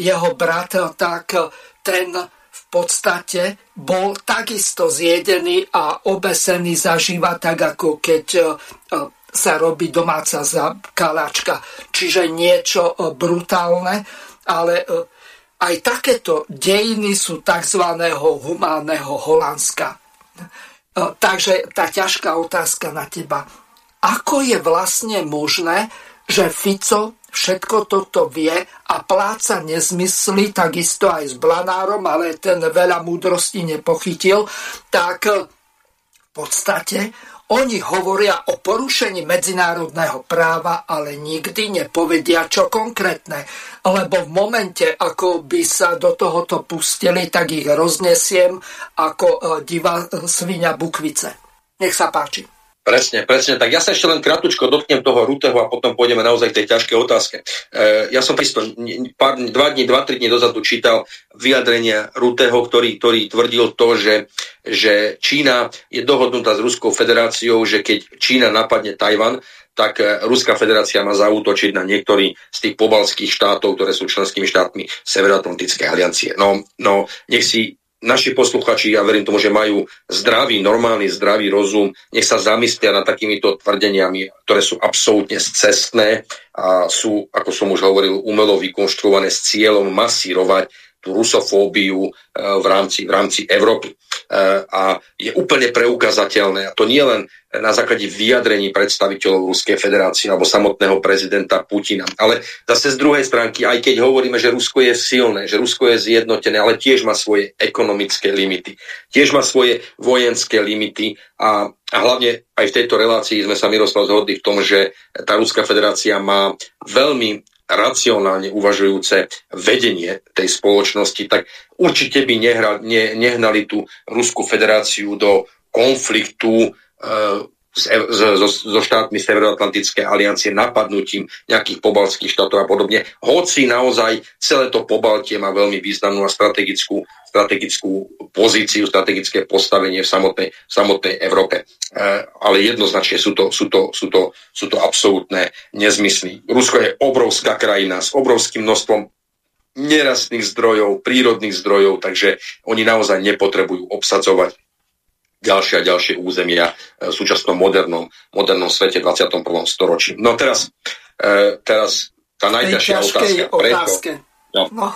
jeho brat, tak ten v podstate bol takisto zjedený a obesený zažíva tak, ako keď sa robí domáca kalačka. Čiže niečo brutálne, ale aj takéto dejiny sú tzv. humánneho Holandska. E, takže tá ťažká otázka na teba. Ako je vlastne možné, že Fico všetko toto vie a pláca nezmysly, takisto aj s Blanárom, ale ten veľa múdrosti nepochytil, tak v podstate oni hovoria o porušení medzinárodného práva, ale nikdy nepovedia čo konkrétne. Lebo v momente, ako by sa do tohoto pustili, tak ich roznesiem ako e, divá svinia bukvice. Nech sa páči. Presne, presne. Tak ja sa ešte len kratučko dotknem toho Ruteho a potom pôjdeme naozaj k tej ťažkej otázke. E, ja som isto pár, dva dní, dva, tri dní dozadu čítal vyjadrenie Ruteho, ktorý, ktorý tvrdil to, že, že Čína je dohodnutá s Ruskou federáciou, že keď Čína napadne Tajvan, tak e, Ruská federácia má zautočiť na niektorý z tých pobalských štátov, ktoré sú členskými štátmi Severoatlantickej aliancie. No, no nech si naši posluchači, ja verím tomu, že majú zdravý, normálny, zdravý rozum, nech sa zamyslia nad takýmito tvrdeniami, ktoré sú absolútne scestné a sú, ako som už hovoril, umelo vykonštruované s cieľom masírovať tú rusofóbiu e, v rámci, v rámci Európy. E, a je úplne preukazateľné, a to nie len na základe vyjadrení predstaviteľov Ruskej federácie alebo samotného prezidenta Putina. Ale zase z druhej stránky, aj keď hovoríme, že Rusko je silné, že Rusko je zjednotené, ale tiež má svoje ekonomické limity, tiež má svoje vojenské limity a, a hlavne aj v tejto relácii sme sa Miroslav zhodli v tom, že tá Ruská federácia má veľmi racionálne uvažujúce vedenie tej spoločnosti, tak určite by nehra, ne, nehnali tú Ruskú federáciu do konfliktu e, so, štátmi Severoatlantické aliancie napadnutím nejakých pobalských štátov a podobne. Hoci naozaj celé to pobaltie má veľmi významnú a strategickú, strategickú pozíciu, strategické postavenie v samotnej, samotnej Európe. E, ale jednoznačne sú to, sú, to, sú, to, sú to absolútne nezmysly. Rusko je obrovská krajina s obrovským množstvom nerastných zdrojov, prírodných zdrojov, takže oni naozaj nepotrebujú obsadzovať ďalšie a ďalšie územia v súčasnom modernom, modernom svete 21. storočí. No teraz, teraz tá najťažšia otázka. Prečo? No. No,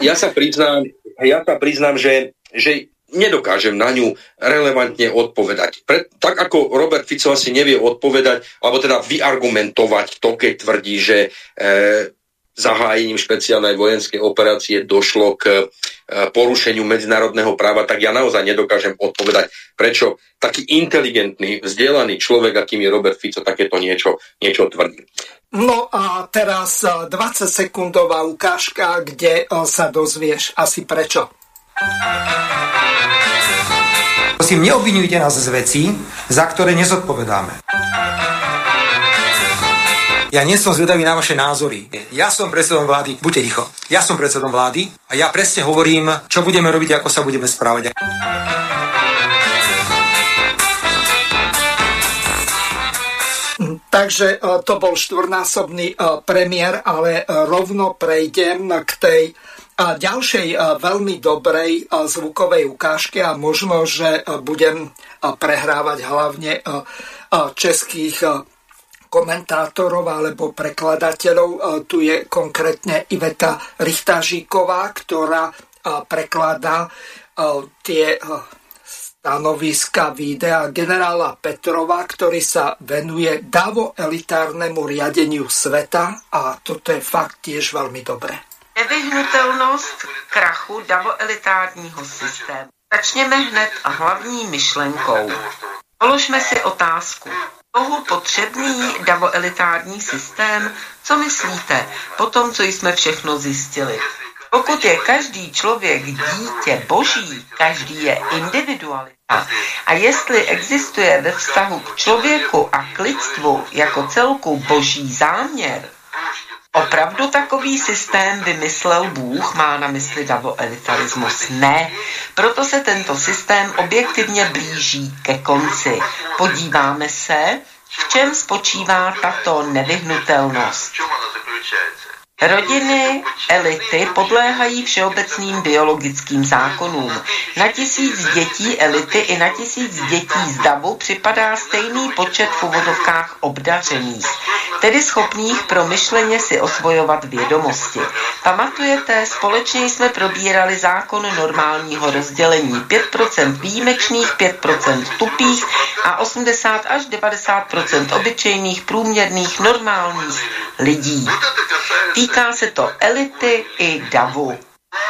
ja sa priznám, ja sa priznám, že, že nedokážem na ňu relevantne odpovedať. Pre, tak ako Robert Fico asi nevie odpovedať, alebo teda vyargumentovať to, keď tvrdí, že e, zahájením špeciálnej vojenskej operácie došlo k e, porušeniu medzinárodného práva, tak ja naozaj nedokážem odpovedať, prečo taký inteligentný, vzdelaný človek, akým je Robert Fico, takéto niečo, niečo tvrdí. No a teraz 20-sekundová e, ukážka, kde e, sa dozvieš asi prečo. Prosím, neobvinujte nás z vecí, za ktoré nezodpovedáme. Ja nie som zvedavý na vaše názory. Ja som predsedom vlády, buďte ticho. Ja som predsedom vlády a ja presne hovorím, čo budeme robiť, ako sa budeme správať. Takže e, to bol štvornásobný e, premiér, ale e, rovno prejdem k tej ďalšej veľmi dobrej zvukovej ukážke a možno, že budem prehrávať hlavne českých komentátorov alebo prekladateľov. Tu je konkrétne Iveta Richtažíková, ktorá prekladá tie stanoviska videa generála Petrova, ktorý sa venuje davo elitárnemu riadeniu sveta a toto je fakt tiež veľmi dobré. Nevyhnutelnost krachu davoelitárního systému. Začněme hned hlavní myšlenkou. Položme si otázku. Kohu potřebný davoelitární systém? Co myslíte po tom, co jsme všechno zjistili? Pokud je každý člověk dítě boží, každý je individualita. A jestli existuje ve vztahu k člověku a k lidstvu jako celku boží záměr, Opravdu takový systém vymyslel Bůh, má na mysli davoelitarismus? Ne. Proto se tento systém objektivně blíží ke konci. Podíváme se, v čem spočívá tato nevyhnutelnost. Rodiny, elity podléhají všeobecným biologickým zákonům. Na tisíc dětí elity i na tisíc dětí z davu připadá stejný počet v uvozovkách obdařených, tedy schopných promyšleně si osvojovat vědomosti. Pamatujete, společně jsme probírali zákon normálního rozdělení. 5% výjimečných, 5% tupých a 80 až 90% obyčejných, průměrných, normálních lidí. Týká se to elity i davu.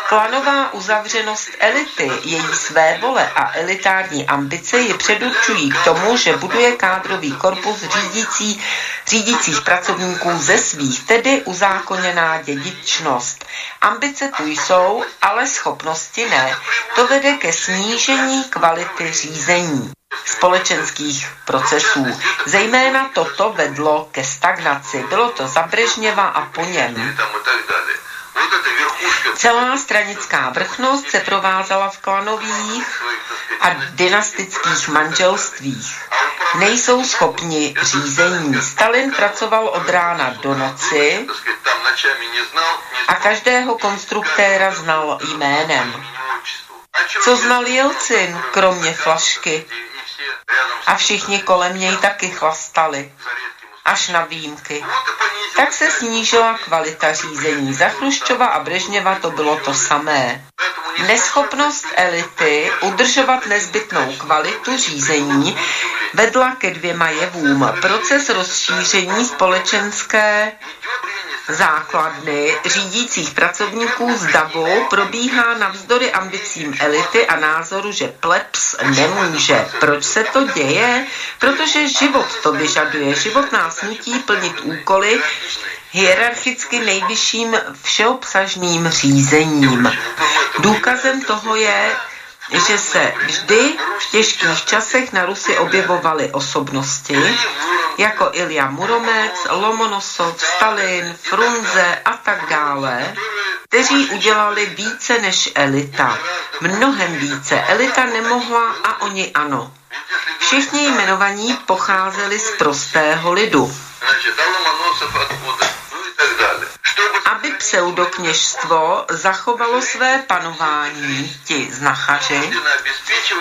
Klanová uzavřenost elity, její své vole a elitární ambice ji předurčují k tomu, že buduje kádrový korpus řídící, řídících pracovníků ze svých, tedy uzákoněná dědičnost. Ambice tu jsou, ale schopnosti ne. To vede ke snížení kvality řízení společenských procesů. Zejména toto vedlo ke stagnaci. Bylo to za Brežněva a po něm. Celá stranická vrchnost se provázala v klanových a dynastických manželstvích. Nejsou schopni řízení. Stalin pracoval od rána do noci a každého konstruktéra znal jménem. Co znal Jelcin, kromě flašky? A všichni kolem něj taky chlastali až na výjimky. Tak se snížila kvalita řízení. Za Chruščova a Brežněva to bylo to samé. Neschopnost elity udržovat nezbytnou kvalitu řízení vedla ke dvěma jevům. Proces rozšíření společenské základny řídících pracovníků z DAVu probíhá navzdory ambicím elity a názoru, že plebs nemůže. Proč se to děje? Protože život to vyžaduje. Život nás nutí plnit úkoly, hierarchicky nejvyšším všeobsažným řízením. Důkazem toho je, že se vždy v těžkých časech na Rusy objevovaly osobnosti, jako Ilja Muromec, Lomonosov, Stalin, Frunze a tak dále, kteří udělali více než elita. Mnohem více. Elita nemohla a oni ano. Všichni jmenovaní pocházeli z prostého lidu. Aby pseudokněžstvo zachovalo své panování, ti znachaři,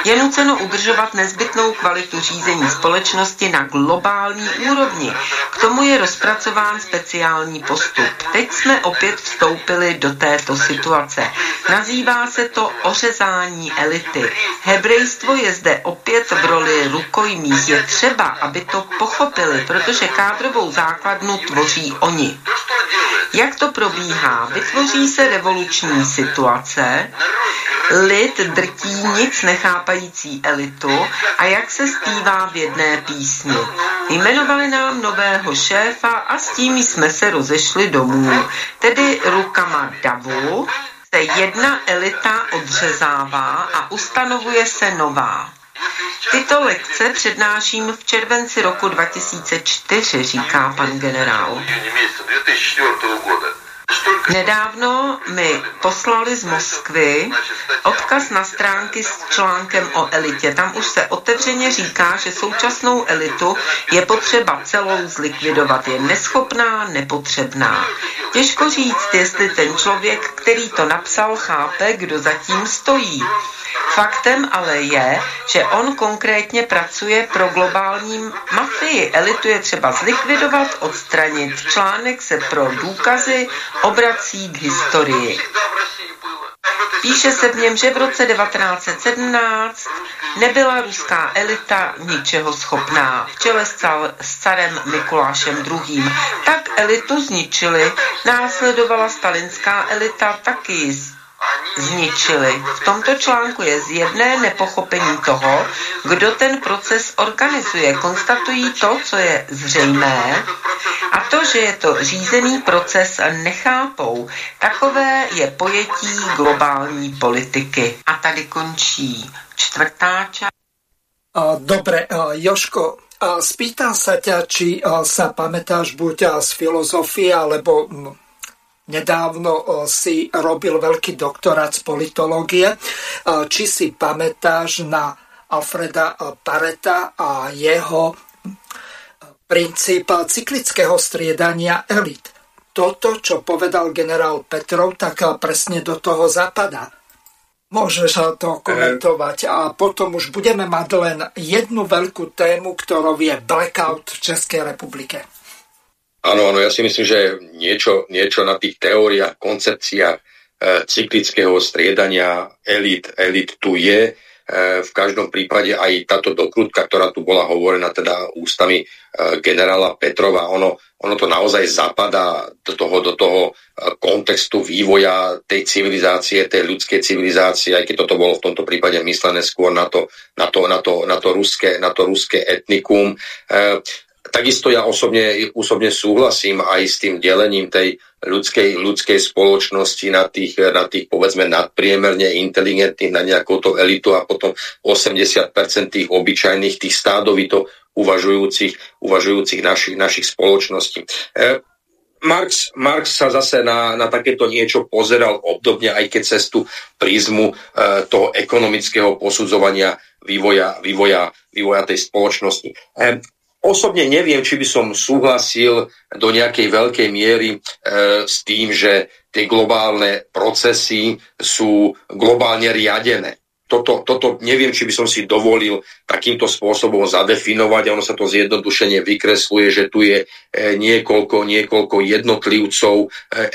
je nuceno udržovat nezbytnou kvalitu řízení společnosti na globální úrovni. K tomu je rozpracován speciální postup. Teď jsme opět vstoupili do této situace. Nazývá se to ořezání elity. Hebrejstvo je zde opět v roli rukojmí. Je třeba, aby to pochopili, protože kádrovou základnu tvoří oni. Jak to probíhá? Vytvoří se revoluční situace, lid drtí nic nechápající elitu a jak se zpívá v jedné písni. Jmenovali nám nového šéfa a s tím jsme se rozešli domů. Tedy rukama davu se jedna elita odřezává a ustanovuje se nová. Tyto lekce přednáším v červenci roku 2004, říká pan generál. Nedávno mi poslali z Moskvy odkaz na stránky s článkem o elitě. Tam už se otevřeně říká, že současnou elitu je potřeba celou zlikvidovat. Je neschopná, nepotřebná. Těžko říct, jestli ten člověk, který to napsal, chápe, kdo zatím stojí. Faktem ale je, že on konkrétně pracuje pro globální mafii. Elitu je třeba zlikvidovat, odstranit. Článek se pro důkazy obrací k historii. Píše se v něm, že v roce 1917 nebyla ruská elita ničeho schopná v čele s carem Mikulášem II. Tak elitu zničili, následovala stalinská elita taky zničili. V tomto článku je zjevné nepochopení toho, kdo ten proces organizuje. Konstatují to, co je zřejmé, a to, že je to řízený proces, nechápou. Takové je pojetí globální politiky. A tady končí čtvrtá část. Dobre, Joško, spýtam sa ťa, či sa pamätáš buď z filozofie, alebo Nedávno si robil veľký doktorát z politológie. Či si pamätáš na Alfreda Pareta a jeho princíp cyklického striedania elit. Toto, čo povedal generál Petrov, tak presne do toho zapadá. Môžeš to komentovať a potom už budeme mať len jednu veľkú tému, ktorou je blackout v Českej republike. Áno, áno, ja si myslím, že niečo, niečo na tých teóriách, koncepciách e, cyklického striedania elit, elit tu je. E, v každom prípade aj táto dokrutka, ktorá tu bola hovorená teda ústami e, generála Petrova, ono, ono to naozaj zapadá do toho, do toho kontextu vývoja tej civilizácie, tej ľudskej civilizácie, aj keď toto bolo v tomto prípade myslené skôr na to, na to, na to, na to, ruské, na to ruské etnikum. E, Takisto ja osobne, osobne súhlasím aj s tým delením tej ľudskej, ľudskej spoločnosti na tých, na tých povedzme nadpriemerne inteligentných, na nejakú to elitu a potom 80% tých obyčajných, tých stádovito uvažujúcich, uvažujúcich našich, našich spoločností. E, Marx, Marx sa zase na, na takéto niečo pozeral obdobne, aj keď cez tú prízmu e, toho ekonomického posudzovania vývoja, vývoja, vývoja tej spoločnosti. E, Osobne neviem, či by som súhlasil do nejakej veľkej miery e, s tým, že tie globálne procesy sú globálne riadené. Toto, toto neviem, či by som si dovolil takýmto spôsobom zadefinovať a ono sa to zjednodušene vykresluje, že tu je e, niekoľko, niekoľko jednotlivcov e,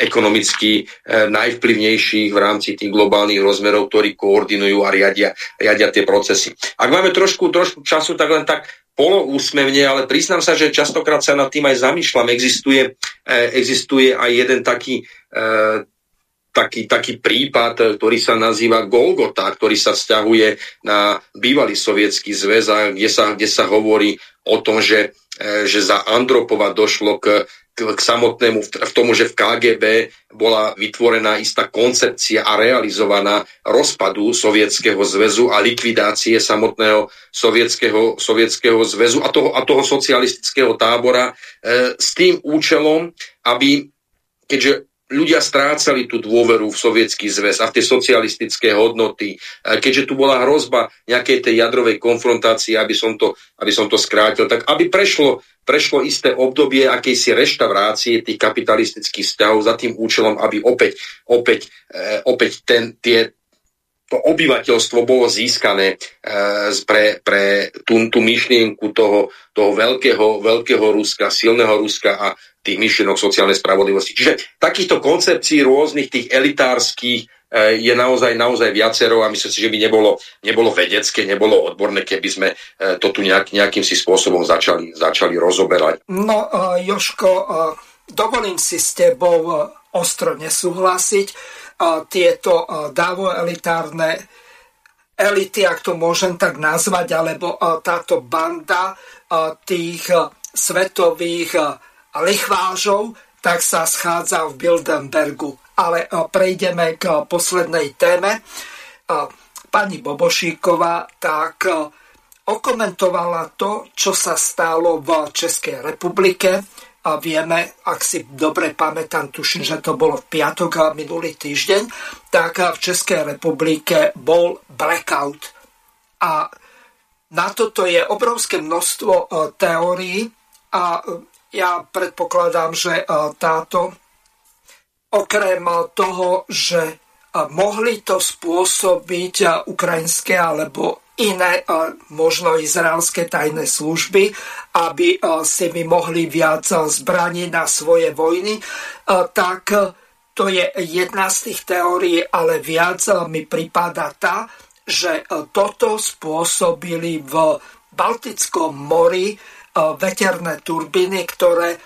ekonomicky e, najvplyvnejších v rámci tých globálnych rozmerov, ktorí koordinujú a riadia, riadia tie procesy. Ak máme trošku, trošku času, tak len tak poloúsmevne, ale priznám sa, že častokrát sa nad tým aj zamýšľam. Existuje, existuje aj jeden taký, taký, taký prípad, ktorý sa nazýva Golgota, ktorý sa vzťahuje na bývalý sovietský zväz, kde sa, kde sa hovorí o tom, že, e, že za Andropova došlo k k, k samotnému, v tomu, že v KGB bola vytvorená istá koncepcia a realizovaná rozpadu Sovietskeho zväzu a likvidácie samotného Sovietskeho zväzu a toho, a toho socialistického tábora e, s tým účelom, aby, keďže ľudia strácali tú dôveru v sovietský zväz a v tie socialistické hodnoty, keďže tu bola hrozba nejakej tej jadrovej konfrontácie, aby som to, aby som to skrátil, tak aby prešlo, prešlo isté obdobie akejsi reštaurácie tých kapitalistických vzťahov za tým účelom, aby opäť, opäť, e, opäť ten, tie, to obyvateľstvo bolo získané e, pre, pre tú, tú myšlienku toho, toho veľkého, veľkého Ruska, silného Ruska a tých myšlienok sociálnej spravodlivosti. Čiže takýchto koncepcií rôznych tých elitárskych eh, je naozaj, naozaj viacero a myslím si, že by nebolo, nebolo vedecké, nebolo odborné, keby sme eh, to tu nejak, nejakým si spôsobom začali, začali rozoberať. No, uh, Joško, dovolím si s tebou ostro nesúhlasiť. Tieto dávoelitárne elity, ak to môžem tak nazvať, alebo táto banda tých svetových lichvážov, tak sa schádza v Bildenbergu. Ale e, prejdeme k poslednej téme. E, pani Bobošíková tak e, okomentovala to, čo sa stalo v Českej republike. A vieme, ak si dobre pamätám, tuším, že to bolo v piatok a minulý týždeň, tak v Českej republike bol blackout. A na toto je obrovské množstvo teórií a ja predpokladám, že e, táto okrem toho, že e, mohli to spôsobiť e, ukrajinské alebo iné, možno izraelské tajné služby, aby si my mohli viac zbraní na svoje vojny, tak to je jedna z tých teórií, ale viac mi prípada tá, že toto spôsobili v Baltickom mori veterné turbíny, ktoré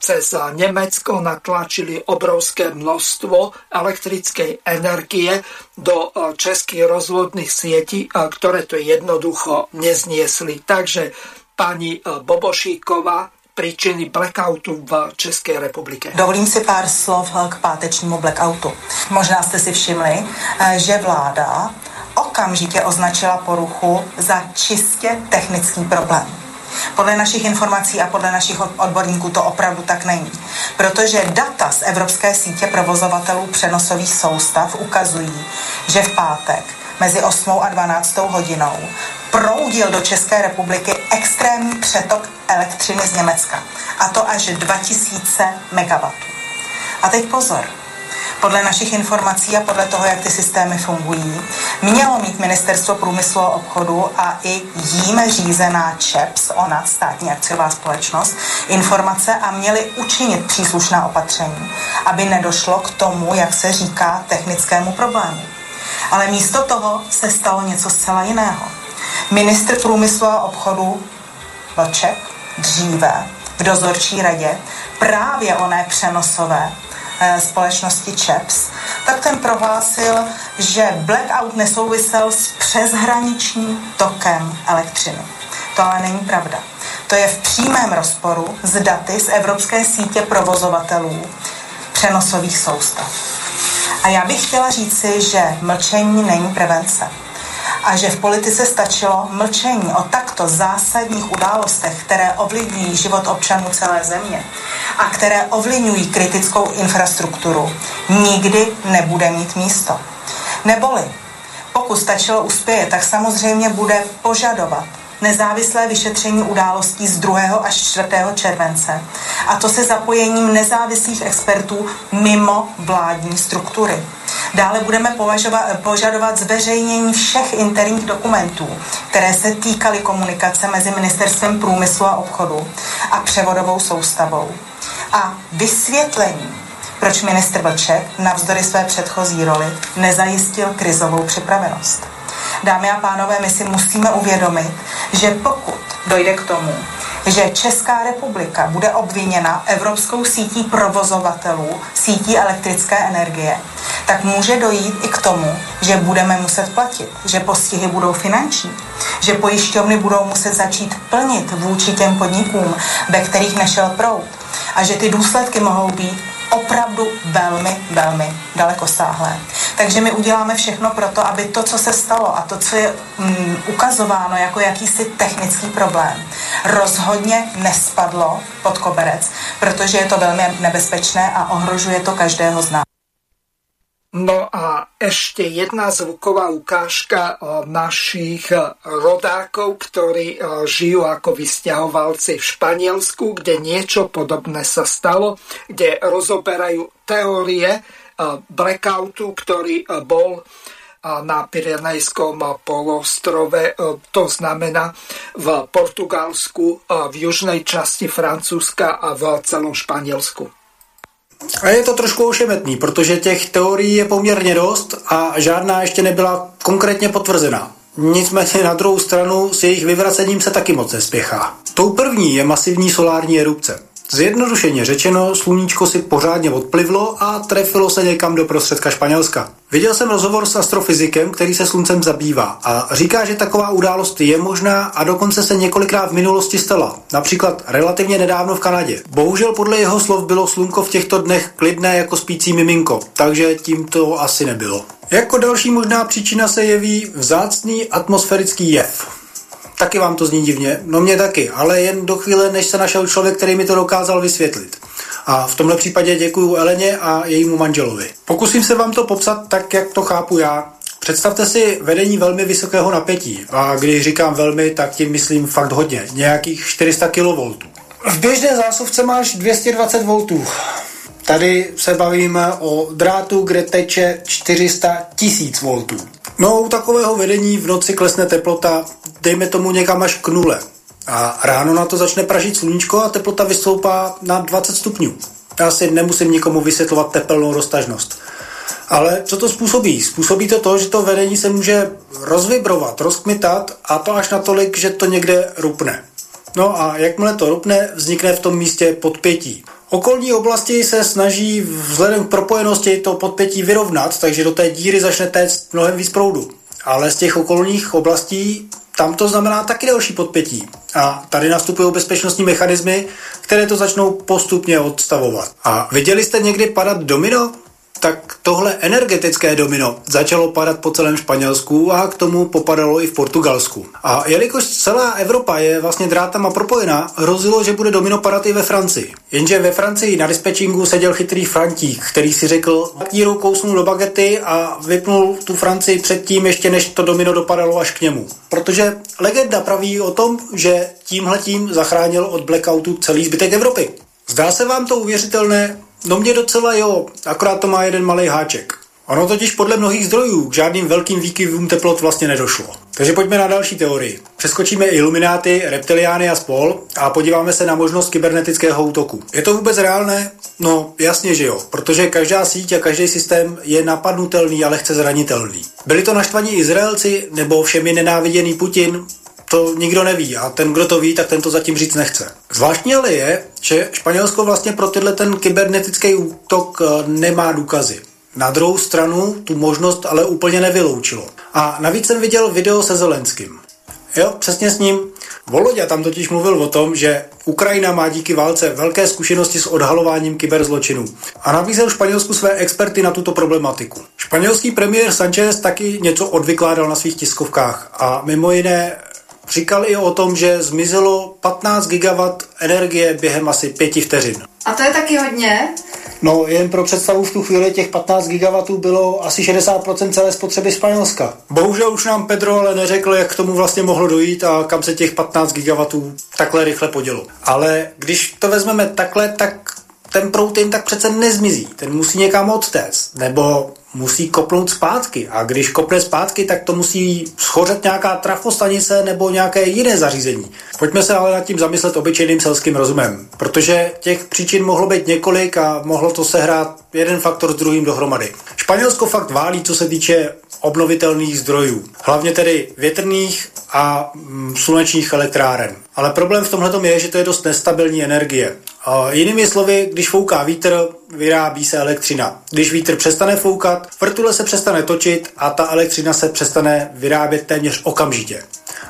cez Nemecko natlačili obrovské množstvo elektrickej energie do českých rozvodných sietí, ktoré to jednoducho nezniesli. Takže pani Bobošíková príčiny blackoutu v České republike. Dovolím si pár slov k pátečnímu blackoutu. Možná jste si všimli, že vláda okamžitě označila poruchu za čistě technický problém. Podle našich informací a podle našich odborníků to opravdu tak není. Protože data z Evropské sítě provozovatelů přenosových soustav ukazují, že v pátek mezi 8 a 12 hodinou proudil do České republiky extrémní přetok elektřiny z Německa. A to až 2000 MW. A teď pozor podle našich informací a podle toho, jak ty systémy fungují, mělo mít Ministerstvo průmyslu a obchodu a i jím řízená ČEPS, ona, státní akciová společnost, informace a měli učinit příslušná opatření, aby nedošlo k tomu, jak se říká, technickému problému. Ale místo toho se stalo něco zcela jiného. Ministr průmyslu a obchodu Vlček dříve v dozorčí radě právě oné přenosové společnosti ČEPS, tak ten prohlásil, že blackout nesouvisel s přeshraničním tokem elektřiny. To ale není pravda. To je v přímém rozporu s daty z Evropské sítě provozovatelů přenosových soustav. A já bych chtěla říci, že mlčení není prevence a že v politice stačilo mlčení o takto zásadních událostech, které ovlivňují život občanů celé země a které ovlivňují kritickou infrastrukturu, nikdy nebude mít místo. Neboli, pokud stačilo uspěje, tak samozřejmě bude požadovat nezávislé vyšetření událostí z 2. až 4. července. A to se zapojením nezávislých expertů mimo vládní struktury. Dále budeme požadovat zveřejnění všech interních dokumentů, které se týkaly komunikace mezi Ministerstvem průmyslu a obchodu a převodovou soustavou. A vysvětlení, proč ministr Vlček navzdory své předchozí roli nezajistil krizovou připravenost. Dámy a pánové, my si musíme uvědomit, že pokud dojde k tomu, že Česká republika bude obviněna Evropskou sítí provozovatelů sítí elektrické energie, tak může dojít i k tomu, že budeme muset platit, že postihy budou finanční, že pojišťovny budou muset začít plnit vůči těm podnikům, ve kterých nešel proud a že ty důsledky mohou být opravdu velmi, velmi dalekosáhlé. Takže my uděláme všechno pro to, aby to, co se stalo a to, co je mm, ukazováno jako jakýsi technický problém, rozhodně nespadlo pod koberec, protože je to velmi nebezpečné a ohrožuje to každého z nás. No a ešte jedna zvuková ukážka našich rodákov, ktorí žijú ako vysťahovalci v Španielsku, kde niečo podobné sa stalo, kde rozoberajú teórie blackoutu, ktorý bol na Pyrenejskom polostrove, to znamená v Portugalsku, v južnej časti Francúzska a v celom Španielsku. A je to trošku ošemetný, protože těch teorií je poměrně dost a žádná ještě nebyla konkrétně potvrzená. Nicméně na druhou stranu s jejich vyvracením se taky moc nespěchá. Tou první je masivní solární erupce. Zjednodušeně řečeno, sluníčko si pořádně odplivlo a trefilo se někam do prostředka Španělska. Viděl jsem rozhovor s astrofyzikem, který se sluncem zabývá a říká, že taková událost je možná a dokonce se několikrát v minulosti stala. Například relativně nedávno v Kanadě. Bohužel podle jeho slov bylo slunko v těchto dnech klidné jako spící miminko, takže tím to asi nebylo. Jako další možná příčina se jeví vzácný atmosférický jev. Taky vám to zní divně, no mě taky, ale jen do chvíle, než se našel člověk, který mi to dokázal vysvětlit. A v tomhle případě děkuji Eleně a jejímu manželovi. Pokusím se vám to popsat tak, jak to chápu já. Představte si vedení velmi vysokého napětí. A když říkám velmi, tak tím myslím fakt hodně. Nějakých 400 kV. V běžné zásuvce máš 220 V. Tady se bavíme o drátu, kde teče 400 tisíc voltů. No u takového vedení v noci klesne teplota, dejme tomu někam až k nule. A ráno na to začne pražit sluníčko a teplota vystoupá na 20 stupňů. Já si nemusím nikomu vysvětlovat tepelnou roztažnost. Ale co to způsobí? Způsobí to to, že to vedení se může rozvibrovat, rozkmitat a to až natolik, že to někde rupne. No a jakmile to rupne, vznikne v tom místě podpětí. Okolní oblasti se snaží vzhledem k propojenosti to podpětí vyrovnat, takže do té díry začne téct mnohem víc proudu. Ale z těch okolních oblastí tam to znamená taky další podpětí. A tady nastupují bezpečnostní mechanismy, které to začnou postupně odstavovat. A viděli jste někdy padat domino? Tak tohle energetické domino začalo padat po celém Španělsku a k tomu popadalo i v Portugalsku. A jelikož celá Evropa je vlastně drátama propojená, hrozilo, že bude domino padat i ve Francii. Jenže ve Francii na dispečingu seděl chytrý Frantík, který si řekl, kýrou kousnul do bagety a vypnul tu Francii předtím, ještě než to domino dopadalo až k němu. Protože legenda praví o tom, že tímhletím zachránil od blackoutu celý zbytek Evropy. Zdá se vám to uvěřitelné? No mě docela jo, akorát to má jeden malý háček. Ono totiž podle mnohých zdrojů k žádným velkým výkyvům teplot vlastně nedošlo. Takže pojďme na další teorii. Přeskočíme ilumináty, reptiliány a spol a podíváme se na možnost kybernetického útoku. Je to vůbec reálné? No jasně, že jo, protože každá síť a každý systém je napadnutelný a lehce zranitelný. Byli to naštvaní Izraelci nebo všemi nenáviděný Putin? To nikdo neví a ten, kdo to ví, tak ten to zatím říct nechce. Zvláštní ale je, že Španělsko vlastně pro tyhle ten kybernetický útok eh, nemá důkazy. Na druhou stranu tu možnost ale úplně nevyloučilo. A navíc jsem viděl video se Zelenským. Jo, přesně s ním. Volodya tam totiž mluvil o tom, že Ukrajina má díky válce velké zkušenosti s odhalováním kyberzločinů a nabízel Španělsku své experty na tuto problematiku. Španělský premiér Sanchez taky něco odvykládal na svých tiskovkách a mimo jiné Říkal i o tom, že zmizelo 15 gigawatt energie během asi pěti vteřin. A to je taky hodně? No, jen pro představu v tu chvíli těch 15 gigawatů bylo asi 60% celé spotřeby Španělska. Bohužel už nám Pedro ale neřekl, jak k tomu vlastně mohlo dojít a kam se těch 15 gigawatů takhle rychle podělo. Ale když to vezmeme takhle, tak ten prout jen tak přece nezmizí. Ten musí někam odtéct. Nebo musí kopnout zpátky. A když kopne zpátky, tak to musí schořet nějaká trafostanice nebo nějaké jiné zařízení. Pojďme se ale nad tím zamyslet obyčejným selským rozumem, protože těch příčin mohlo být několik a mohlo to sehrát jeden faktor s druhým dohromady. Španělsko fakt válí, co se týče obnovitelných zdrojů, hlavně tedy větrných a mm, slunečních elektráren. Ale problém v tomhle je, že to je dost nestabilní energie. Jinými slovy, když fouká vítr, vyrábí se elektřina. Když vítr přestane foukat, vrtule se přestane točit a ta elektřina se přestane vyrábět téměř okamžitě.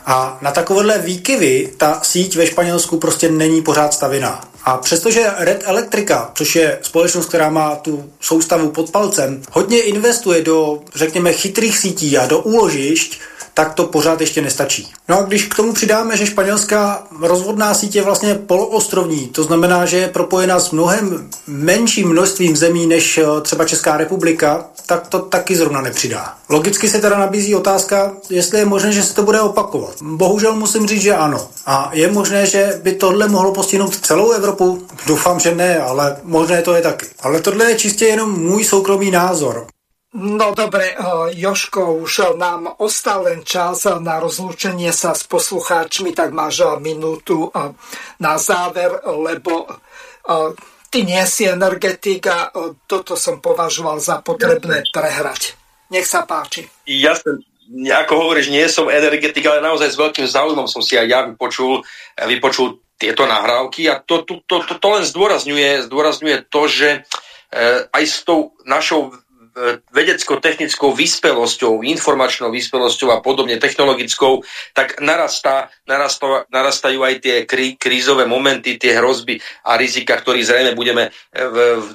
A na takovéhle výkyvy ta síť ve Španělsku prostě není pořád stavěná. A přestože Red Electrica, což je společnost, která má tu soustavu pod palcem, hodně investuje do, řekněme, chytrých sítí a do úložišť, tak to pořád ještě nestačí. No a když k tomu přidáme, že španělská rozvodná sítě je vlastně poloostrovní, to znamená, že je propojena s mnohem menším množstvím zemí než eh, třeba Česká republika, tak to taky zrovna nepřidá. Logicky se teda nabízí otázka, jestli je možné, že se to bude opakovat. Bohužel musím říct, že ano. A je možné, že by tohle mohlo postihnout celou Evropu? Doufám, že ne, ale možné to je taky. Ale tohle je čistě jenom můj soukromý názor. No dobre, eh, Joško, už nám ostal len čas na rozlúčenie sa s poslucháčmi, tak máš eh, minútu eh, na záver, lebo ty nie si energetik a toto som považoval za potrebné prehrať. Nech sa páči. Jasne, ako hovoríš, nie som energetik, ale naozaj s veľkým záujmom som si aj ja vypočul, vypočul tieto nahrávky a to, to, to, to, to len zdôrazňuje, zdôrazňuje to, že aj s tou našou vedecko-technickou vyspelosťou, informačnou vyspelosťou a podobne technologickou, tak narastá, narastá, narastajú aj tie krí, krízové momenty, tie hrozby a rizika, ktorých zrejme budeme v, v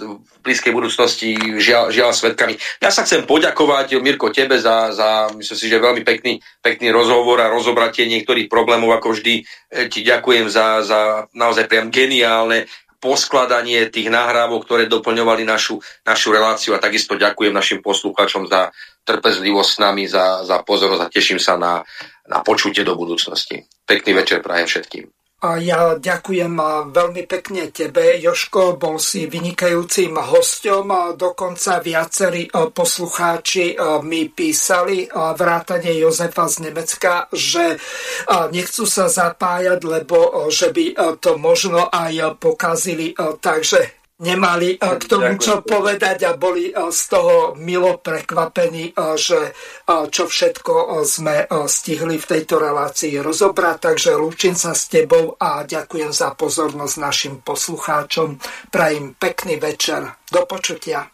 blízkej budúcnosti žiaľ, žiaľ svetkami. Ja sa chcem poďakovať, Mirko, tebe za, za myslím si, že veľmi pekný, pekný rozhovor a rozobratie niektorých problémov, ako vždy ti ďakujem za, za naozaj priam geniálne poskladanie tých nahrávok, ktoré doplňovali našu, našu reláciu a takisto ďakujem našim poslucháčom za trpezlivosť s nami, za, za pozornosť a teším sa na, na počutie do budúcnosti. Pekný večer prajem všetkým. A ja ďakujem veľmi pekne tebe, Joško, bol si vynikajúcim hostom, dokonca viacerí e, poslucháči e, mi písali, vrátane Jozefa z Nemecka, že nechcú sa zapájať, lebo že by to možno aj pokazili. Takže nemali eh, k tomu čo povedať a boli eh, z toho milo prekvapení, eh, že čo všetko sme stihli v tejto relácii rozobrať. Takže lúčim sa s tebou a ďakujem za pozornosť našim poslucháčom. Prajem pekný večer. Do počutia.